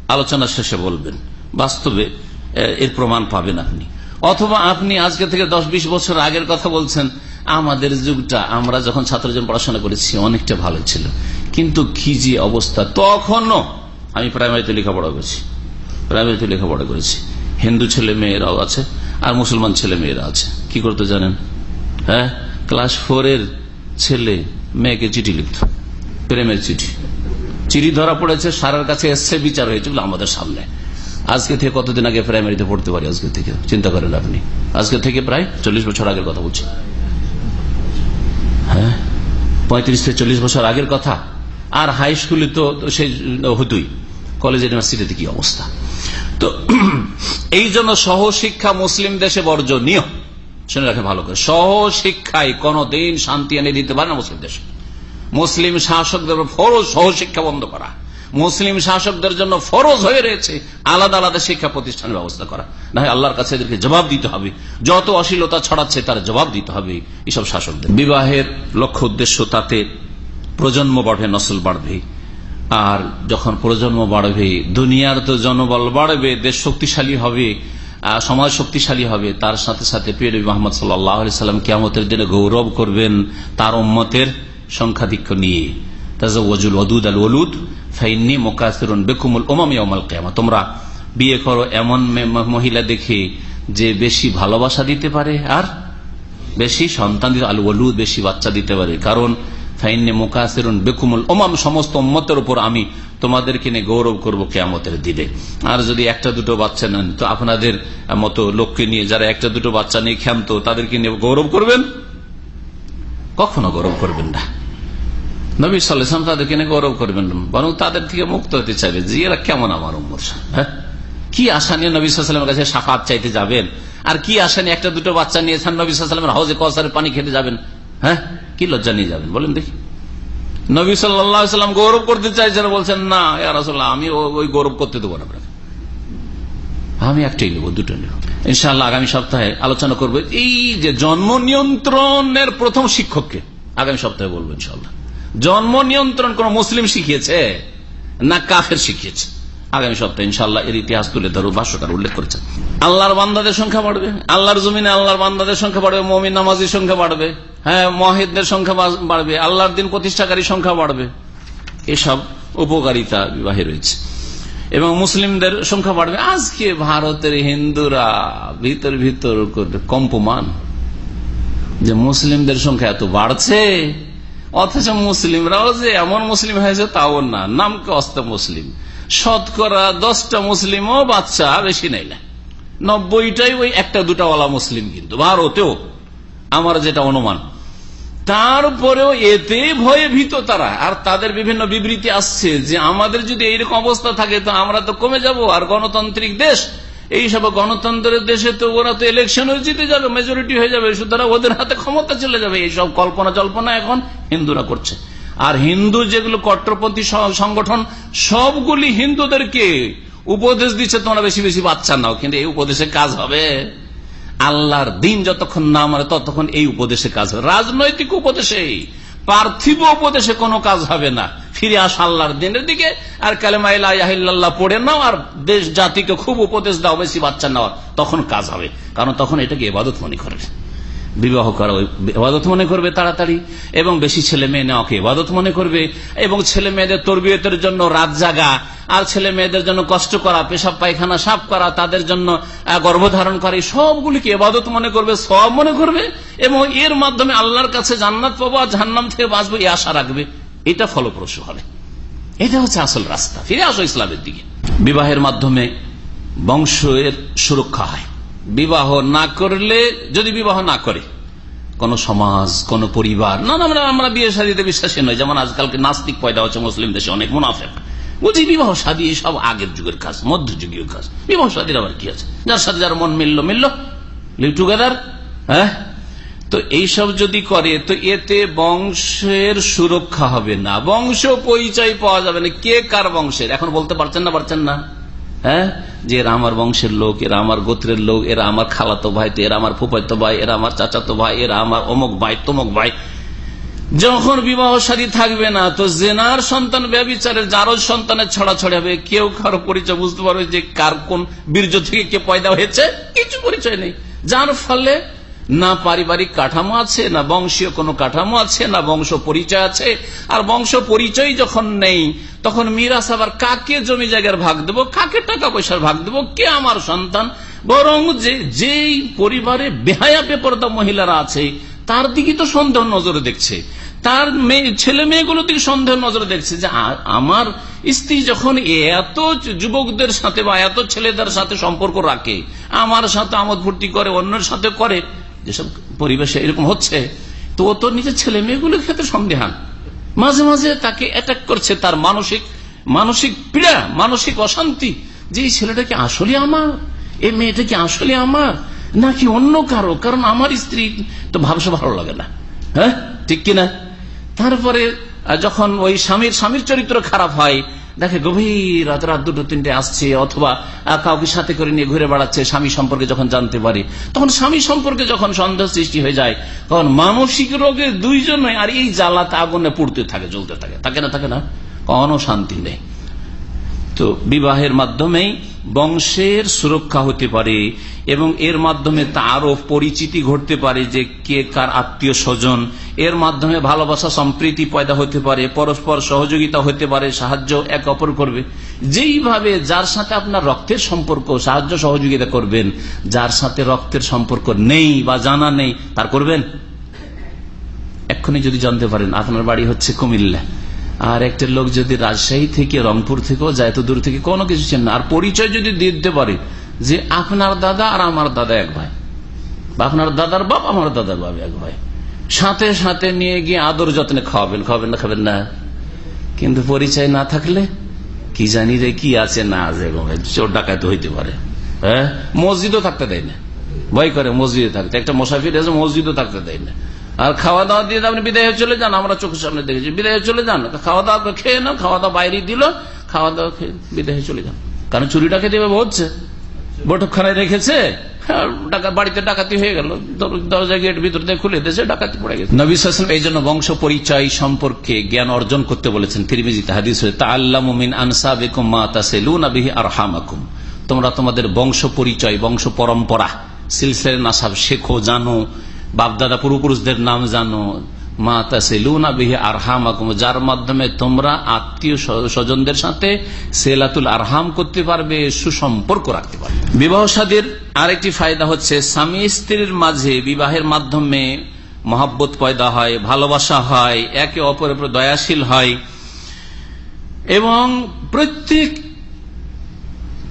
আলোচনা শেষে বলবেন। বাস্তবে এর প্রমাণ পাবেন আপনি। অথবা আপনি আজকে থেকে দশ বিশ বছর আগের কথা বলছেন, আমাদের যুগটা, আমরা যখন ছাত্রজন পড়াশোনা করেছি, অনেকটা ভালো ছিল। কিন্তু কি যে অবস্থা। তখনও আমি প্রাইমারিতে লেখাপড়া করেছি। প্রাইমারিতে লেখাপড়া করেছি। হিন্দু ছেলে মেয়েরাও আছে। আর মুসলমান ছেলে মেয়েরা আছে। কি করতে জানেন? হ্যাঁ? ক্লাস ফোর এর ছেলে মেয়েকে চিঠি লিখত। প্রেমের চিঠি। চিঠি ধরা পড়েছে, সারার কাছে এসছে, বিচার হয়েছে আমাদের সামনে। আজকে থেকে কতদিন আগে প্রাইমারিতে পড়তে পারি আজকে থেকে? চিন্তা করেন আপনি। আজকে থেকে প্রায় চল্লিশ বছর আগের কথা বলছি। হ্যাঁ? পঁয়ত্রিশ থেকে চল্লিশ বছর আগের কথা। আর হাই স্কুলে তো সেই হতোই কলেজ, ইউনিভার্সিটিতে কি অবস্থা? তো এই জন্য সহশিক্ষা মুসলিম দেশে বর্জনীয়। শুনে রাখে ভালো করে। সহশিক্ষায় কোনদিন শান্তি এনে দিতে পারে না মুসলিম দেশে। মুসলিম শাসকদের ফরজ সহশিক্ষা বন্ধ করা। মুসলিম শাসকদের জন্য ফরজ হয়ে রয়েছে আলাদা আলাদা শিক্ষা প্রতিষ্ঠানের ব্যবস্থা করা। না আল্লাহর কাছে এদেরকে জবাব দিতে হবে। যত অশ্লীলতা ছড়াচ্ছে তার জবাব দিতে হবে এসব শাসকদের। বিবাহের লক্ষ্য উদ্দেশ্য তাতে প্রজন্ম বাড়বে নসল বাড়বে। আর যখন প্রজন্ম বাড়বে, দুনিয়ার তো জনবল বাড়বে, দেশ শক্তিশালী হবে সমাজ শক্তিশালী হবে, তার সাথে সাথে প্রিয় মোহাম্মদ সাল্লাম কিয়ামতের দিনে গৌরব করবেন তার উম্মতের সংখ্যাধিক্য নিয়ে। তাজওয়াজুল ওদুদ আল ওলুদ ফাইন্নি মোকাসিরুন বেকুমুল ওমামিয়াল কেয়ামা তোমরা বিয়ে করো এমন মহিলা দেখে যে বেশি ভালোবাসা দিতে পারে আর বেশি সন্তান দিতে আল বেশি বাচ্চা দিতে পারে। কারণ আমি তোমাদেরকে নিয়ে গৌরব করব কেয়ামতের দিনে। আর যদি একটা দুটো বাচ্চা নেন, তো আপনাদের মতো লোককে নিয়ে, যারা একটা দুটো বাচ্চা নিয়ে ক্ষান্ত, তাদেরকে নিয়ে গৌরব করবেন? কখনো গৌরব করবেন না। নবী সাল্লাম তাদেরকে নিয়ে গৌরব করবেন, বরং তাদের থেকে মুক্ত হতে চাইবে। যে এরা কেমন আমার উম্মর হ্যাঁ? কি আশা নিয়ে নবী সাল্লামের কাছে সাফাত চাইতে যাবেন? আর কি আশা নিয়ে একটা দুটো বাচ্চা নিয়েছেন নবী সাল্লামের হাউজে কসারের পানি খেতে যাবেন? হ্যাঁ? কি লজ্জা নিয়ে যাবেন? বলেন দেখি। নবী সাল্লাম গৌরব করতে চাইছেন, বলছেন, না ইয়ারসল্লাহ আমি ওই গৌরব করতে দেবো না আমি একটাই নেব, দুটো নেব। ইনশাল্লাহ আগামী সপ্তাহে আলোচনা করব। এই যে জন্ম নিয়ন্ত্রণের প্রথম শিক্ষককে আগামী সপ্তাহে বলব ইনশাল্লাহ জন্ম নিয়ন্ত্রণ কোন মুসলিম শিখিয়েছে না কাফের শিখিয়েছে? আগামী সপ্তাহে ইনশাল্লাহ এর ইতিহাস তুলে ধরো ভাষ্যকার উল্লেখ করেছেন। আল্লাহর বান্দাদের সংখ্যা বাড়বে, আল্লাহর জমিনে আল্লাহর বান্দাদের সংখ্যা বাড়বে, মমিন নামাজির সংখ্যা বাড়বে হ্যাঁ মহিদদের সংখ্যা বাড়বে, আল্লাহর দিন প্রতিষ্ঠাকারী সংখ্যা বাড়বে। এসব উপকারিতা বিবাহে রয়েছে। এবং মুসলিমদের সংখ্যা বাড়বে। আজকে ভারতের হিন্দুরা ভিতর ভিতর কম্পমান যে মুসলিমদের সংখ্যা এত বাড়ছে, অথচ মুসলিমরাও যে এমন মুসলিম হয়েছে তাও না, নামকে অস্ত মুসলিম। শতকরা দশটা মুসলিমও বাচ্চা বেশি নেই না। নব্বইটাই ওই একটা দুটা ওয়ালা মুসলিম কিন্তু, ভারতেও। আমার যেটা অনুমান। তারপরেও এতে ভয়ে ভীত তারা। আর তাদের বিভিন্ন বিবৃতি আসছে যে আমাদের যদি এইরকম অবস্থা থাকে, তো আমরা তো কমে যাব। আর গণতান্ত্রিক দেশ এইসব গণতন্ত্রের দেশে তো ওরা তো ইলেকশন হয়ে জিতে যাবে মেজরিটি হয়ে যাবে। সুতরাং ওদের হাতে ক্ষমতা চলে যাবে। এইসব কল্পনা জল্পনা এখন হিন্দুরা করছে। আর হিন্দু যেগুলো কট্টরপন্থী সংগঠন, সবগুলি হিন্দুদেরকে উপদেশ দিচ্ছে, তোমরা বেশি বেশি বাচ্চা নাও। কিন্তু এই উপদেশে কাজ হবে। আল্লাহর দিন যতক্ষণ না মানে ততক্ষণ এই উপদেশে কাজ হবে। রাজনৈতিক উপদেশে, পার্থিব উপদেশে কোনো কাজ হবে না। ফিরে আস আল্লাহর দিনের দিকে, আর কালেমাইল্লাহ পড়ে নাও, আর দেশ জাতিকে খুব উপদেশ দাও, বেশি বাচ্চা নেওয়ার তখন কাজ হবে। কারণ তখন এটাকে এবাদত মনে করবে। বিবাহ করা এবাদত মনে করবে তাড়াতাড়ি, এবং বেশি ছেলে মেয়ে নেওয়াকে এবাদত মনে করবে, এবং ছেলে মেয়েদের তরবিয়তের জন্য রাত জাগা, আর ছেলে মেয়েদের জন্য কষ্ট করা, পেশাব, পায়খানা, সাফ করা, তাদের জন্য গর্ভধারণ করা, এই সবগুলিকে এবাদত মনে করবে, সব মনে করবে, এবং এর মাধ্যমে আল্লাহর কাছে জান্নাত পাবো আর জান্নাম থেকে বাঁচবো, এই আশা রাখবে। এটা ফলপ্রসূ হবে। এটা হচ্ছে আসল রাস্তা। ফিরে আসো ইসলামের দিকে। বিবাহের মাধ্যমে বংশের সুরক্ষা হয়। বিবাহ না করলে, যদি বিবাহ না করে, কোন সমাজ, কোন পরিবার, না আমরা আমরা বিয়ে শাদীতে বিশ্বাসী নয় যেমন আজকালকে নাস্তিক পয়দা হচ্ছে মুসলিম দেশে অনেক মুনাফেক। বলছি বিবাহ শাদী সব আগের যুগের কাজ, মধ্যযুগীয় কাজ। বিবাহ শাদীর আবার কি আছে? যার সাথে যার মন মিলল মিলল। লিভ টুগেদার হ্যাঁ? তো এইসব যদি করে, তো এতে বংশের সুরক্ষা হবে না। বংশ পরিচয় পাওয়া যাবে না। কে কার বংশের? এখন বলতে পারছেন না পারছেন না? হ্যাঁ? যে এরা আমার বংশের লোক, এরা আমার গোত্রের লোক, এরা আমার খালাতো ভাই তো, এরা আমার ফুপাইতো ভাই, এরা আমার চাচাতো ভাই, এরা আমার অমুক ভাই, তমুক ভাই। যখন বিবাহ সাদী থাকবে না, তো জেনার সন্তান ব্যবচারের যারও সন্তানের ছড়াছড়ি হবে। কেউ কারও পরিচয় বুঝতে পারবে যে কার কোন বীর্য থেকে কে পয়দা হয়েছে? কিছু পরিচয় নেই। যার ফলে না পারিবারিক কাঠামো আছে, না বংশীয় কোনো কাঠামো আছে, না বংশ পরিচয় আছে। আর বংশ পরিচয় যখন নেই, তখন মিরাস আবার কাকে জমি জায়গার ভাগ দেবো, কাকে টাকা পয়সার ভাগ দেবো, কে আমার সন্তান? বরং যে, যেই পরিবারে বেহায়া বেপরদা মহিলারা আছে, তার দিকে তো সন্দেহ নজরে দেখছে। তার মেয়ে, ছেলে মেয়েগুলো দিকে সন্দেহ নজরে দেখছে যে আমার স্ত্রী যখন এত যুবকদের সাথে বা এত ছেলেদের সাথে সম্পর্ক রাখে, আমার সাথে আমোদ ভর্তি করে, অন্যের সাথে করে যেসব পরিবেশে এরকম হচ্ছে, তো ও তো নিজের ছেলে মেয়েগুলোর ক্ষেত্রে সন্দেহান। মাঝে মাঝে তাকে অ্যাটাক করছে তার মানসিক মানসিক পীড়া, মানসিক অশান্তি, যে এই ছেলেটা কি আসলে আমার? এই মেয়েটা কি আসলে আমার? নাকি অন্য কারও? কারণ আমার স্ত্রী তো ভাবসা ভালো লাগে না। হ্যাঁ? ঠিক কিনা? তারপরে যখন ওই স্বামীর স্বামীর চরিত্র খারাপ হয় দেখে গভীর রাত রাত দুটো তিনটে আসছে, অথবা কাউকে সাথে করে নিয়ে ঘুরে বেড়াচ্ছে স্বামী সম্পর্কে যখন জানতে পারে। তখন স্বামী সম্পর্কে যখন সন্দেহ সৃষ্টি হয়ে যায়, তখন মানসিক রোগের দুইজনে আর এই জ্বালাতে আগুনে পুড়তে থাকে, জ্বলতে থাকে। থাকে না থাকে না? কোনো শান্তি নেই। তো বিবাহের মাধ্যমেই বংশের সুরক্ষা হতে পারে এবং এর মাধ্যমে তারও পরিচিতি ঘটতে পারে যে কে কার আত্মীয় স্বজন। এর মাধ্যমে ভালোবাসা, সম্প্রীতি পয়দা হতে পারে, পরস্পর সহযোগিতা হতে পারে, সাহায্য এক অপর করবে। যেইভাবে যার সাথে আপনার রক্তের সম্পর্ক, সাহায্য, সহযোগিতা করবেন, যার সাথে রক্তের সম্পর্ক নেই বা জানা নেই, তার করবেন? এক্ষুনি যদি জানতে পারেন, আপনার বাড়ি হচ্ছে কুমিল্লা। আর একটা লোক যদি রাজশাহী থেকে, রংপুর থেকেও যায়, এত দূর থেকে কোনো কিছু চেন আর পরিচয় যদি দিতে পারে যে আপনার দাদা আর আমার দাদা এক ভাই, বা আপনার দাদার বাপ, আমার দাদার বাপ এক ভাই, সাথে সাথে নিয়ে গিয়ে আদর যত্নে খাওয়াবেন খাওয়াবেন না, খাবেন না। কিন্তু পরিচয় না থাকলে কি জানি রে, কি আছে না আছে চোর ডাকাতে হইতে পারে। হ্যাঁ? মসজিদও থাকতে দেয় না। ভয় করে মসজিদে থাকতে। একটা মোসাফির এসে মসজিদও থাকতে দেয় না। আর খাওয়া দাওয়া দিয়ে আপনি বিদায় হয়ে চলে যান আমরা চোখের সামনে দেখেছি। বিদায় হয়ে চলে যান খাওয়া দাওয়া খেয়ে না খাওয়া দাওয়া বাইরে দিল খাওয়া দাওয়া খেয়ে বিদায় হয়ে চলে যান। কারণ চুরিটা চুরিটাকে দেবে হচ্ছে। বৈঠকখানায় রেখেছে হ্যাঁ, বাড়িতে ডাকাতি হয়ে গেল দর- দরজা গেট ভিতর থেকে খুলে দিয়েছে ডাকাতি পড়ে গেছে। নবী সাসম এই জন্য বংশ পরিচয় সম্পর্কে জ্ঞান অর্জন করতে বলেছেন। তিরমিজিতে হাদিস তা আল্লাহ মুমিন আনসাবিকুম মা তাসিলুনা বিহি আরহামাকুম। তোমরা তোমাদের বংশ পরিচয় বংশ পরম্পরা সিলসিলে নাসাব শেখো জানো। বাপদাদা পূর্বপুরুষদের নাম জানো। মা তাসিলুনা বিহি আরহামাকুম, যার মাধ্যমে তোমরা আত্মীয় স্বজনদের সাথে সেলাতুল আরহাম করতে পারবে, সুসম্পর্ক রাখতে পারবে। বিবাহ সাদীর আরেকটি ফায়দা হচ্ছে, স্বামী স্ত্রীর মাঝে বিবাহের মাধ্যমে মহাব্বত পয়দা হয়, ভালোবাসা হয়, একে অপরের দয়াশীল হয়। এবং প্রত্যেক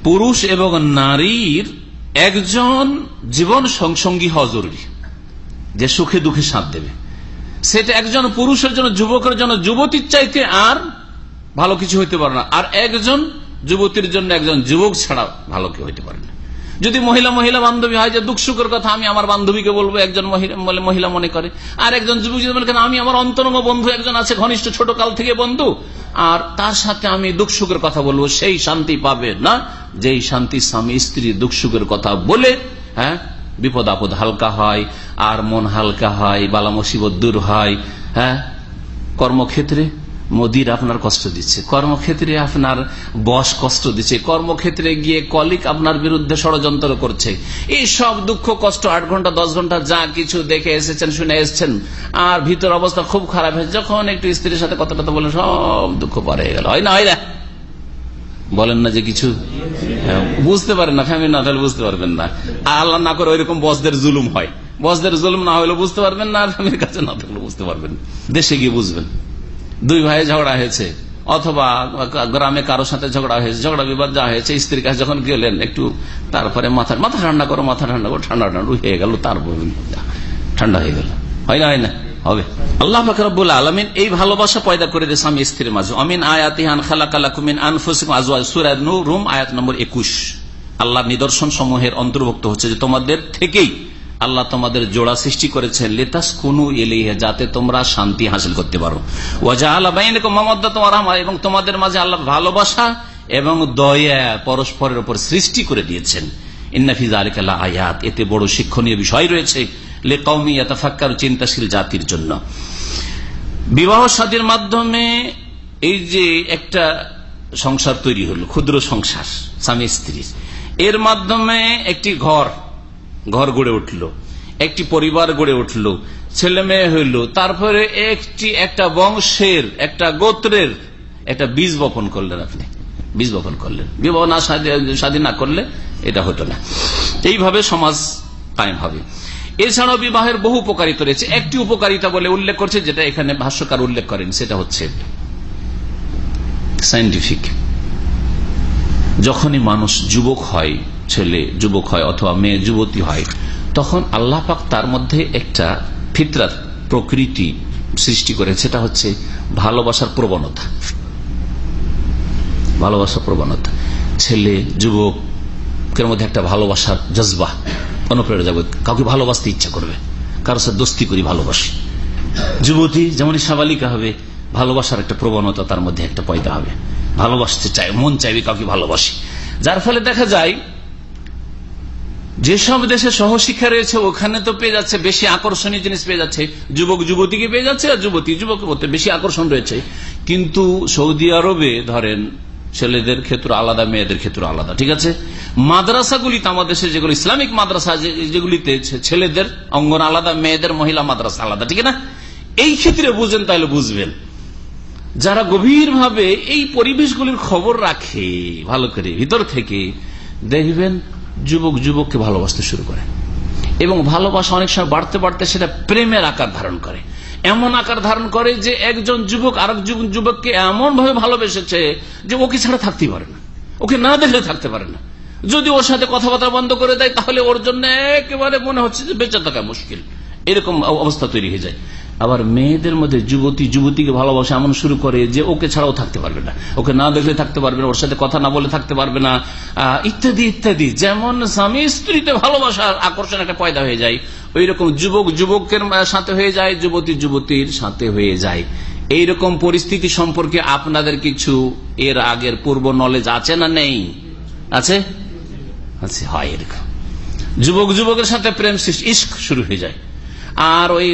পুরুষ এবং নারীর একজন জীবন সংসঙ্গী হওয়া জরুরি। যে সুখে দুঃখে সাথ দেবে। সেটা একজন পুরুষের জন্য, যুবকের জন্য, যুবতীর চাইতে আর ভালো কিছু হইতে পারে না। আর একজন যুবতীর জন্য একজন যুবক ছাড়া ভালো কেউ হইতে পারে না। যদি মহিলা মহিলা বান্ধবী হয় যে দুঃখ সুখের কথা আমি আমার বান্ধবীকে বলব, একজন মহিলা মনে করে। আর একজন যুবক যদি বলে আমি আমার অন্তরঙ্গ বন্ধু একজন আছে, ঘনিষ্ঠ ছোট কাল থেকে বন্ধু, আর তার সাথে আমি দুঃখ সুখের কথা বলব, সেই শান্তি পাবে না। যেই শান্তি স্বামী স্ত্রী দুঃখ সুখের কথা বলে হ্যাঁ বিপদ আপদ হালকা হয়, আর মন হালকা হয়, বালা মুসিবত দূর হয় হ্যাঁ? কর্মক্ষেত্রে মোদির আপনার কষ্ট দিচ্ছে, কর্মক্ষেত্রে আপনার বস কষ্ট দিচ্ছে, কর্মক্ষেত্রে গিয়ে কলিক আপনার বিরুদ্ধে ষড়যন্ত্র করছে। এই সব দুঃখ, কষ্ট, আট ঘণ্টা, দশ ঘণ্টা যা কিছু দেখে এসেছেন, শুনে এসেছেন, আর ভিতর অবস্থা খুব খারাপ হয়েছে। যখন একটু স্ত্রীর সাথে কথা কথা বলেন সব দুঃখ পরে গেল। হয় না হয় না। বলেন না যে কিছু হ্যাঁ, বুঝতে পারেন না ফ্যামিলি না তাহলে বুঝতে পারবেন না আল্লাহ না করে ওইরকম বসদের জুলুম হয় বসদের জুলুম না হলে বুঝতে পারবেন না ফ্যামিলির কাছে না থাকলে বুঝতে পারবেন দেশে গিয়ে বুঝবেন দুই ভাই ঝগড়া হয়েছে অথবা গ্রামে কারোর সাথে ঝগড়া হয়েছে ঝগড়া বিবাদ যা হয়েছে স্ত্রীর কাছে যখন গেলেন একটু তারপরে মাথা মাথা ঠান্ডা করো মাথা ঠান্ডা করো ঠান্ডা ঠান্ডা হয়ে গেল তারপর ঠান্ডা হয়ে গেল হয় না হয় না হবে। আল্লাহ ফাকরাবুল আলমিন এই ভালোবাসা পয়দা করে দিয়েছে আমি স্ত্রীর মাঝে। অমিন আয়াতিহান খালাকালাকুমিন আনফুসিকুম আজওয়াজ। সূরা নূর রুম আয়াত নম্বর 21 আল্লাহ নিদর্শন সমূহের অন্তর্ভুক্ত হচ্ছে যে তোমাদের থেকেই আল্লাহ তোমাদের জোড়া সৃষ্টি করেছেন। লেতাস কুনু এলিহে যাতে তোমরা শান্তি হাসিল করতে পারো। ওয়াজা আল্লাহ তোমার এবং তোমাদের মাঝে আল্লাহ ভালোবাসা এবং দয়া পরস্পরের উপর সৃষ্টি করে দিয়েছেন। ইন্নাফিজ আলিকাল্লাহ আয়াত। এতে বড় শিক্ষণীয় বিষয় রয়েছে লে কৌমি এতফাক্কার চিন্তাশীল জাতির জন্য। বিবাহ সাদীর মাধ্যমে এই যে একটা সংসার তৈরি হলো, ক্ষুদ্র সংসার, স্বামী স্ত্রীর এর মাধ্যমে একটি ঘর ঘর গড়ে উঠল, একটি পরিবার গড়ে উঠল, ছেলে মেয়ে হইল, তারপরে একটি, একটা বংশের, একটা গোত্রের একটা বীজ বপন করলেন আপনি, বীজ বপন করলেন। বিবাহ না স্বাধীন না করলে এটা হতো না। এইভাবে সমাজ কায়েম হবে। এছাড়াও বিবাহের বহু উপকারিতা রয়েছে। একটি উপকারিতা বলে উল্লেখ করছে, যেটা এখানে ভাষ্যকার উল্লেখ করেন, সেটা হচ্ছে সাইন্টিফিক যখনই মানুষ যুবক হয়, ছেলে যুবক হয় অথবা মেয়ে যুবতী হয়, তখন আল্লাহ পাক তার মধ্যে একটা ফিতরাত প্রকৃতি সৃষ্টি করে সেটা হচ্ছে ভালোবাসার প্রবণতা। ভালোবাসার প্রবণতা। ছেলে যুবকের মধ্যে একটা ভালোবাসার জজবা। অনুপ্রেরণা যাবে কাউকে ভালোবাসতে ইচ্ছা করবে, কারও সাথে দোস্তি করি, ভালোবাসি। যুবতী যেমন সাবালিকা হবে, ভালোবাসার একটা প্রবণতা তার মধ্যে একটা পয়দা হবে। ভালোবাসতে চাই, মন চাইবে কাউকে ভালোবাসি। যার ফলে দেখা যায়, যেসব দেশে সহশিক্ষা রয়েছে, ওখানে তো পেয়ে যাচ্ছে, বেশি আকর্ষণীয় জিনিস পেয়ে যাচ্ছে। যুবক যুবতীকে পেয়ে যাচ্ছে, আর যুবতী যুবক মধ্যে বেশি আকর্ষণ রয়েছে। কিন্তু সৌদি আরবে, ধরেন ছেলেদের ক্ষেত্র আলাদা, মেয়েদের ক্ষেত্র আলাদা, ঠিক আছে? মাদ্রাসাগুলিতে আমাদের দেশে যেগুলো ইসলামিক মাদ্রাসা যেগুলিতে ছেলেদের অঙ্গন আলাদা, মেয়েদের মহিলা মাদ্রাসা আলাদা, ঠিক না? এই ক্ষেত্রে বুঝেন তাহলে বুঝবেন। যারা গভীরভাবে এই পরিবেশগুলির খবর রাখে, ভালো করে ভিতর থেকে, দেখবেন যুবক যুবককে ভালোবাসতে শুরু করে। এবং ভালোবাসা অনেক সময় বাড়তে বাড়তে সেটা প্রেমের আকার ধারণ করে। এমন আকার ধারণ করে যে একজন যুবক আরেক যুবককে এমন ভাবে ভালোবেসেছে যে ওকে ছাড়া থাকতেই পারে না। ওকে না দেখলে থাকতে পারে না। যদি ওর সাথে কথাবার্তা বন্ধ করে দেয়, তাহলে ওর জন্য একেবারে মনে হচ্ছে যে বেঁচে থাকা মুশকিল। এরকম অবস্থা তৈরি হয়ে যায়। আবার মেয়েদের মধ্যে যুবতী, যুবতীকে ভালোবাসা এমন শুরু করে যে ওকে ছাড়াও থাকতে পারবে না। ওকে না দেখলে থাকতে পারবে না, ওর সাথে কথা না বলে থাকতে পারবে না। ইত্যাদি ইত্যাদি। যেমন স্বামী স্ত্রীতে ভালোবাসার আকর্ষণ একটা পয়দা হয়ে যায় ওই রকম যুবক, যুবকের সাথে হয়ে যায়, যুবতী, যুবতীর সাথে হয়ে যায়। এইরকম পরিস্থিতি সম্পর্কে আপনাদের কিছু এর আগের পূর্ব নলেজ আছে না নেই? আছে? আছে, হয় এরকম। যুবক, যুবকের সাথে প্রেম সৃষ্টি ইস্ক শুরু হয়ে যায়। আর ওই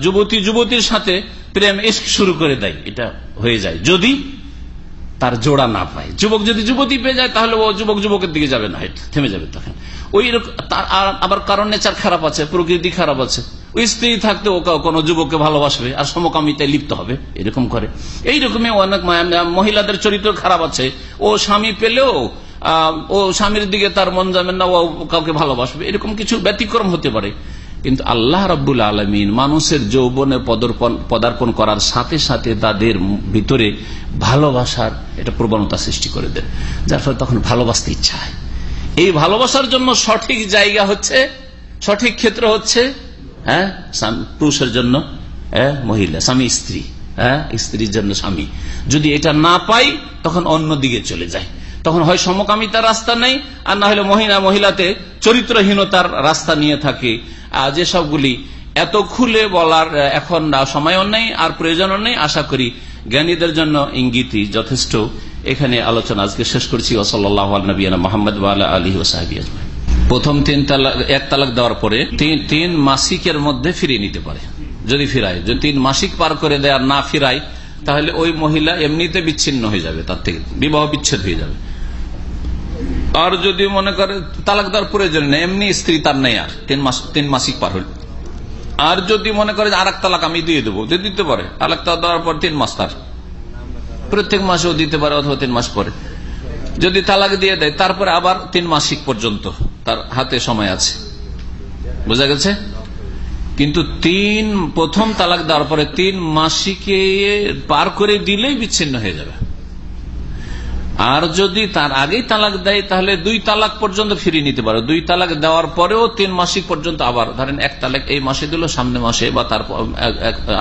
যুবতী যুবতীর সাথে প্রেম ইস্ক শুরু করে দেয়। এটা হয়ে যায়। যদি তার জোড়া না পায়। যুবক যদি যুবতী পেয়ে যায়, তাহলে ও যুবক যুবকের দিকে যাবে না। থেমে যাবে তখন। ওই আবার কারণ নেচার খারাপ আছে, প্রকৃতি খারাপ আছে। ওই স্ত্রী থাকতে ও কোনো যুবককে ভালোবাসবে, আর সমকামিতায় লিপ্ত হবে, এরকম করে। এইরকমই অনেক মহিলাদের চরিত্র খারাপ আছে। ও স্বামী পেলেও ও স্বামীর দিকে তার মন যাবে না, ও কাউকে ভালোবাসবে। এরকম কিছু ব্যতিক্রম হতে পারে। কিন্তু আল্লাহ রাব্বুল আলমিন মানুষের যৌবনে পদার্পণ করার সাথে সাথে তাদের ভিতরে ভালোবাসার এটা প্রবণতা সৃষ্টি করে দেন যার ফলে তখন ভালোবাসতে ইচ্ছা হয়। এই ভালোবাসার জন্য সঠিক জায়গা হচ্ছে সঠিক ক্ষেত্র হচ্ছে হ্যাঁ পুরুষের জন্য হ্যাঁ, মহিলা স্বামী স্ত্রী হ্যাঁ স্ত্রীর জন্য স্বামী। যদি এটা না পাই তখন অন্য দিকে চলে যায়। তখন হয় সমকামিতার রাস্তা নেই, আর না হলে মহিলা মহিলাতে চরিত্রহীনতার রাস্তা নিয়ে থাকে। আর যেসবগুলি এত খুলে বলার এখন সময়ও নেই, আর প্রয়োজনও নেই, আশা করি জ্ঞানীদের জন্য ইঙ্গিতই যথেষ্ট। এখানে আলোচনা আজকে শেষ করছি। ওসল্লাহ নবীনা মোহাম্মদ আলী ওসাহাবি প্রথম তিন তালাক, এক তালাক দেওয়ার পরে তিন মাসিকের মধ্যে ফিরিয়ে নিতে পারে। যদি ফিরায়, যদি তিন মাসিক পার করে দেয় আর না ফিরায় তাহলে ওই মহিলা এমনিতে বিচ্ছিন্ন হয়ে যাবে, তার থেকে বিবাহ বিচ্ছেদ হয়ে যাবে। আর যদি মনে করে তালাক দেওয়ার প্রয়োজন নেই, এমনি স্ত্রী তার নেই আর, তিন মাস, তিন মাসিক পার হল। আর যদি মনে করে আর এক তালাক আমি দিয়ে দেবো দিতে পারে, তালাক তালাক দেওয়ার পর তিন মাস তার। প্রত্যেক মাসেও দিতে পারে অথবা তিন মাস পরে। যদি তালাক দিয়ে দেয়, তারপরে আবার তিন মাসিক পর্যন্ত তার হাতে সময় আছে। বোঝা গেছে? কিন্তু তিন, প্রথম তালাক দেওয়ার পরে তিন মাসিকে পার করে দিলেই বিচ্ছিন্ন হয়ে যাবে। আর যদি তার আগেই তালাক দেয়, তাহলে দুই তালাক পর্যন্ত ফিরিয়ে নিতে পারে। দুই তালাক দেওয়ার পরেও তিন মাসিক পর্যন্ত আবার, ধরেন এক তালাক এই মাসে দিল, সামনে মাসে বা তার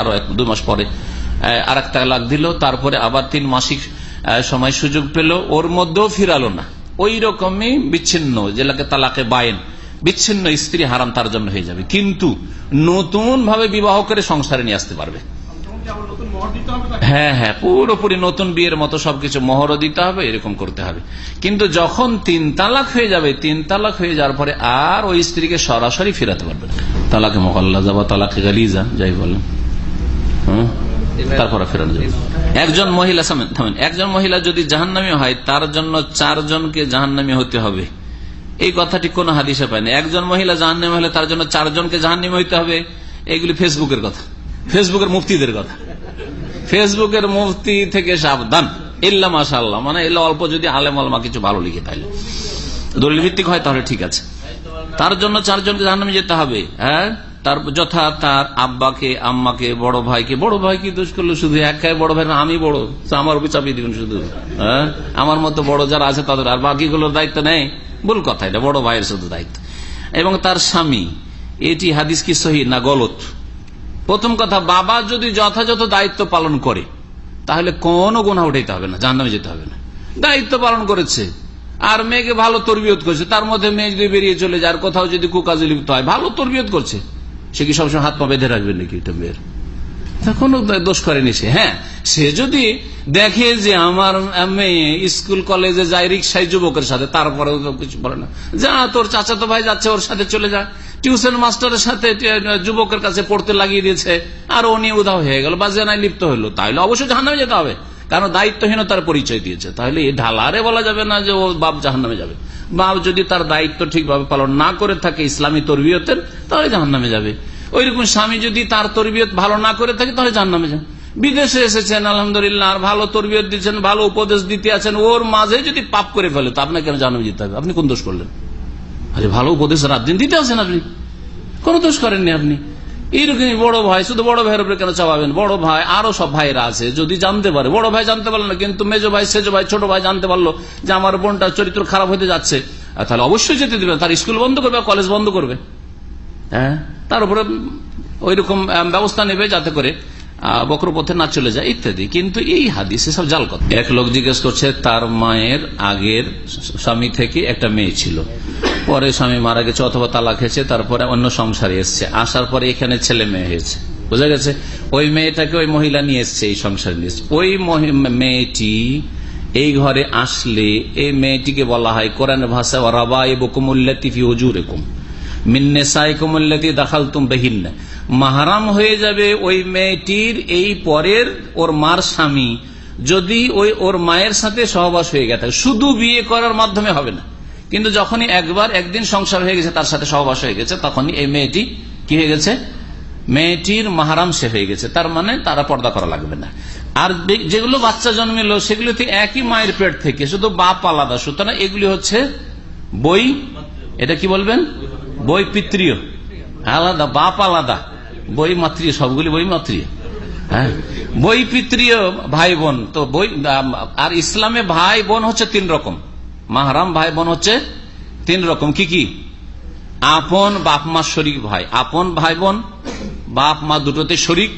আরও এক, দুই মাস পরে আর এক তালাক দিল, তারপরে আবার তিন মাসিক সময় সুযোগ পেল, ওর মধ্যেও ফিরালো না। ওই রকমই বিচ্ছিন্ন, যেটাকে তালাকে বায়েন বিচ্ছিন্ন স্ত্রী হারাম তার জন্য হয়ে যাবে। কিন্তু নতুন ভাবে বিবাহ করে সংসারে নিয়ে আসতে পারবে। হ্যাঁ হ্যাঁ পুরোপুরি নতুন বিয়ের মতো সবকিছু মহরও দিতে হবে, এরকম করতে হবে। কিন্তু যখন তিন তালাক হয়ে যাবে, তিন তালাক হয়ে যাওয়ার পরে আর ওই স্ত্রীকে সরাসরি ফেরাতে পারবে তালাকে মহল্লা যাবা তালাকে গালিজা, যাই বলেন? তারপরে ফেরানো যাবে। একজন মহিলা। একজন মহিলা যদি জাহান্নামী হয়, তার জন্য চারজনকে জাহান্নামী হতে হবে। এই কথাটি কোন হাদিসে পায় না। একজন মহিলা জাহান্নামী হলে তার জন্য চারজনকে জাহান্নামী হইতে হবে, এগুলি ফেসবুকের কথা, ফেসবুকের মুফতিদের কথা। ফেসবুকের মুফতি থেকে সাবধান। ইল্লা মাসাল্লাহ মানে এলে অল্প যদি আলেম আলমা কিছু ভালো লিখে তাইলে। দলিল ভিত্তিক হয় তাহলে ঠিক আছে। তার জন্য চারজনকে জাহান্নামে যেতে হবে হ্যাঁ? তার যথা তার আব্বাকে, আম্মাকে, বড় ভাইকে। বড় ভাই কি দোষ করল শুধু? একাই বড় ভাই না, আমি বড়। আমার উপর চাপিয়ে দিবেন শুধু হ্যাঁ? আমার মতো বড় যারা আছে তাদের আর বাকিগুলোর দায়িত্ব নেই। ভুল কথা, এটা বড় ভাইয়ের শুধু দায়িত্ব। এবং তার স্বামী, এটি হাদিস কি সহি না গলত? প্রথম কথা, বাবা যদি যথাযথ দায়িত্ব পালন করে, তাহলে কোনো গুণা উঠাইতে হবে না, জাহান্নামে যেতে হবে না। দায়িত্ব পালন করেছে, আর মেয়েকে ভালো তরবিয়ত করছে, তার মধ্যে মেয়ে যদি বেরিয়ে চলে যায়, আর কোথাও যদি কুকাজে লিপ্ত হয়, ভালো তরবিয়ত করছে, সে কি সবসময় হাত পা বেঁধে রাখবে নাকি এটা মেয়ের? কোনো দোষ করেনি সে হ্যাঁ সে যদি দেখে যে আমার মেয়ে স্কুল কলেজে যায় রিক্সায় যুবকের সাথে তারপরে কিছু বলে না। যা, তোর চাচাতো ভাই যাচ্ছে ওর সাথে চলে যায় টিউশন মাস্টারের সাথে যুবকের কাছে পড়তে লাগিয়ে দিয়েছে। আর ও নিয়ে উধাও হয়ে গেল বা জেনায় লিপ্ত হলো তাহলে অবশ্যই জাহান্নামে যেতে হবে। কারণ দায়িত্বহীনতার পরিচয় দিয়েছে। তাহলে এই ঢালারে বলা যাবে না যে ও বাপ জাহান্নামে যাবে। বাপ যদি তার দায়িত্ব ঠিকভাবে পালন না করে থাকে ইসলামী তরবিয়তের, তাহলে জাহান্নামে যাবে। ওইরকম স্বামী যদি তার তরবিয়ত ভালো না করে থাকে, তাহলে জান নামে যান বিদেশে এসেছেন, আলহামদুলিল্লাহ, আর ভালো তরবিয়ত দিচ্ছেন, ভালো উপদেশ দিতে আছেন, ওর মাঝে যদি পাপ করে ফেলে, তো আপনাকে কেন জানাবে যেতে হবে? আপনি কোন দোষ করলেন? আরে ভালো উপদেশ রাত দিন দিতে আছেন আপনি। কোন দোষ করেননি আপনি? এইরকমই বড় ভাই, শুধু বড় ভাইয়ের উপরে কেন চাপাবেন বড় ভাই, আরও সব ভাইরা আছে, যদি জানতে পারে। বড় ভাই জানতে পারল না, কিন্তু মেজো ভাই, সেজো ভাই, ছোট ভাই জানতে পারল যে আমার বোনটা চরিত্র খারাপ হতে যাচ্ছে। তাহলে অবশ্যই যেতে দেবে, তার স্কুল বন্ধ করবে, কলেজ বন্ধ করবে। হ্যাঁ? তার উপরে ওই রকম ব্যবস্থা নেবে যাতে করে বক্র পথে না চলে যায়, ইত্যাদি। কিন্তু এই হাদিস সব জাল কথা। এক লোক জিজ্ঞেস করছে, তার মায়ের আগের স্বামী থেকে একটা মেয়ে ছিল। পরে স্বামী মারা গেছে অথবা তালাক হয়েছে, তারপরে অন্য সংসারে এসছে। আসার পরে এখানে ছেলে মেয়ে হয়েছে। বোঝা গেছে? ওই মেয়েটাকে ওই মহিলা নিয়ে এসছে এই সংসারে নিয়ে ওই মেয়েটি এই ঘরে আসলে, এই মেয়েটিকে বলা হয়, কোরআন ভাষা রাবা এবকুমুল্লাতিফি হজুর একুম মিন্নেসাইকুমুল্লাতি দাখাল তুম বেহিন মাহারাম হয়ে যাবে ওই মেয়েটির এই পরের ওর মার স্বামী যদি ওই ওর মায়ের সাথে সহবাস হয়ে গেছে। শুধু বিয়ে করার মাধ্যমে হবে না। কিন্তু যখনই একবার একদিন সংসার হয়ে গেছে, তার সাথে সহবাস হয়ে গেছে, তখনই এই মেয়েটি কি হয়ে গেছে? মেয়েটির মাহারাম সে হয়ে গেছে। তার মানে তারা পর্দা করা লাগবে না। আর যেগুলো বাচ্চা জন্মিল সেগুলোতে একই মায়ের পেট থেকে, শুধু বাপ আলাদা। সুতরাং এগুলি হচ্ছে বই, এটা কি বলবেন? বই পিতৃয় আলাদা, বাপ আলাদা। বই মাতৃ সবগুলি বই মাতৃ হ্যাঁ? বই পিতৃয় ভাই বোন। তো বই আর ইসলামে ভাই বোন হচ্ছে তিন রকম। মাহারাম ভাই বোন হচ্ছে তিন রকম। কি কি? আপন, বাপ মা শরিক ভাই। আপন ভাই বোন, বাপ মা দুটোতে শরিক,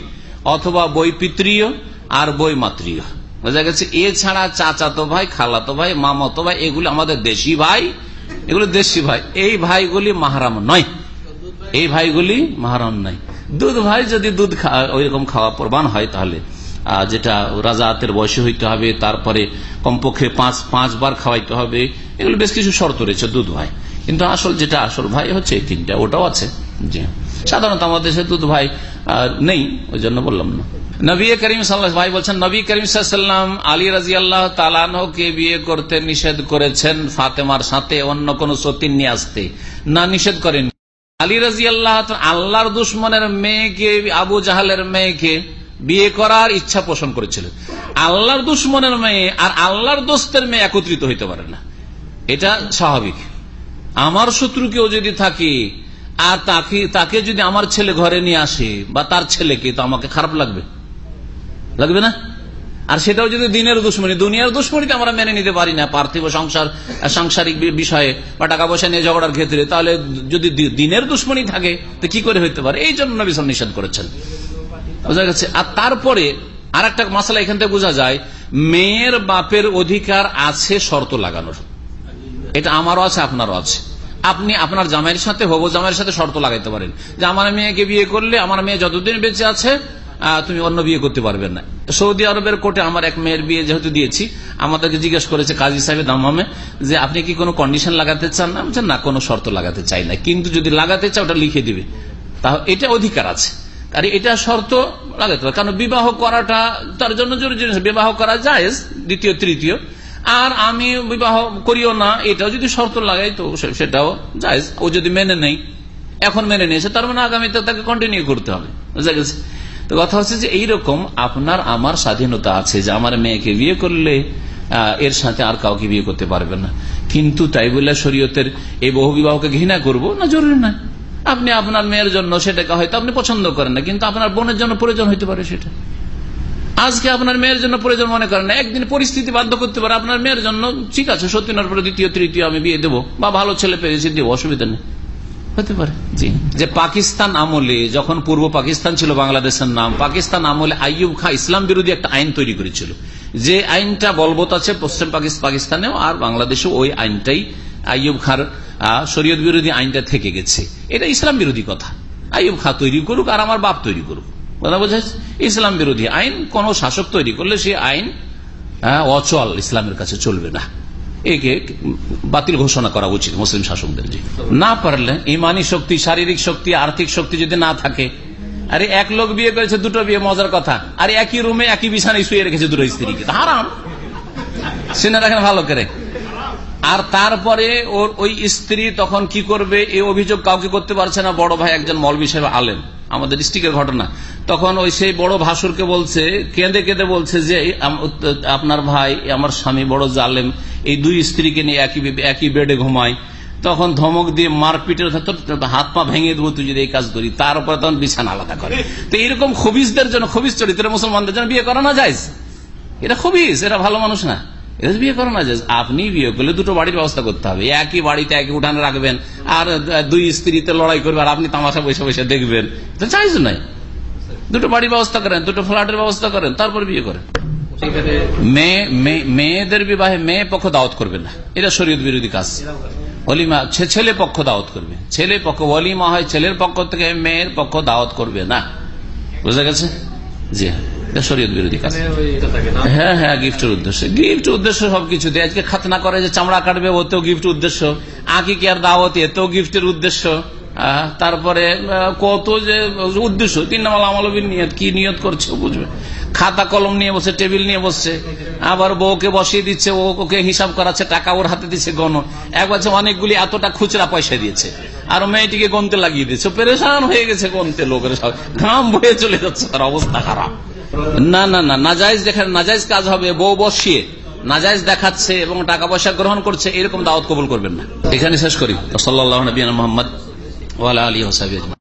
অথবা বই পিতৃয় আর বই মাতৃয় বোঝা গেছে, এছাড়া চাচাতো ভাই, খালাতো ভাই, মামাতো ভাই, এগুলি আমাদের দেশি ভাই এগুলো দেশি ভাই। এই ভাইগুলি মাহারাম নয়। এই ভাইগুলি মাহারাম নয়। দুধ ভাই যদি দুধ ওইরকম খাওয়া প্রবান হয় তাহলে। যেটা রাজাতের বয়সে হইতে হবে, তারপরে কমপক্ষে পাঁচ, পাঁচবার খাওয়াইতে হবে, এগুলো বেশ কিছু শর্ত রয়েছে দুধ ভাই। কিন্তু আসল যেটা আসল ভাই হচ্ছে এই তিনটা, ওটাও আছে। জি। সাধারণত আমাদের দেশে দুধ ভাই নেই, ওই জন্য বললাম না। নবী করিম সাল্লাহ ভাই বলছেন, নবী করিম সাল্লাম আলী রাজি আল্লাহ তালানহকে বিয়ে করতে নিষেধ করেছেন ফাতেমার সাথে, অন্য কোন সতীন নিয়ে আসতে। না, নিষেধ করেন আলী রাজি আল্লাহ আল্লাহর দুশ্মনের মেয়েকে, আবু জাহালের মেয়েকে বিয়ে করার ইচ্ছা পোষণ করেছিলেন আল্লাহর দুশ্মনের মেয়ে আর আল্লাহর দোস্তের মেয়ে একত্রিত হইতে পারে না। এটা স্বাভাবিক। আমার শত্রু কেউ যদি থাকে, আর তাকে তাকে যদি আমার ছেলে ঘরে নিয়ে আসে, বা তার ছেলেকে, তো আমাকে খারাপ লাগবে। লাগবে না? আর সেটাও যদি দিনের দুশ্মনী, দুনিয়ার দুশ্মনীতে আমরা মেনে নিতে পারি না, পার্থিব সংসার, সাংসারিক বিষয়ে বা টাকা পয়সা নিয়ে ঝগড়ার ক্ষেত্রে, তাহলে যদি দিনের দুশ্মনী থাকে, তো কি করে হইতে পারে? এই জন্য নবী নিষেধ করেছেন। বোঝা গেছে? আর তারপরে আর একটা মশলা এখান থেকে বোঝা যায়, মেয়ের বাপের অধিকার আছে শর্ত লাগানোর। এটা আমারও আছে, আপনারও আছে। আপনি আপনার জামাইয়ের সাথে, হব জামাইয়ের সাথে শর্ত লাগাইতে পারেন। যে আমার মেয়েকে বিয়ে করলে, আমার মেয়ে যতদিন বেঁচে আছে তুমি অন্য বিয়ে করতে পারবে না। সৌদি আরবের কোর্টে আমার এক মেয়ের বিয়ে যেহেতু দিয়েছি, আমাদেরকে জিজ্ঞেস করেছে কাজী সাহেব দামামে যে আপনি কি কোনো কন্ডিশন লাগাতে চান? না না, কোনো শর্ত লাগাতে চাই না। কিন্তু যদি লাগাতে চাও, ওটা লিখে দিবে। তাহলে এটা অধিকার আছে। আর এটা শর্ত লাগাতে হবে। কারণ বিবাহ করাটা তার জন্য জরুরি জিনিস। বিবাহ করা যায় দ্বিতীয়, তৃতীয়। আর আমি বিবাহ করিও না, এটাও যদি শর্ত লাগাই, তো সেটাও যায় ও যদি মেনে নেই, এখন মেনে নিয়েছে, তার মানে আগামীতে তাকে কন্টিনিউ করতে হবে। বুঝা গেছে? তো কথা হচ্ছে যে এইরকম আপনার, আমার স্বাধীনতা আছে যে আমার মেয়েকে বিয়ে করলে এর সাথে আর কাউকে বিয়ে করতে পারবে না। কিন্তু তাই বলে শরীয়তের এই বহু বিবাহকে ঘৃণা করব? না, জরুরি না আপনি আপনার মেয়ের জন্য সেটাকে হয়তো আপনি পছন্দ করেন না, কিন্তু আপনার বোনের জন্য প্রয়োজন হইতে পারে সেটা। আজকে আপনার মেয়ের জন্য প্রয়োজন মনে করেন না, একদিন পরিস্থিতি বাধ্য করতে পারে, আপনার মেয়ের জন্য ঠিক আছে সত্যিনার পরে দ্বিতীয়, তৃতীয় আমি বিয়ে দেবো, বা ভালো ছেলে পেয়েছি, দেবো, অসুবিধা নেই। হতে পারে। যে পাকিস্তান আমলে, যখন পূর্ব পাকিস্তান ছিল বাংলাদেশের নাম, পাকিস্তান আমলে আইয়ুব খা ইসলাম বিরোধী একটা আইন তৈরি করেছিল। যে আইনটা বলবৎ আছে পশ্চিম পাকিস্তানেও, আর বাংলাদেশেও ওই আইনটাই আইয়ুব খার শরীয়ত বিরোধী আইনটা থেকে গেছে। এটা ইসলাম বিরোধী কথা। আইয়ুব খা তৈরি করুক আর আমার বাপ তৈরি করুক। কথা বোঝা ইসলাম বিরোধী আইন, কোন শাসক তৈরি করলে সে আইন অচল ইসলামের কাছে চলবে না। একে বাতিল ঘোষণা করা উচিত মুসলিম শাসকদের না পারলে ইমানি শক্তি, শারীরিক শক্তি, আর্থিক শক্তি যদি না থাকে, আরে এক লোক বিয়ে করেছে, দুটো বিয়ে, মজার কথা। আর একই রুমে, একই বিছানায় শুয়ে রেখেছে দুটো স্ত্রীকে। হারাম। শুনে রাখেন ভালো করে। আর তারপরে ওর ওই স্ত্রী তখন কি করবে, এই অভিযোগ কাউকে করতে পারছে না। বড় ভাই একজন মলবি সাহেব আলেন আমাদের ডিস্ট্রিক্টের ঘটনা। তখন ওই সেই বড় ভাসুরকে বলছে, কেঁদে কেঁদে বলছে যে আপনার ভাই, আমার স্বামী বড় জালেম, এই দুই স্ত্রীকে নিয়ে একই একই বেডে ঘুমায়। তখন ধমক দিয়ে মারপিটের হাত পা ভেঙে দেবো, তুই যদি এই কাজ করি তার তারপরে তখন বিছানা আলাদা করে। তো এরকম খবিসদের জন্য খবিস চরিত্রের মুসলমানদের জন্য বিয়ে করানো যায়। এটা খবিস এরা ভালো মানুষ না। এটা বিয়ে করা না আপনি বিয়ে করলে দুটো বাড়ির ব্যবস্থা করতে হবে। একই বাড়িতে একই উঠানে রাখবেন, আর দুই স্ত্রীতে লড়াই করবে, আর আপনি তামাশা বসে বসে দেখবেন। এটা চাইজ নাই। দুটো বাড়ির ব্যবস্থা করেন, দুটো ফ্ল্যাটের ব্যবস্থা করেন, তারপর বিয়ে করেন। মেয়েদের বিবাহে মেয়ে পক্ষ দাওয়াত করবে না। এটা শরীয়ত বিরোধী কাজ। অলিমা ছেলে পক্ষ দাওয়াত করবে। ছেলে পক্ষ, অলিমা হয় ছেলের পক্ষ থেকে মেয়ের পক্ষ দাওয়াত করবে না। বুঝা গেছে? জি হ্যাঁ। শরীয়ত বিরোধী কাজ। হ্যাঁ হ্যাঁ গিফটের উদ্দেশ্য। গিফট উদ্দেশ্য সবকিছু দিয়ে। আজকে খাতনা করে যে চামড়া কাটবে ওতেও গিফট উদ্দেশ্য। আঁকি কি আর দাওয়াত এতেও গিফটের উদ্দেশ্য। তারপরে কত যে উদ্দেশ্য। তিন নামাল আমলবির নিয়ত। কি নিয়ত করছে বুঝবে। খাতা কলম নিয়ে বসে টেবিল নিয়ে বসছে। আবার বউকে বসিয়ে দিচ্ছে ও ওকে হিসাব করাচ্ছে টাকা ওর হাতে দিচ্ছে গণ। একবার যে অনেকগুলি এতটা খুচরা পয়সা দিয়েছে। আর মেয়েটিকে গনতে লাগিয়ে দিচ্ছে পেরেশান হয়ে গেছে গনতে লোকের সব ঘাম বয়ে চলে যাচ্ছে তার অবস্থা খারাপ। না না না নাজাইজ যেখানে নাজাইজ কাজ হবে, বউ বসিয়ে। নাজাইজ দেখাচ্ছে এবং টাকা পয়সা গ্রহণ করছে, এরকম দাওয়াত কবুল করবেন না। এখানে শেষ করি। সাল্লাহ নবীন মোহাম্মদ ওয়ালা আলী হোসাইব